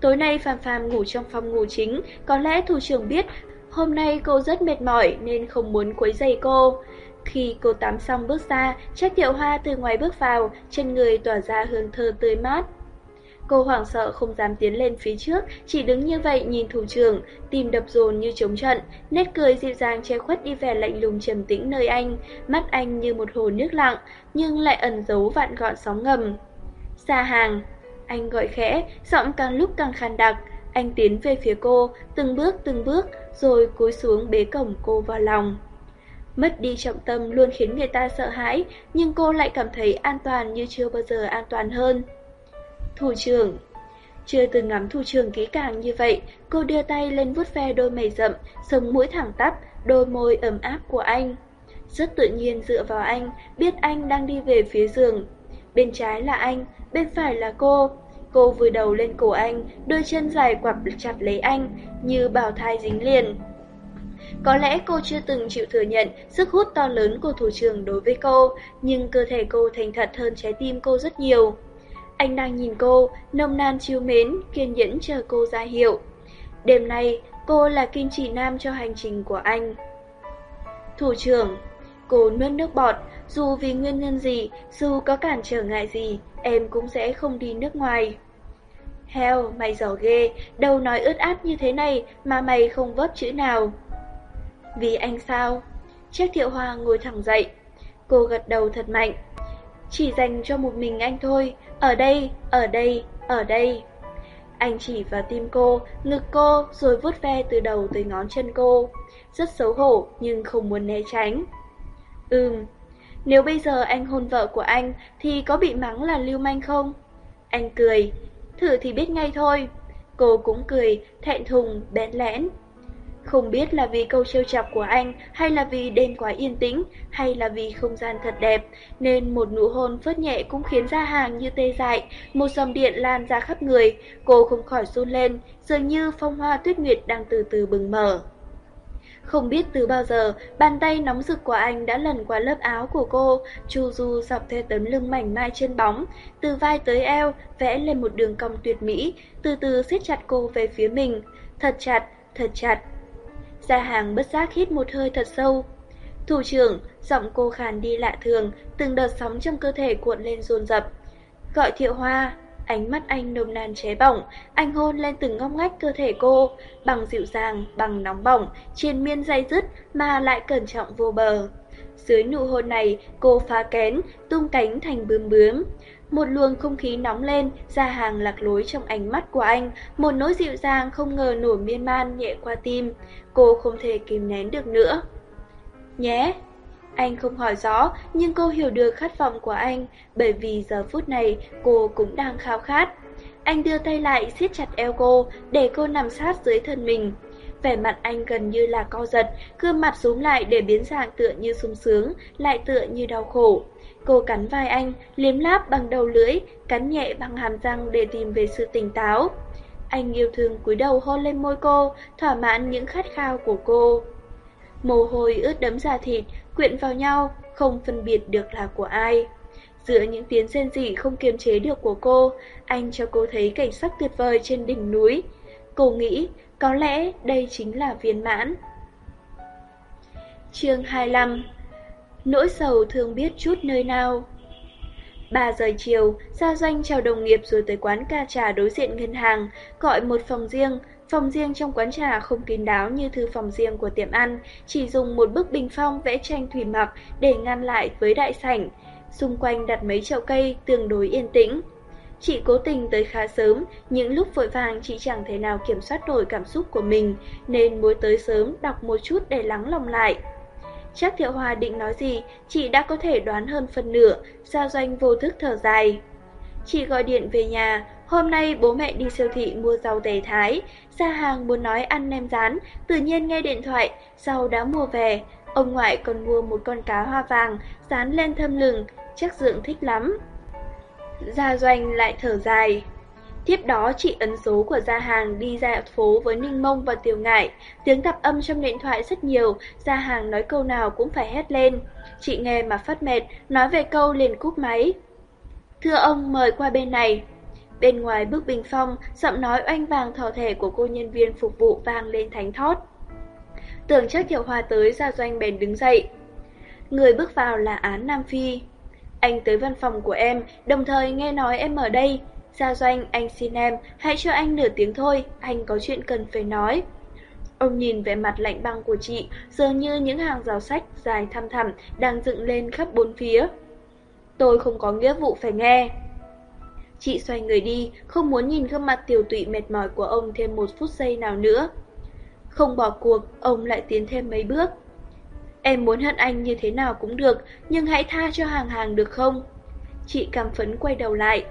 Tối nay Phạm Phạm ngủ trong phòng ngủ chính, có lẽ thủ trưởng biết hôm nay cô rất mệt mỏi nên không muốn quấy rầy cô. Khi cô tắm xong bước ra, Trách Tiệu Hoa từ ngoài bước vào, trên người tỏa ra hương thơ tươi mát. Cô hoảng sợ không dám tiến lên phía trước, chỉ đứng như vậy nhìn thủ trưởng, tim đập dồn như chống trận, nét cười dịu dàng che khuất đi vẻ lạnh lùng trầm tĩnh nơi anh, mắt anh như một hồ nước lặng, nhưng lại ẩn giấu vạn gọn sóng ngầm. Xa hàng, anh gọi khẽ, giọng càng lúc càng khàn đặc, anh tiến về phía cô, từng bước từng bước, rồi cúi xuống bế cổng cô vào lòng. Mất đi trọng tâm luôn khiến người ta sợ hãi, nhưng cô lại cảm thấy an toàn như chưa bao giờ an toàn hơn. Thủ trưởng Chưa từng ngắm thủ trưởng kỹ càng như vậy, cô đưa tay lên vuốt ve đôi mày rậm, sống mũi thẳng tắp, đôi môi ấm áp của anh. Rất tự nhiên dựa vào anh, biết anh đang đi về phía giường. Bên trái là anh, bên phải là cô. Cô vùi đầu lên cổ anh, đôi chân dài quặp chặt lấy anh, như bào thai dính liền. Có lẽ cô chưa từng chịu thừa nhận sức hút to lớn của thủ trưởng đối với cô, nhưng cơ thể cô thành thật hơn trái tim cô rất nhiều. Anh đang nhìn cô, nồng nàn chiêu mến, kiên nhẫn chờ cô ra hiệu. Đêm nay, cô là kim chỉ nam cho hành trình của anh. Thủ trưởng, cô nuốt nước bọt, dù vì nguyên nhân gì, dù có cản trở ngại gì, em cũng sẽ không đi nước ngoài. Heo, mày giỏi ghê, đâu nói ướt át như thế này mà mày không vớt chữ nào. Vì anh sao? Chiếc thiệu hoa ngồi thẳng dậy. Cô gật đầu thật mạnh. Chỉ dành cho một mình anh thôi, ở đây, ở đây, ở đây. Anh chỉ vào tim cô, ngực cô, rồi vuốt ve từ đầu tới ngón chân cô. Rất xấu hổ, nhưng không muốn né tránh. Ừm, nếu bây giờ anh hôn vợ của anh, thì có bị mắng là lưu manh không? Anh cười, thử thì biết ngay thôi. Cô cũng cười, thẹn thùng, bén lẽn. Không biết là vì câu trêu chọc của anh, hay là vì đêm quá yên tĩnh, hay là vì không gian thật đẹp, nên một nụ hôn phớt nhẹ cũng khiến ra hàng như tê dại, một dòng điện lan ra khắp người, cô không khỏi run lên, dường như phong hoa tuyết nguyệt đang từ từ bừng mở. Không biết từ bao giờ, bàn tay nóng rực của anh đã lần qua lớp áo của cô, chu du dọc theo tấm lưng mảnh mai trên bóng, từ vai tới eo, vẽ lên một đường cong tuyệt mỹ, từ từ siết chặt cô về phía mình, thật chặt, thật chặt. Gia hàng bất giác hít một hơi thật sâu. Thủ trưởng, giọng cô khàn đi lạ thường, từng đợt sóng trong cơ thể cuộn lên dồn dập. Gọi thiệu hoa, ánh mắt anh nồng nàn ché bỏng, anh hôn lên từng ngóc ngách cơ thể cô, bằng dịu dàng, bằng nóng bỏng, triền miên dây dứt mà lại cẩn trọng vô bờ. Dưới nụ hôn này, cô phá kén, tung cánh thành bướm bướm. Một luồng không khí nóng lên, ra hàng lạc lối trong ánh mắt của anh, một nỗi dịu dàng không ngờ nổi miên man nhẹ qua tim. Cô không thể kìm nén được nữa. Nhé! Anh không hỏi rõ, nhưng cô hiểu được khát vọng của anh, bởi vì giờ phút này cô cũng đang khao khát. Anh đưa tay lại siết chặt eo cô, để cô nằm sát dưới thân mình. Vẻ mặt anh gần như là co giật, gương mặt rúm lại để biến dạng tựa như sung sướng, lại tựa như đau khổ. Cô cắn vai anh, liếm láp bằng đầu lưỡi, cắn nhẹ bằng hàm răng để tìm về sự tỉnh táo. Anh yêu thương cúi đầu hôn lên môi cô, thỏa mãn những khát khao của cô. Mồ hôi ướt đẫm da thịt, quyện vào nhau, không phân biệt được là của ai. Giữa những tiếng rên rỉ không kiềm chế được của cô, anh cho cô thấy cảnh sắc tuyệt vời trên đỉnh núi. Cô nghĩ, có lẽ đây chính là viên mãn. Chương 25 Nỗi sầu thường biết chút nơi nào 3 giờ chiều, Gia Doanh chào đồng nghiệp rồi tới quán ca trà đối diện ngân hàng, gọi một phòng riêng. Phòng riêng trong quán trà không kín đáo như thư phòng riêng của tiệm ăn, chỉ dùng một bức bình phong vẽ tranh thủy mặc để ngăn lại với đại sảnh. Xung quanh đặt mấy chậu cây tương đối yên tĩnh. Chị cố tình tới khá sớm, những lúc vội vàng chị chẳng thể nào kiểm soát nổi cảm xúc của mình, nên muốn tới sớm đọc một chút để lắng lòng lại. Chắc Thiệu Hòa định nói gì, chị đã có thể đoán hơn phần nửa, Giao Doanh vô thức thở dài. Chị gọi điện về nhà, hôm nay bố mẹ đi siêu thị mua rau tề thái, ra hàng muốn nói ăn nem rán, tự nhiên nghe điện thoại, rau đã mua về. Ông ngoại còn mua một con cá hoa vàng, rán lên thơm lừng, chắc dưỡng thích lắm. Gia Doanh lại thở dài. Tiếp đó chị ấn số của gia hàng đi ra phố với Ninh Mông và Tiểu Ngải. Tiếng tạp âm trong điện thoại rất nhiều, gia hàng nói câu nào cũng phải hét lên. Chị nghe mà phát mệt, nói về câu liền cúp máy. Thưa ông mời qua bên này. Bên ngoài bức bình phong, giọng nói oanh vàng thò thẻ của cô nhân viên phục vụ vang lên thánh thót. Tưởng chắc thiệu hòa tới gia doanh bèn đứng dậy. Người bước vào là án Nam Phi. Anh tới văn phòng của em, đồng thời nghe nói em ở đây. Gia doanh, anh xin em, hãy cho anh nửa tiếng thôi, anh có chuyện cần phải nói. Ông nhìn vẻ mặt lạnh băng của chị, dường như những hàng rào sách dài thăm thẳm đang dựng lên khắp bốn phía. Tôi không có nghĩa vụ phải nghe. Chị xoay người đi, không muốn nhìn gương mặt tiểu tụy mệt mỏi của ông thêm một phút giây nào nữa. Không bỏ cuộc, ông lại tiến thêm mấy bước. Em muốn hận anh như thế nào cũng được, nhưng hãy tha cho hàng hàng được không? Chị cảm phấn quay đầu lại.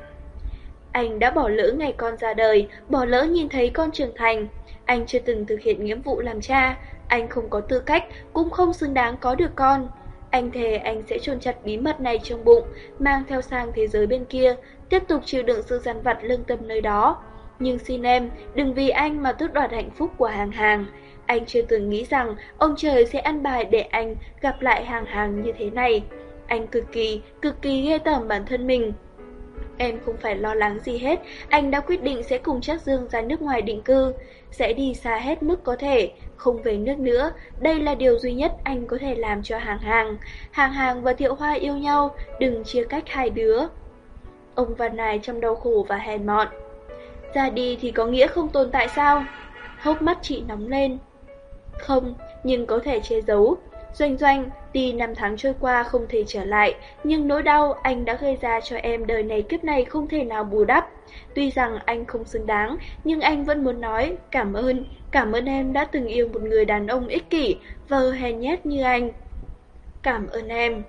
Anh đã bỏ lỡ ngày con ra đời, bỏ lỡ nhìn thấy con trưởng thành. Anh chưa từng thực hiện nghĩa vụ làm cha, anh không có tư cách, cũng không xứng đáng có được con. Anh thề anh sẽ chôn chặt bí mật này trong bụng, mang theo sang thế giới bên kia, tiếp tục chịu đựng sự gian vặt lương tâm nơi đó. Nhưng xin em, đừng vì anh mà tước đoạt hạnh phúc của hàng hàng. Anh chưa từng nghĩ rằng ông trời sẽ ăn bài để anh gặp lại hàng hàng như thế này. Anh cực kỳ, cực kỳ ghê tởm bản thân mình. Em không phải lo lắng gì hết, anh đã quyết định sẽ cùng Trác Dương ra nước ngoài định cư, sẽ đi xa hết mức có thể, không về nước nữa, đây là điều duy nhất anh có thể làm cho hàng hàng. Hàng hàng và Thiệu Hoa yêu nhau, đừng chia cách hai đứa. Ông Văn này trong đau khổ và hèn mọn. Ra đi thì có nghĩa không tồn tại sao? Hốc mắt chị nóng lên. Không, nhưng có thể che giấu. Doanh doanh, tuy năm tháng trôi qua không thể trở lại, nhưng nỗi đau anh đã gây ra cho em đời này kiếp này không thể nào bù đắp. Tuy rằng anh không xứng đáng, nhưng anh vẫn muốn nói cảm ơn, cảm ơn em đã từng yêu một người đàn ông ích kỷ, vờ hèn nhét như anh. Cảm ơn em.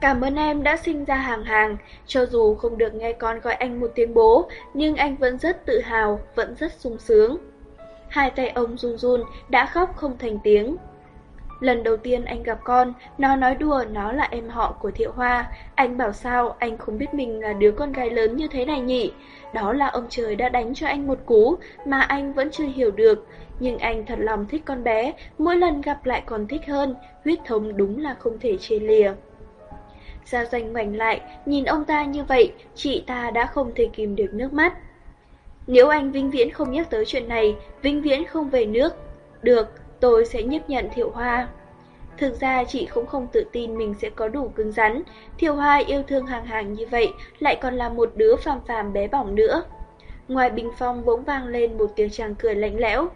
Cảm ơn em đã sinh ra hàng hàng, cho dù không được nghe con gọi anh một tiếng bố, nhưng anh vẫn rất tự hào, vẫn rất sung sướng. Hai tay ông run run, đã khóc không thành tiếng. Lần đầu tiên anh gặp con, nó nói đùa nó là em họ của Thiệu Hoa. Anh bảo sao anh không biết mình là đứa con gái lớn như thế này nhỉ? Đó là ông trời đã đánh cho anh một cú mà anh vẫn chưa hiểu được. Nhưng anh thật lòng thích con bé, mỗi lần gặp lại còn thích hơn, huyết thống đúng là không thể chê lìa. Gia doanh ngoảnh lại, nhìn ông ta như vậy, chị ta đã không thể kìm được nước mắt. Nếu anh vinh viễn không nhắc tới chuyện này, vinh viễn không về nước, được, tôi sẽ chấp nhận Thiệu Hoa. Thực ra chị cũng không tự tin mình sẽ có đủ cứng rắn, Thiệu Hoa yêu thương hàng hàng như vậy, lại còn là một đứa phàm phàm bé bỏng nữa. Ngoài bình phong bỗng vang lên một tiếng chàng cười lạnh lẽo.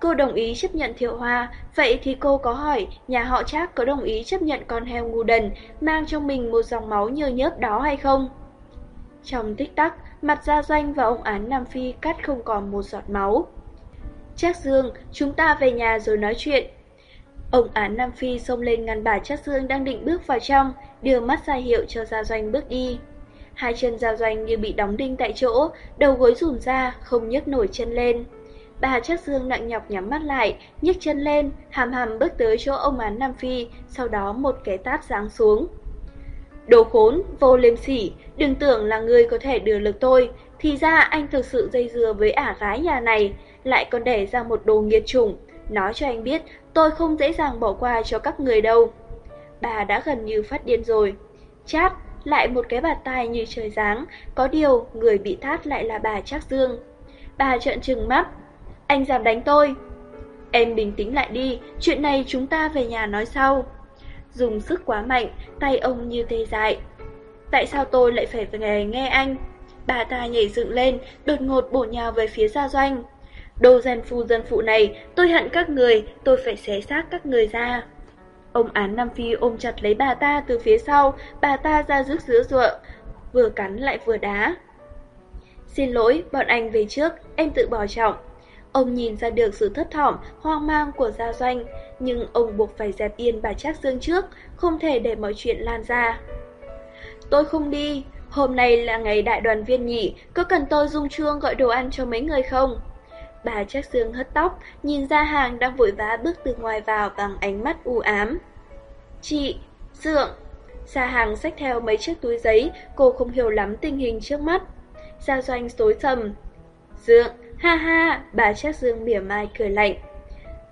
Cô đồng ý chấp nhận Thiệu Hoa, vậy thì cô có hỏi nhà họ Trác có đồng ý chấp nhận con heo ngu đần mang trong mình một dòng máu nhơ nhớp đó hay không? Trong tích tắc, mặt Gia Doanh và ông án Nam Phi cắt không còn một giọt máu. Trác Dương, chúng ta về nhà rồi nói chuyện. Ông án Nam Phi xông lên ngăn bà Trác Dương đang định bước vào trong, đưa mắt ra hiệu cho Gia Doanh bước đi. Hai chân Gia Doanh như bị đóng đinh tại chỗ, đầu gối rùm ra, không nhấc nổi chân lên. Bà Trác Dương nặng nhọc nhắm mắt lại, nhấc chân lên, hàm hàm bước tới chỗ ông án Nam Phi, sau đó một cái tát giáng xuống. Đồ khốn, vô liêm sỉ, đừng tưởng là người có thể đưa lực tôi, thì ra anh thực sự dây dưa với ả gái nhà này, lại còn đẻ ra một đồ nghiệt chủng. Nói cho anh biết, tôi không dễ dàng bỏ qua cho các người đâu. Bà đã gần như phát điên rồi. Chát, lại một cái bạt tai như trời giáng, có điều người bị thát lại là bà Trác Dương. Bà trợn trừng mắt, anh dám đánh tôi. Em bình tĩnh lại đi, chuyện này chúng ta về nhà nói sau. Dùng sức quá mạnh, tay ông như tê dại. Tại sao tôi lại phải về nghe anh? Bà ta nhảy dựng lên, đột ngột bổ nhào về phía gia doanh. Đồ dân phu dân phụ này, tôi hận các người, tôi phải xé xác các người ra. Ông án Nam Phi ôm chặt lấy bà ta từ phía sau, bà ta ra rước giữa ruộng, vừa cắn lại vừa đá. Xin lỗi, bọn anh về trước, em tự bỏ trọng. Ông nhìn ra được sự thất thỏm, hoang mang của gia doanh, nhưng ông buộc phải dẹp yên bà Trác Dương trước, không thể để mọi chuyện lan ra. Tôi không đi, hôm nay là ngày đại đoàn viên nhỉ, có cần tôi dung chuông gọi đồ ăn cho mấy người không? Bà Trác Dương hất tóc, nhìn ra hàng đang vội vã bước từ ngoài vào bằng ánh mắt u ám. Chị, Dượng, Gia hàng xách theo mấy chiếc túi giấy, cô không hiểu lắm tình hình trước mắt. Gia doanh tối sầm. Dượng, ha ha, bà chắc Dương mỉa mai cười lạnh.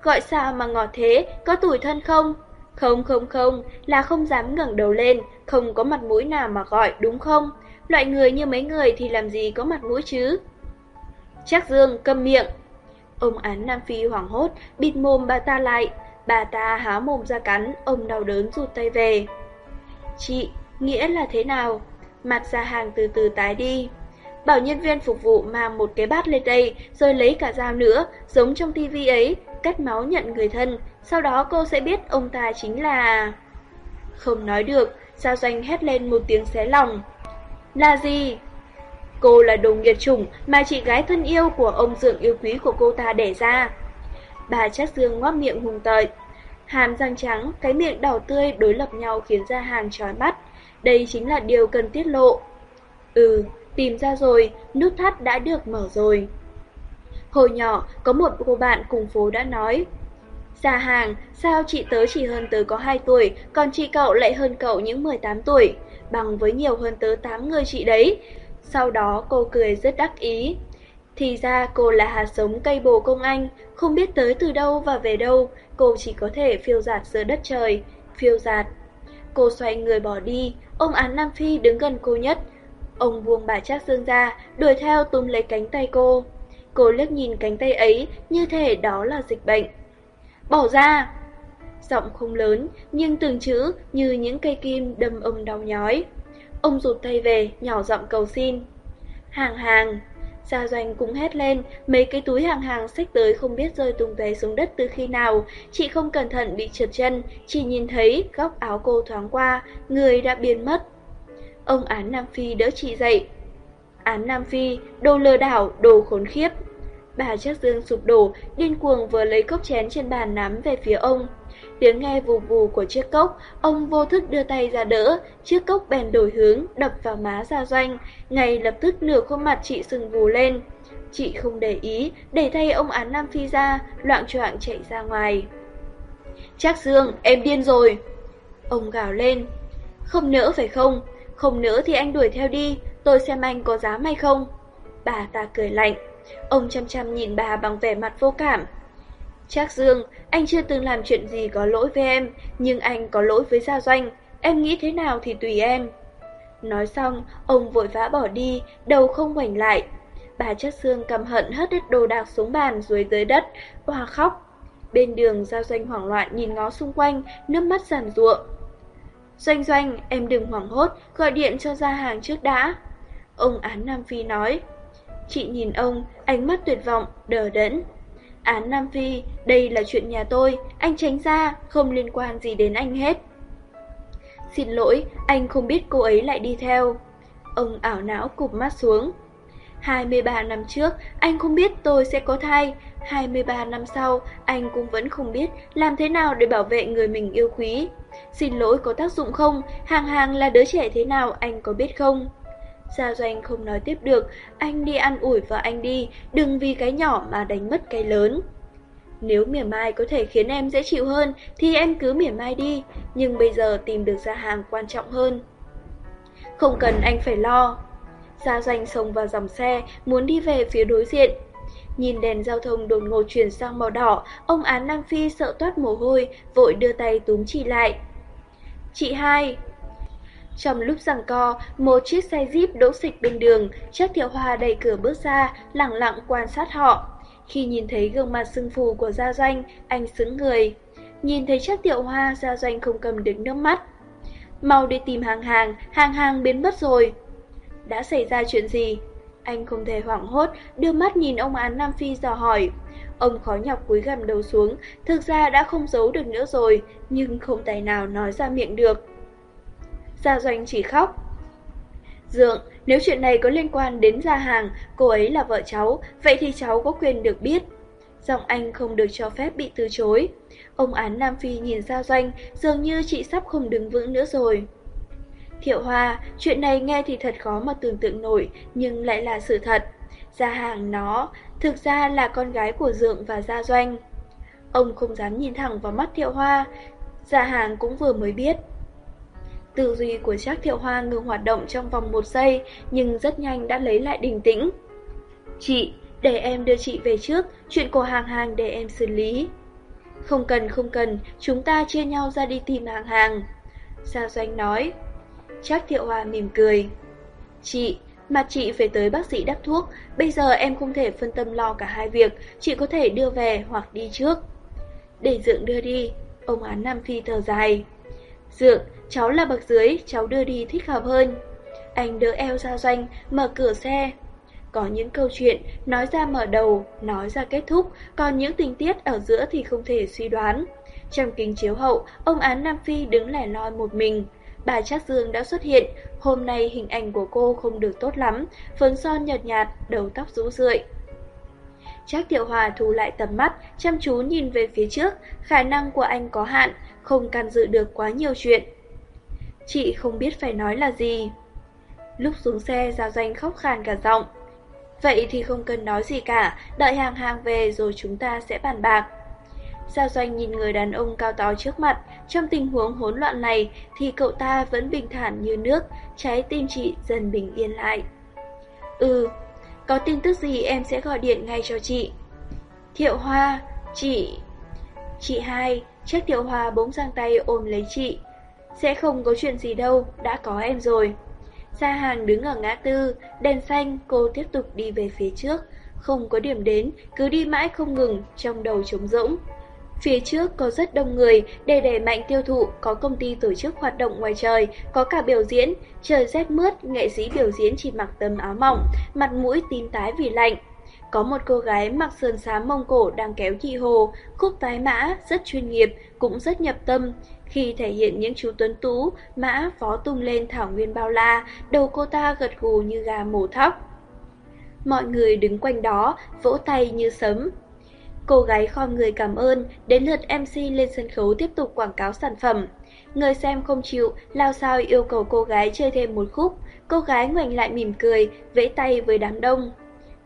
Gọi sao mà ngọt thế, có tủi thân không? Không không không, là không dám ngẩng đầu lên, không có mặt mũi nào mà gọi đúng không? Loại người như mấy người thì làm gì có mặt mũi chứ? Chắc Dương câm miệng. Ông án Nam Phi hoảng hốt, bịt mồm bà ta lại. Bà ta há mồm ra cắn, ông đau đớn rụt tay về. Chị, nghĩa là thế nào? Mặt ra hàng từ từ tái đi. Bảo nhân viên phục vụ mang một cái bát lên đây, rồi lấy cả dao nữa, giống trong tivi ấy, cắt máu nhận người thân, sau đó cô sẽ biết ông ta chính là... Không nói được, Giao Doanh hét lên một tiếng xé lòng. Là gì? Cô là đồ nghiệt chủng mà chị gái thân yêu của ông dượng yêu quý của cô ta đẻ ra. Bà chắc dương ngoác miệng hùng tợi. Hàm răng trắng, cái miệng đỏ tươi đối lập nhau khiến ra hàng trói mắt. Đây chính là điều cần tiết lộ. Ừ, tìm ra rồi, nút thắt đã được mở rồi. Hồi nhỏ, có một cô bạn cùng phố đã nói. Già hàng, sao chị tớ chỉ hơn tớ có 2 tuổi, còn chị cậu lại hơn cậu những 18 tuổi, bằng với nhiều hơn tớ 8 người chị đấy. Sau đó cô cười rất đắc ý. Thì ra cô là hạt giống cây bồ công anh, không biết tới từ đâu và về đâu, cô chỉ có thể phiêu giạt giữa đất trời, phiêu giạt. Cô xoay người bỏ đi, ông án Nam Phi đứng gần cô nhất. Ông buông bà Trác Dương ra, đuổi theo túm lấy cánh tay cô. Cô liếc nhìn cánh tay ấy như thể đó là dịch bệnh. Bỏ ra! Giọng không lớn, nhưng từng chữ như những cây kim đâm ông đau nhói. Ông rụt tay về, nhỏ giọng cầu xin. Hàng hàng! Gia doanh cũng hét lên, mấy cái túi hàng hàng xách tới không biết rơi tung tóe xuống đất từ khi nào. Chị không cẩn thận bị trượt chân, chỉ nhìn thấy góc áo cô thoáng qua, người đã biến mất. Ông án Nam Phi đỡ chị dậy. Án Nam Phi, đồ lừa đảo, đồ khốn khiếp. Bà chắc dương sụp đổ, điên cuồng vừa lấy cốc chén trên bàn nắm về phía ông. Tiếng nghe vù vù của chiếc cốc, ông vô thức đưa tay ra đỡ, chiếc cốc bèn đổi hướng, đập vào má Gia Doanh, ngay lập tức nửa khuôn mặt chị sừng vù lên. Chị không để ý, đẩy tay ông án Nam Phi ra, loạn choạng chạy ra ngoài. Chắc Dương, em điên rồi. Ông gào lên. Không nỡ phải không? Không nỡ thì anh đuổi theo đi, tôi xem anh có dám hay không. Bà ta cười lạnh. Ông chăm chăm nhìn bà bằng vẻ mặt vô cảm. Trác Dương, anh chưa từng làm chuyện gì có lỗi với em, nhưng anh có lỗi với Gia Doanh. Em nghĩ thế nào thì tùy em. Nói xong, ông vội vã bỏ đi, đầu không ngoảnh lại. Bà Trác Dương cầm hận hất hết đồ đạc xuống bàn dưới dưới đất, hoa khóc. Bên đường Gia Doanh hoảng loạn nhìn ngó xung quanh, nước mắt giàn ruộng. Doanh Doanh, em đừng hoảng hốt, gọi điện cho gia hàng trước đã. Ông Án Nam Phi nói. Chị nhìn ông, ánh mắt tuyệt vọng, đờ đẫn. Án Nam Phi, đây là chuyện nhà tôi, anh tránh ra, không liên quan gì đến anh hết. Xin lỗi, anh không biết cô ấy lại đi theo. Ông ảo não cụp mắt xuống. 23 năm trước, anh không biết tôi sẽ có thai. 23 năm sau, anh cũng vẫn không biết làm thế nào để bảo vệ người mình yêu quý. Xin lỗi có tác dụng không? Hàng hàng là đứa trẻ thế nào anh có biết không? Gia Doanh không nói tiếp được, anh đi ăn ủi vợ anh đi, đừng vì cái nhỏ mà đánh mất cái lớn. Nếu mỉa mai có thể khiến em dễ chịu hơn thì em cứ mỉa mai đi, nhưng bây giờ tìm được ra hàng quan trọng hơn. Không cần anh phải lo. Gia Doanh xông vào dòng xe, muốn đi về phía đối diện. Nhìn đèn giao thông đột ngột chuyển sang màu đỏ, ông án Nam Phi sợ toát mồ hôi, vội đưa tay túm chị lại. Chị hai, trong lúc giằng co, một chiếc xe jeep đỗ xịch bên đường, chắc thiệu hoa đẩy cửa bước ra, lặng lặng quan sát họ. Khi nhìn thấy gương mặt sưng phù của Gia Doanh, anh sững người. Nhìn thấy chắc tiệu hoa, Gia Doanh không cầm được nước mắt. Mau đi tìm hàng hàng, hàng hàng biến mất rồi. Đã xảy ra chuyện gì? Anh không thể hoảng hốt, đưa mắt nhìn ông án Nam Phi dò hỏi. Ông khó nhọc cúi gằm đầu xuống, thực ra đã không giấu được nữa rồi, nhưng không tài nào nói ra miệng được. Gia Doanh chỉ khóc. Dượng, nếu chuyện này có liên quan đến gia hàng, cô ấy là vợ cháu, vậy thì cháu có quyền được biết. Giọng anh không được cho phép bị từ chối. Ông án Nam Phi nhìn Gia Doanh, dường như chị sắp không đứng vững nữa rồi. Thiệu Hoa, chuyện này nghe thì thật khó mà tưởng tượng nổi, nhưng lại là sự thật. Gia hàng nó, thực ra là con gái của Dượng và Gia Doanh. Ông không dám nhìn thẳng vào mắt Thiệu Hoa, Gia hàng cũng vừa mới biết. Tư duy của Trác Thiệu Hoa ngừng hoạt động trong vòng một giây, nhưng rất nhanh đã lấy lại bình tĩnh. Chị, để em đưa chị về trước, chuyện của hàng hàng để em xử lý. Không cần, không cần, chúng ta chia nhau ra đi tìm hàng hàng. Gia Doanh nói. Trác Thiệu Hoa mỉm cười. Chị, mặt chị phải tới bác sĩ đắp thuốc, bây giờ em không thể phân tâm lo cả hai việc, chị có thể đưa về hoặc đi trước. Để Dượng đưa đi, ông án Nam Phi thở dài. Dượng, cháu là bậc dưới, cháu đưa đi thích hợp hơn. Anh đỡ eo ra Doanh, mở cửa xe. Có những câu chuyện nói ra mở đầu, nói ra kết thúc, còn những tình tiết ở giữa thì không thể suy đoán. Trong kính chiếu hậu, ông án Nam Phi đứng lẻ loi một mình. Bà Trác Dương đã xuất hiện, hôm nay hình ảnh của cô không được tốt lắm, phấn son nhợt nhạt, đầu tóc rũ rượi. Trác Tiểu Hòa thu lại tầm mắt, chăm chú nhìn về phía trước, khả năng của anh có hạn, không can dự được quá nhiều chuyện. Chị không biết phải nói là gì. Lúc xuống xe, Giao Doanh khóc khàn cả giọng. Vậy thì không cần nói gì cả, đợi hàng hàng về rồi chúng ta sẽ bàn bạc. Giao Doanh nhìn người đàn ông cao to trước mặt, trong tình huống hỗn loạn này thì cậu ta vẫn bình thản như nước, trái tim chị dần bình yên lại. Ừ, có tin tức gì em sẽ gọi điện ngay cho chị. Thiệu Hoa, chị... Chị hai, chiếc Thiệu Hoa bỗng giang tay ôm lấy chị. Sẽ không có chuyện gì đâu, đã có em rồi. Gia hàng đứng ở ngã tư, đèn xanh, cô tiếp tục đi về phía trước. Không có điểm đến, cứ đi mãi không ngừng, trong đầu trống rỗng. Phía trước có rất đông người, để đẩy mạnh tiêu thụ, có công ty tổ chức hoạt động ngoài trời, có cả biểu diễn. Trời rét mướt, nghệ sĩ biểu diễn chỉ mặc tấm áo mỏng, mặt mũi tím tái vì lạnh. Có một cô gái mặc sườn xám mông cổ đang kéo chị hồ, khúc tái mã, rất chuyên nghiệp, cũng rất nhập tâm. Khi thể hiện những chú tuấn tú, mã phó tung lên thảo nguyên bao la, đầu cô ta gật gù như gà mổ thóc. Mọi người đứng quanh đó, vỗ tay như sấm. Cô gái khom người cảm ơn, đến lượt MC lên sân khấu tiếp tục quảng cáo sản phẩm. Người xem không chịu, lao sao yêu cầu cô gái chơi thêm một khúc. Cô gái ngoảnh lại mỉm cười, vẫy tay với đám đông.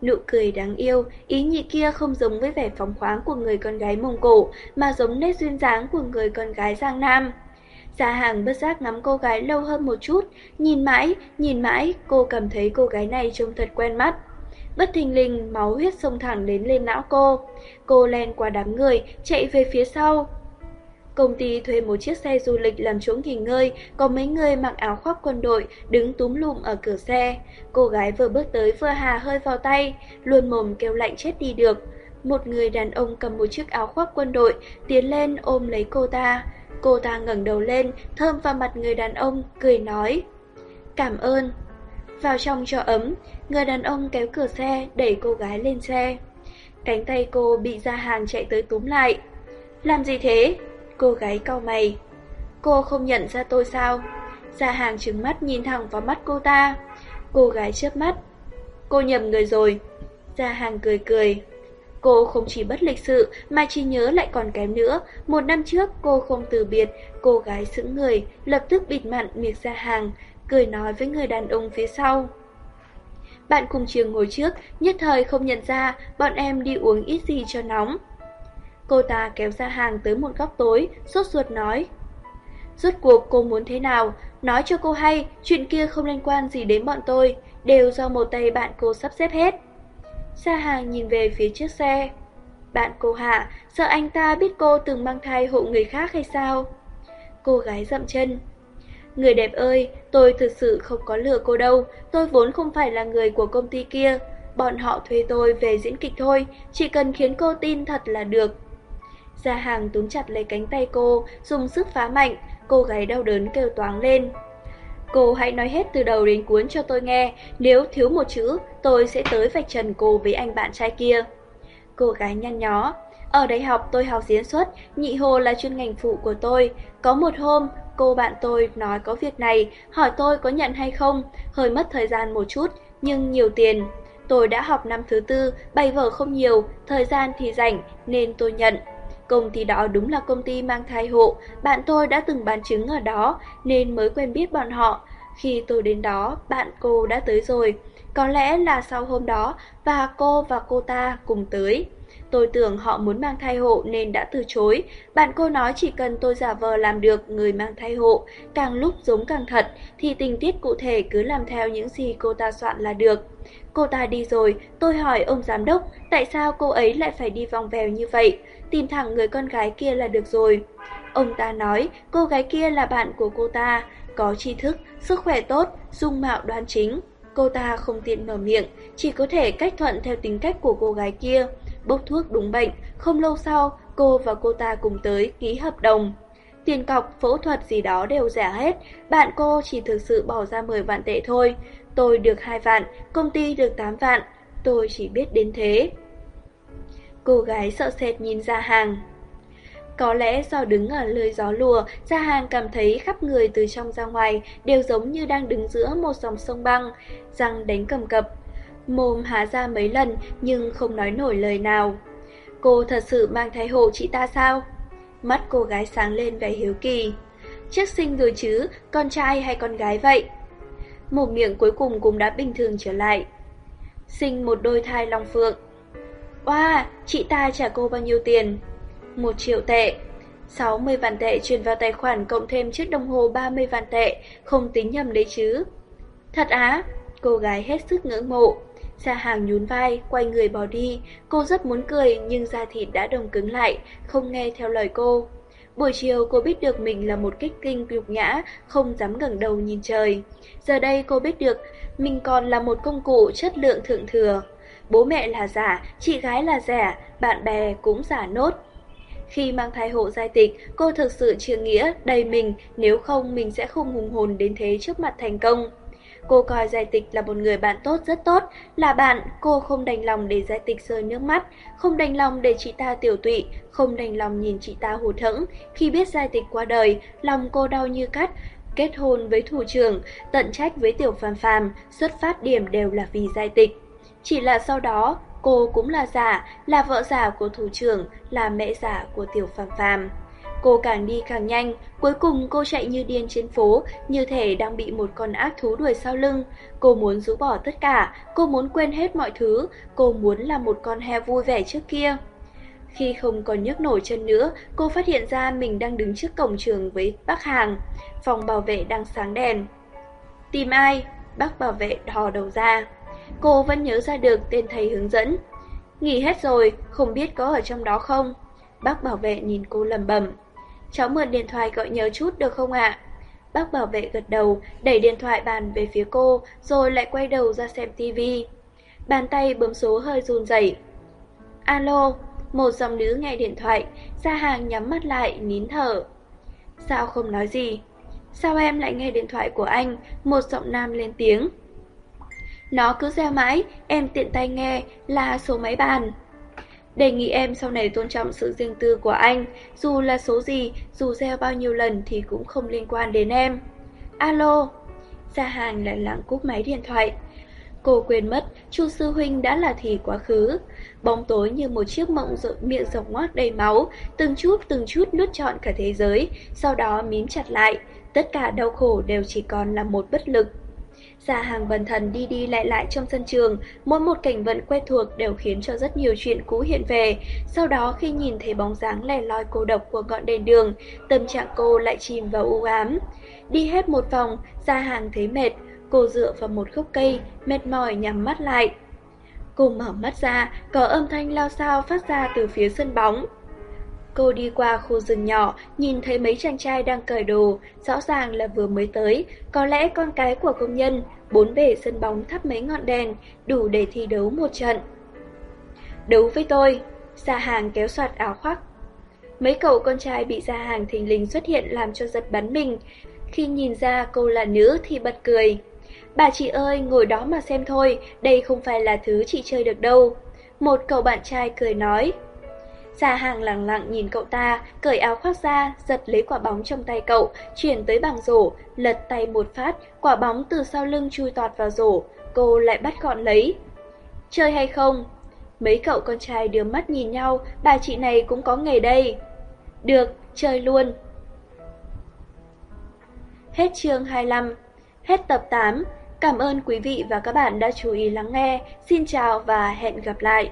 Nụ cười đáng yêu, ý nhị kia không giống với vẻ phóng khoáng của người con gái Mông Cổ, mà giống nét duyên dáng của người con gái Giang Nam. Gia hàng bất giác ngắm cô gái lâu hơn một chút, nhìn mãi, nhìn mãi, cô cảm thấy cô gái này trông thật quen mắt. Bất thình lình, máu huyết sông thẳng đến lên não cô. Cô len qua đám người, chạy về phía sau. Công ty thuê một chiếc xe du lịch làm chỗ nghỉ ngơi, có mấy người mặc áo khoác quân đội đứng túm lụm ở cửa xe. Cô gái vừa bước tới vừa hà hơi vào tay, luôn mồm kêu lạnh chết đi được. Một người đàn ông cầm một chiếc áo khoác quân đội, tiến lên ôm lấy cô ta. Cô ta ngẩng đầu lên, thơm vào mặt người đàn ông, cười nói. Cảm ơn. Vào trong cho ấm, người đàn ông kéo cửa xe, đẩy cô gái lên xe. Cánh tay cô bị ra hàng chạy tới túm lại. Làm gì thế? Cô gái cau mày. Cô không nhận ra tôi sao? Gia hàng trừng mắt nhìn thẳng vào mắt cô ta. Cô gái chớp mắt. Cô nhầm người rồi. Gia hàng cười cười. Cô không chỉ bất lịch sự mà chỉ nhớ lại còn kém nữa. Một năm trước cô không từ biệt, cô gái sững người, lập tức bịt mặn miệng Gia hàng, cười nói với người đàn ông phía sau. Bạn cùng trường ngồi trước, nhất thời không nhận ra bọn em đi uống ít gì cho nóng. Cô ta kéo ra hàng tới một góc tối, sốt ruột nói. Rốt cuộc cô muốn thế nào? Nói cho cô hay, chuyện kia không liên quan gì đến bọn tôi, đều do một tay bạn cô sắp xếp hết. Sa hàng nhìn về phía chiếc xe. Bạn cô Hạ, sợ anh ta biết cô từng mang thai hộ người khác hay sao? Cô gái dậm chân. Người đẹp ơi, tôi thực sự không có lừa cô đâu, tôi vốn không phải là người của công ty kia. Bọn họ thuê tôi về diễn kịch thôi, chỉ cần khiến cô tin thật là được. Gia hàng túm chặt lấy cánh tay cô, dùng sức phá mạnh, cô gái đau đớn kêu toáng lên. Cô hãy nói hết từ đầu đến cuối cho tôi nghe, nếu thiếu một chữ, tôi sẽ tới vạch trần cô với anh bạn trai kia. Cô gái nhăn nhó, ở đại học tôi học diễn xuất, nhị hồ là chuyên ngành phụ của tôi. Có một hôm, cô bạn tôi nói có việc này, hỏi tôi có nhận hay không, hơi mất thời gian một chút, nhưng nhiều tiền. Tôi đã học năm thứ tư, bày vở không nhiều, thời gian thì rảnh, nên tôi nhận. Công ty đó đúng là công ty mang thai hộ, bạn tôi đã từng bán trứng ở đó nên mới quen biết bọn họ. Khi tôi đến đó, bạn cô đã tới rồi. Có lẽ là sau hôm đó và cô và cô ta cùng tới. Tôi tưởng họ muốn mang thai hộ nên đã từ chối. Bạn cô nói chỉ cần tôi giả vờ làm được người mang thai hộ, càng lúc giống càng thật, thì tình tiết cụ thể cứ làm theo những gì cô ta soạn là được. Cô ta đi rồi, tôi hỏi ông giám đốc tại sao cô ấy lại phải đi vòng vèo như vậy, tìm thẳng người con gái kia là được rồi. Ông ta nói cô gái kia là bạn của cô ta, có tri thức, sức khỏe tốt, dung mạo đoan chính. Cô ta không tiện mở miệng, chỉ có thể cách thuận theo tính cách của cô gái kia. Bốc thuốc đúng bệnh, không lâu sau, cô và cô ta cùng tới ký hợp đồng. Tiền cọc, phẫu thuật gì đó đều rẻ hết, bạn cô chỉ thực sự bỏ ra 10 vạn tệ thôi. Tôi được 2 vạn, công ty được 8 vạn, tôi chỉ biết đến thế. Cô gái sợ sệt nhìn ra hàng. Có lẽ do đứng ở lơi gió lùa, Gia Hàng cảm thấy khắp người từ trong ra ngoài đều giống như đang đứng giữa một dòng sông băng, răng đánh cầm cập. Mồm há ra mấy lần nhưng không nói nổi lời nào. Cô thật sự mang thai hộ chị ta sao? Mắt cô gái sáng lên vẻ hiếu kỳ. Chắc sinh rồi chứ, con trai hay con gái vậy? Một miệng cuối cùng cũng đã bình thường trở lại. Sinh một đôi thai long phượng. Wow, chị ta trả cô bao nhiêu tiền? một triệu tệ. 60 vạn tệ chuyển vào tài khoản cộng thêm chiếc đồng hồ 30 vạn tệ, không tính nhầm đấy chứ. Thật á, cô gái hết sức ngưỡng mộ. Gia hàng nhún vai, quay người bỏ đi, cô rất muốn cười nhưng da thịt đã đồng cứng lại, không nghe theo lời cô. Buổi chiều cô biết được mình là một kích kinh nhục nhã, không dám ngẩng đầu nhìn trời. Giờ đây cô biết được mình còn là một công cụ chất lượng thượng thừa. Bố mẹ là giả, chị gái là giả, bạn bè cũng giả nốt. Khi mang thai hộ giai tịch, cô thực sự trượng nghĩa đầy mình, nếu không mình sẽ không hùng hồn đến thế trước mặt thành công. Cô coi Giai Tịch là một người bạn tốt rất tốt, là bạn, cô không đành lòng để Giai Tịch rơi nước mắt, không đành lòng để chị ta tiểu tụy, không đành lòng nhìn chị ta hụt hẫng. Khi biết Giai Tịch qua đời, lòng cô đau như cắt, kết hôn với thủ trưởng, tận trách với tiểu phàm phàm, xuất phát điểm đều là vì Giai Tịch. Chỉ là sau đó, Cô cũng là giả, là vợ giả của thủ trưởng, là mẹ giả của tiểu phàm phàm. Cô càng đi càng nhanh, cuối cùng cô chạy như điên trên phố, như thể đang bị một con ác thú đuổi sau lưng. Cô muốn rũ bỏ tất cả, cô muốn quên hết mọi thứ, cô muốn là một con heo vui vẻ trước kia. Khi không còn nhấc nổi chân nữa, cô phát hiện ra mình đang đứng trước cổng trường với bác hàng. Phòng bảo vệ đang sáng đèn. Tìm ai? Bác bảo vệ thò đầu ra. Cô vẫn nhớ ra được tên thầy hướng dẫn. Nghỉ hết rồi, không biết có ở trong đó không? Bác bảo vệ nhìn cô lầm bẩm. Cháu mượn điện thoại gọi nhớ chút được không ạ? Bác bảo vệ gật đầu, đẩy điện thoại bàn về phía cô, rồi lại quay đầu ra xem tivi. Bàn tay bấm số hơi run rẩy. Alo, một dòng nữ nghe điện thoại, ra hàng nhắm mắt lại, nín thở. Sao không nói gì? Sao em lại nghe điện thoại của anh? Một giọng nam lên tiếng. Nó cứ reo mãi, em tiện tay nghe là số máy bàn. Đề nghị em sau này tôn trọng sự riêng tư của anh, dù là số gì, dù reo bao nhiêu lần thì cũng không liên quan đến em. Alo, Gia Hàng lại lặng cúp máy điện thoại. Cô quên mất, Chu sư huynh đã là thì quá khứ. Bóng tối như một chiếc mộng rộn miệng rộng ngoác đầy máu, từng chút từng chút nuốt trọn cả thế giới, sau đó mím chặt lại. Tất cả đau khổ đều chỉ còn là một bất lực. Gia hàng bần thần đi đi lại lại trong sân trường, mỗi một cảnh vận quen thuộc đều khiến cho rất nhiều chuyện cũ hiện về. Sau đó khi nhìn thấy bóng dáng lẻ loi cô độc của ngọn đèn đường, tâm trạng cô lại chìm vào u ám. Đi hết một vòng, Gia hàng thấy mệt, cô dựa vào một gốc cây, mệt mỏi nhắm mắt lại. Cô mở mắt ra, có âm thanh lao sao phát ra từ phía sân bóng. Cô đi qua khu rừng nhỏ, nhìn thấy mấy chàng trai đang cởi đồ, rõ ràng là vừa mới tới, có lẽ con cái của công nhân, bốn bể sân bóng thắp mấy ngọn đèn, đủ để thi đấu một trận. Đấu với tôi, Gia Hàng kéo soạt áo khoác. Mấy cậu con trai bị Gia Hàng thình lình xuất hiện làm cho giật bắn mình. Khi nhìn ra cô là nữ thì bật cười. Bà chị ơi, ngồi đó mà xem thôi, đây không phải là thứ chị chơi được đâu. Một cậu bạn trai cười nói. Gia hàng lặng lặng nhìn cậu ta, cởi áo khoác ra, giật lấy quả bóng trong tay cậu, chuyển tới bằng rổ, lật tay một phát, quả bóng từ sau lưng chui tọt vào rổ, cô lại bắt gọn lấy. Chơi hay không? Mấy cậu con trai đưa mắt nhìn nhau, bà chị này cũng có nghề đây. Được, chơi luôn. Hết chương 25, hết tập 8. Cảm ơn quý vị và các bạn đã chú ý lắng nghe. Xin chào và hẹn gặp lại.